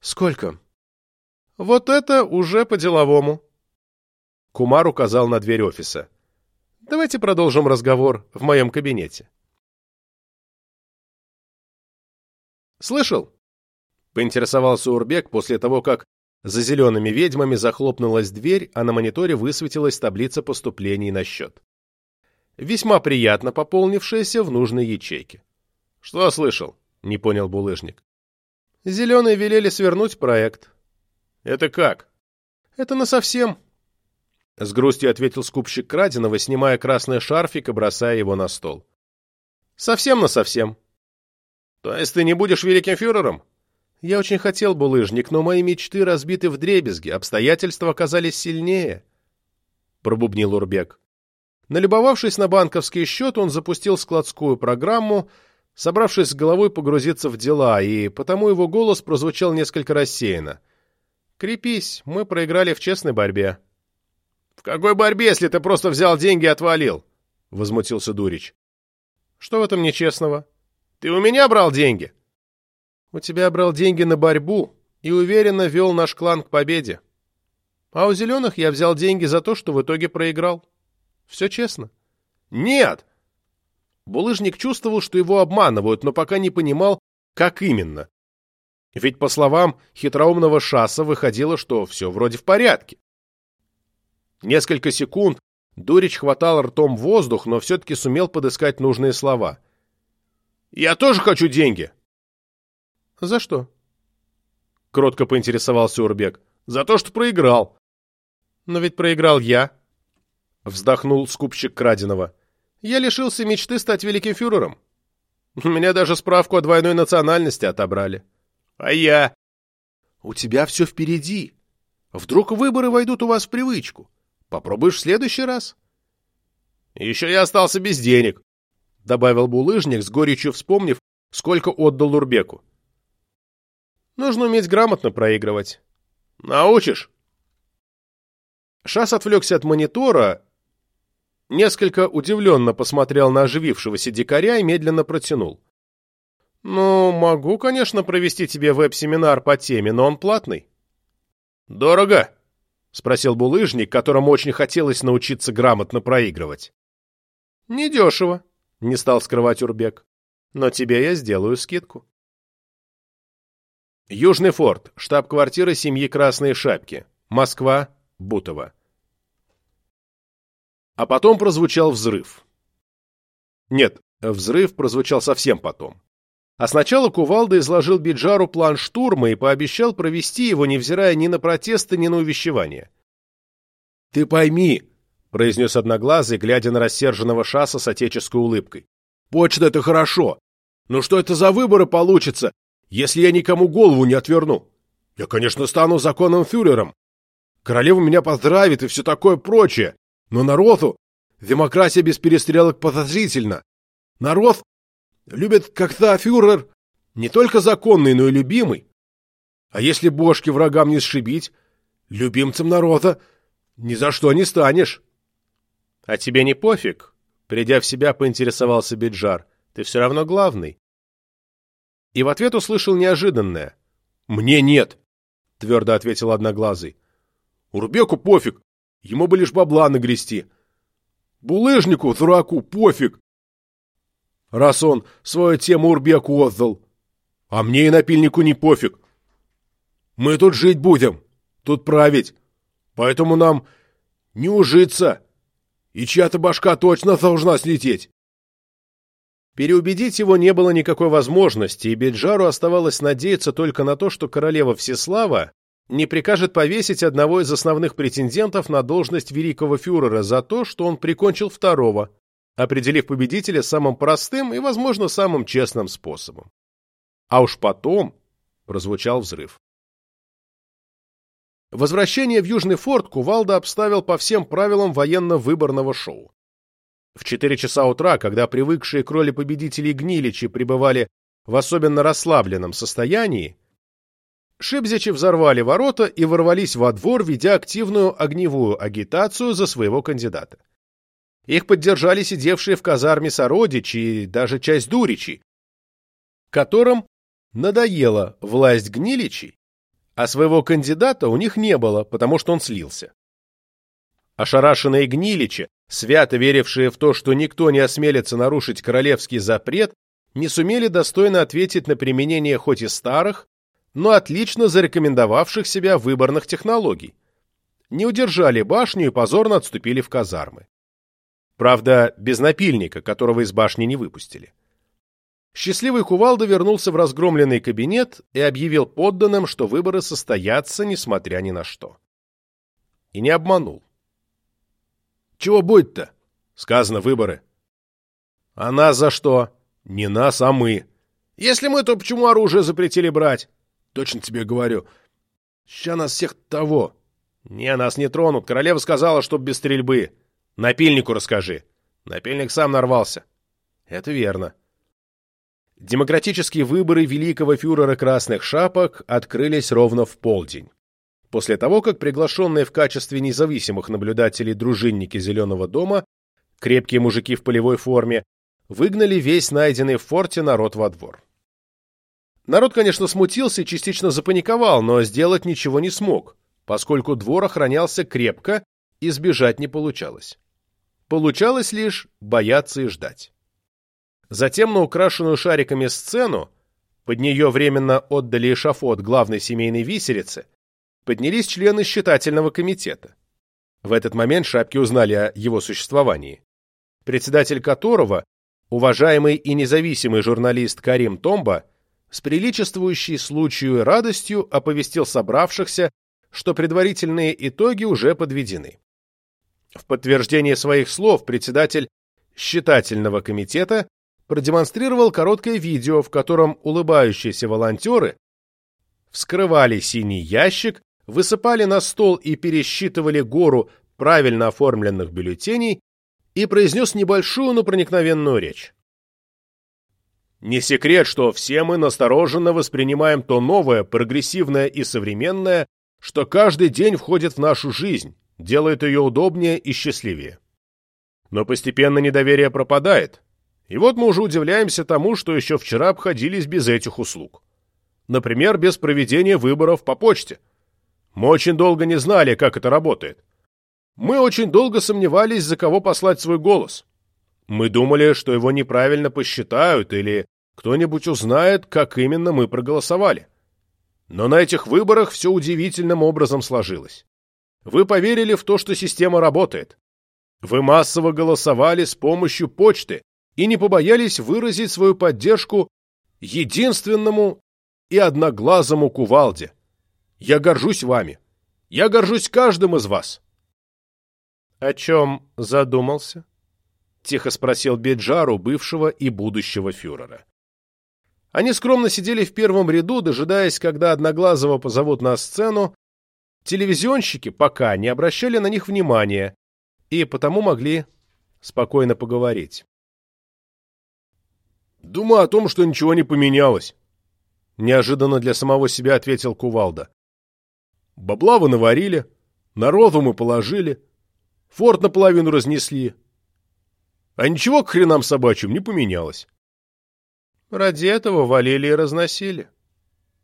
«Сколько?» «Вот это уже по-деловому». Кумар указал на дверь офиса. «Давайте продолжим разговор в моем кабинете». «Слышал?» — поинтересовался Урбек после того, как за зелеными ведьмами захлопнулась дверь, а на мониторе высветилась таблица поступлений на счет. Весьма приятно пополнившаяся в нужной ячейке. «Что слышал?» — не понял булыжник. Зеленые велели свернуть проект. Это как? Это насовсем. С грустью ответил скупщик краденого, снимая красный шарфик и бросая его на стол. Совсем насовсем. То есть ты не будешь великим фюрером? Я очень хотел булыжник, но мои мечты разбиты в дребезги, обстоятельства оказались сильнее. Пробубнил Урбек. Налюбовавшись на банковский счет, он запустил складскую программу, собравшись с головой погрузиться в дела, и потому его голос прозвучал несколько рассеянно. «Крепись, мы проиграли в честной борьбе». «В какой борьбе, если ты просто взял деньги и отвалил?» — возмутился Дурич. «Что в этом нечестного? Ты у меня брал деньги?» «У тебя брал деньги на борьбу и уверенно вел наш клан к победе. А у зеленых я взял деньги за то, что в итоге проиграл. Все честно». «Нет!» Булыжник чувствовал, что его обманывают, но пока не понимал, как именно. Ведь, по словам хитроумного Шаса, выходило, что все вроде в порядке. Несколько секунд Дурич хватал ртом воздух, но все-таки сумел подыскать нужные слова. «Я тоже хочу деньги!» «За что?» Кротко поинтересовался Урбек. «За то, что проиграл». «Но ведь проиграл я», — вздохнул скупщик краденого. Я лишился мечты стать великим фюрером. У меня даже справку о двойной национальности отобрали. А я? У тебя все впереди. Вдруг выборы войдут у вас в привычку. Попробуешь в следующий раз. Еще я остался без денег, — добавил булыжник, с горечью вспомнив, сколько отдал Урбеку. Нужно уметь грамотно проигрывать. Научишь? Шас отвлекся от монитора несколько удивленно посмотрел на оживившегося дикаря и медленно протянул. «Ну, могу, конечно, провести тебе веб-семинар по теме, но он платный». «Дорого?» — спросил булыжник, которому очень хотелось научиться грамотно проигрывать. «Недешево», — не стал скрывать Урбек. «Но тебе я сделаю скидку». Южный форт, штаб-квартира семьи Красные Шапки, Москва, Бутово. А потом прозвучал взрыв. Нет, взрыв прозвучал совсем потом. А сначала Кувалда изложил Биджару план штурма и пообещал провести его, невзирая ни на протесты, ни на увещевания. «Ты пойми», — произнес Одноглазый, глядя на рассерженного Шаса с отеческой улыбкой. «Почта — это хорошо, но что это за выборы получится, если я никому голову не отверну? Я, конечно, стану законным фюрером. Королева меня поздравит и все такое прочее, но народу демократия без перестрелок подозрительно. Народ любит, когда фюрер не только законный, но и любимый. А если бошки врагам не сшибить, любимцем народа ни за что не станешь. — А тебе не пофиг? — придя в себя, поинтересовался Биджар. — Ты все равно главный. И в ответ услышал неожиданное. — Мне нет, — твердо ответил Одноглазый. — Урбеку пофиг, Ему бы лишь бабла нагрести. Булыжнику, дураку, пофиг. Раз он свою тему Урбеку отдал. А мне и напильнику не пофиг. Мы тут жить будем, тут править. Поэтому нам не ужиться. И чья-то башка точно должна слететь. Переубедить его не было никакой возможности, и Беджару оставалось надеяться только на то, что королева Всеслава не прикажет повесить одного из основных претендентов на должность великого фюрера за то, что он прикончил второго, определив победителя самым простым и, возможно, самым честным способом. А уж потом прозвучал взрыв. Возвращение в Южный форт Кувалда обставил по всем правилам военно-выборного шоу. В 4 часа утра, когда привыкшие к роли победителей Гниличи пребывали в особенно расслабленном состоянии, Шибзичи взорвали ворота и ворвались во двор, ведя активную огневую агитацию за своего кандидата. Их поддержали сидевшие в казарме сородичи и даже часть дуричей, которым надоела власть гниличей, а своего кандидата у них не было, потому что он слился. Ошарашенные гниличи, свято верившие в то, что никто не осмелится нарушить королевский запрет, не сумели достойно ответить на применение хоть и старых, но отлично зарекомендовавших себя выборных технологий. Не удержали башню и позорно отступили в казармы. Правда, без напильника, которого из башни не выпустили. Счастливый Кувалда вернулся в разгромленный кабинет и объявил подданным, что выборы состоятся, несмотря ни на что. И не обманул. «Чего будет-то?» «Сказано, выборы». «А нас за что?» «Не нас, а мы». «Если мы, то почему оружие запретили брать?» «Точно тебе говорю. Ща нас всех того». «Не, нас не тронут. Королева сказала, чтоб без стрельбы. Напильнику расскажи». Напильник сам нарвался. «Это верно». Демократические выборы великого фюрера Красных Шапок открылись ровно в полдень. После того, как приглашенные в качестве независимых наблюдателей дружинники Зеленого дома, крепкие мужики в полевой форме, выгнали весь найденный в форте народ во двор. Народ, конечно, смутился и частично запаниковал, но сделать ничего не смог, поскольку двор охранялся крепко и сбежать не получалось. Получалось лишь бояться и ждать. Затем на украшенную шариками сцену, под нее временно отдали эшафот главной семейной виселицы, поднялись члены считательного комитета. В этот момент шапки узнали о его существовании, председатель которого, уважаемый и независимый журналист Карим Томба, с приличествующей случаю и радостью оповестил собравшихся, что предварительные итоги уже подведены. В подтверждение своих слов председатель считательного комитета продемонстрировал короткое видео, в котором улыбающиеся волонтеры вскрывали синий ящик, высыпали на стол и пересчитывали гору правильно оформленных бюллетеней и произнес небольшую, но проникновенную речь. Не секрет, что все мы настороженно воспринимаем то новое, прогрессивное и современное, что каждый день входит в нашу жизнь, делает ее удобнее и счастливее. Но постепенно недоверие пропадает, и вот мы уже удивляемся тому, что еще вчера обходились без этих услуг. Например, без проведения выборов по почте. Мы очень долго не знали, как это работает. Мы очень долго сомневались, за кого послать свой голос. Мы думали, что его неправильно посчитают или кто-нибудь узнает, как именно мы проголосовали. Но на этих выборах все удивительным образом сложилось. Вы поверили в то, что система работает. Вы массово голосовали с помощью почты, и не побоялись выразить свою поддержку единственному и одноглазому кувалде. Я горжусь вами. Я горжусь каждым из вас. — О чем задумался? — тихо спросил Беджару, бывшего и будущего фюрера. Они скромно сидели в первом ряду, дожидаясь, когда Одноглазого позовут на сцену. Телевизионщики пока не обращали на них внимания и потому могли спокойно поговорить. Думаю о том, что ничего не поменялось. Неожиданно для самого себя ответил Кувалда. Бабла вы наварили, народу мы положили, форт наполовину разнесли. А ничего к хренам собачьим не поменялось. Ради этого валили и разносили.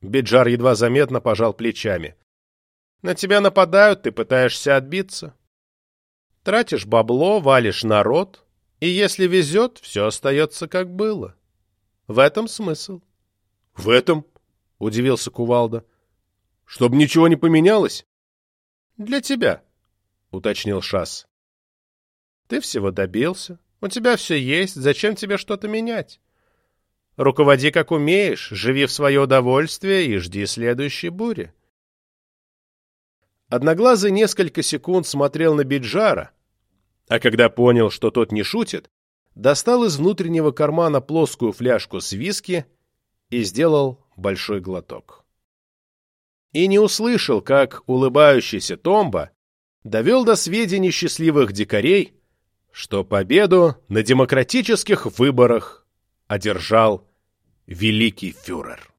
Биджар едва заметно пожал плечами. На тебя нападают, ты пытаешься отбиться. Тратишь бабло, валишь народ, и если везет, все остается как было. В этом смысл. — В этом? — удивился Кувалда. — Чтобы ничего не поменялось? — Для тебя, — уточнил Шас. — Ты всего добился. У тебя все есть. Зачем тебе что-то менять? Руководи как умеешь, живи в свое удовольствие и жди следующей бури. Одноглазый несколько секунд смотрел на Биджара, а когда понял, что тот не шутит, достал из внутреннего кармана плоскую фляжку с виски и сделал большой глоток. И не услышал, как улыбающийся Томба довел до сведений счастливых дикарей, что победу на демократических выборах одержал великий фюрер.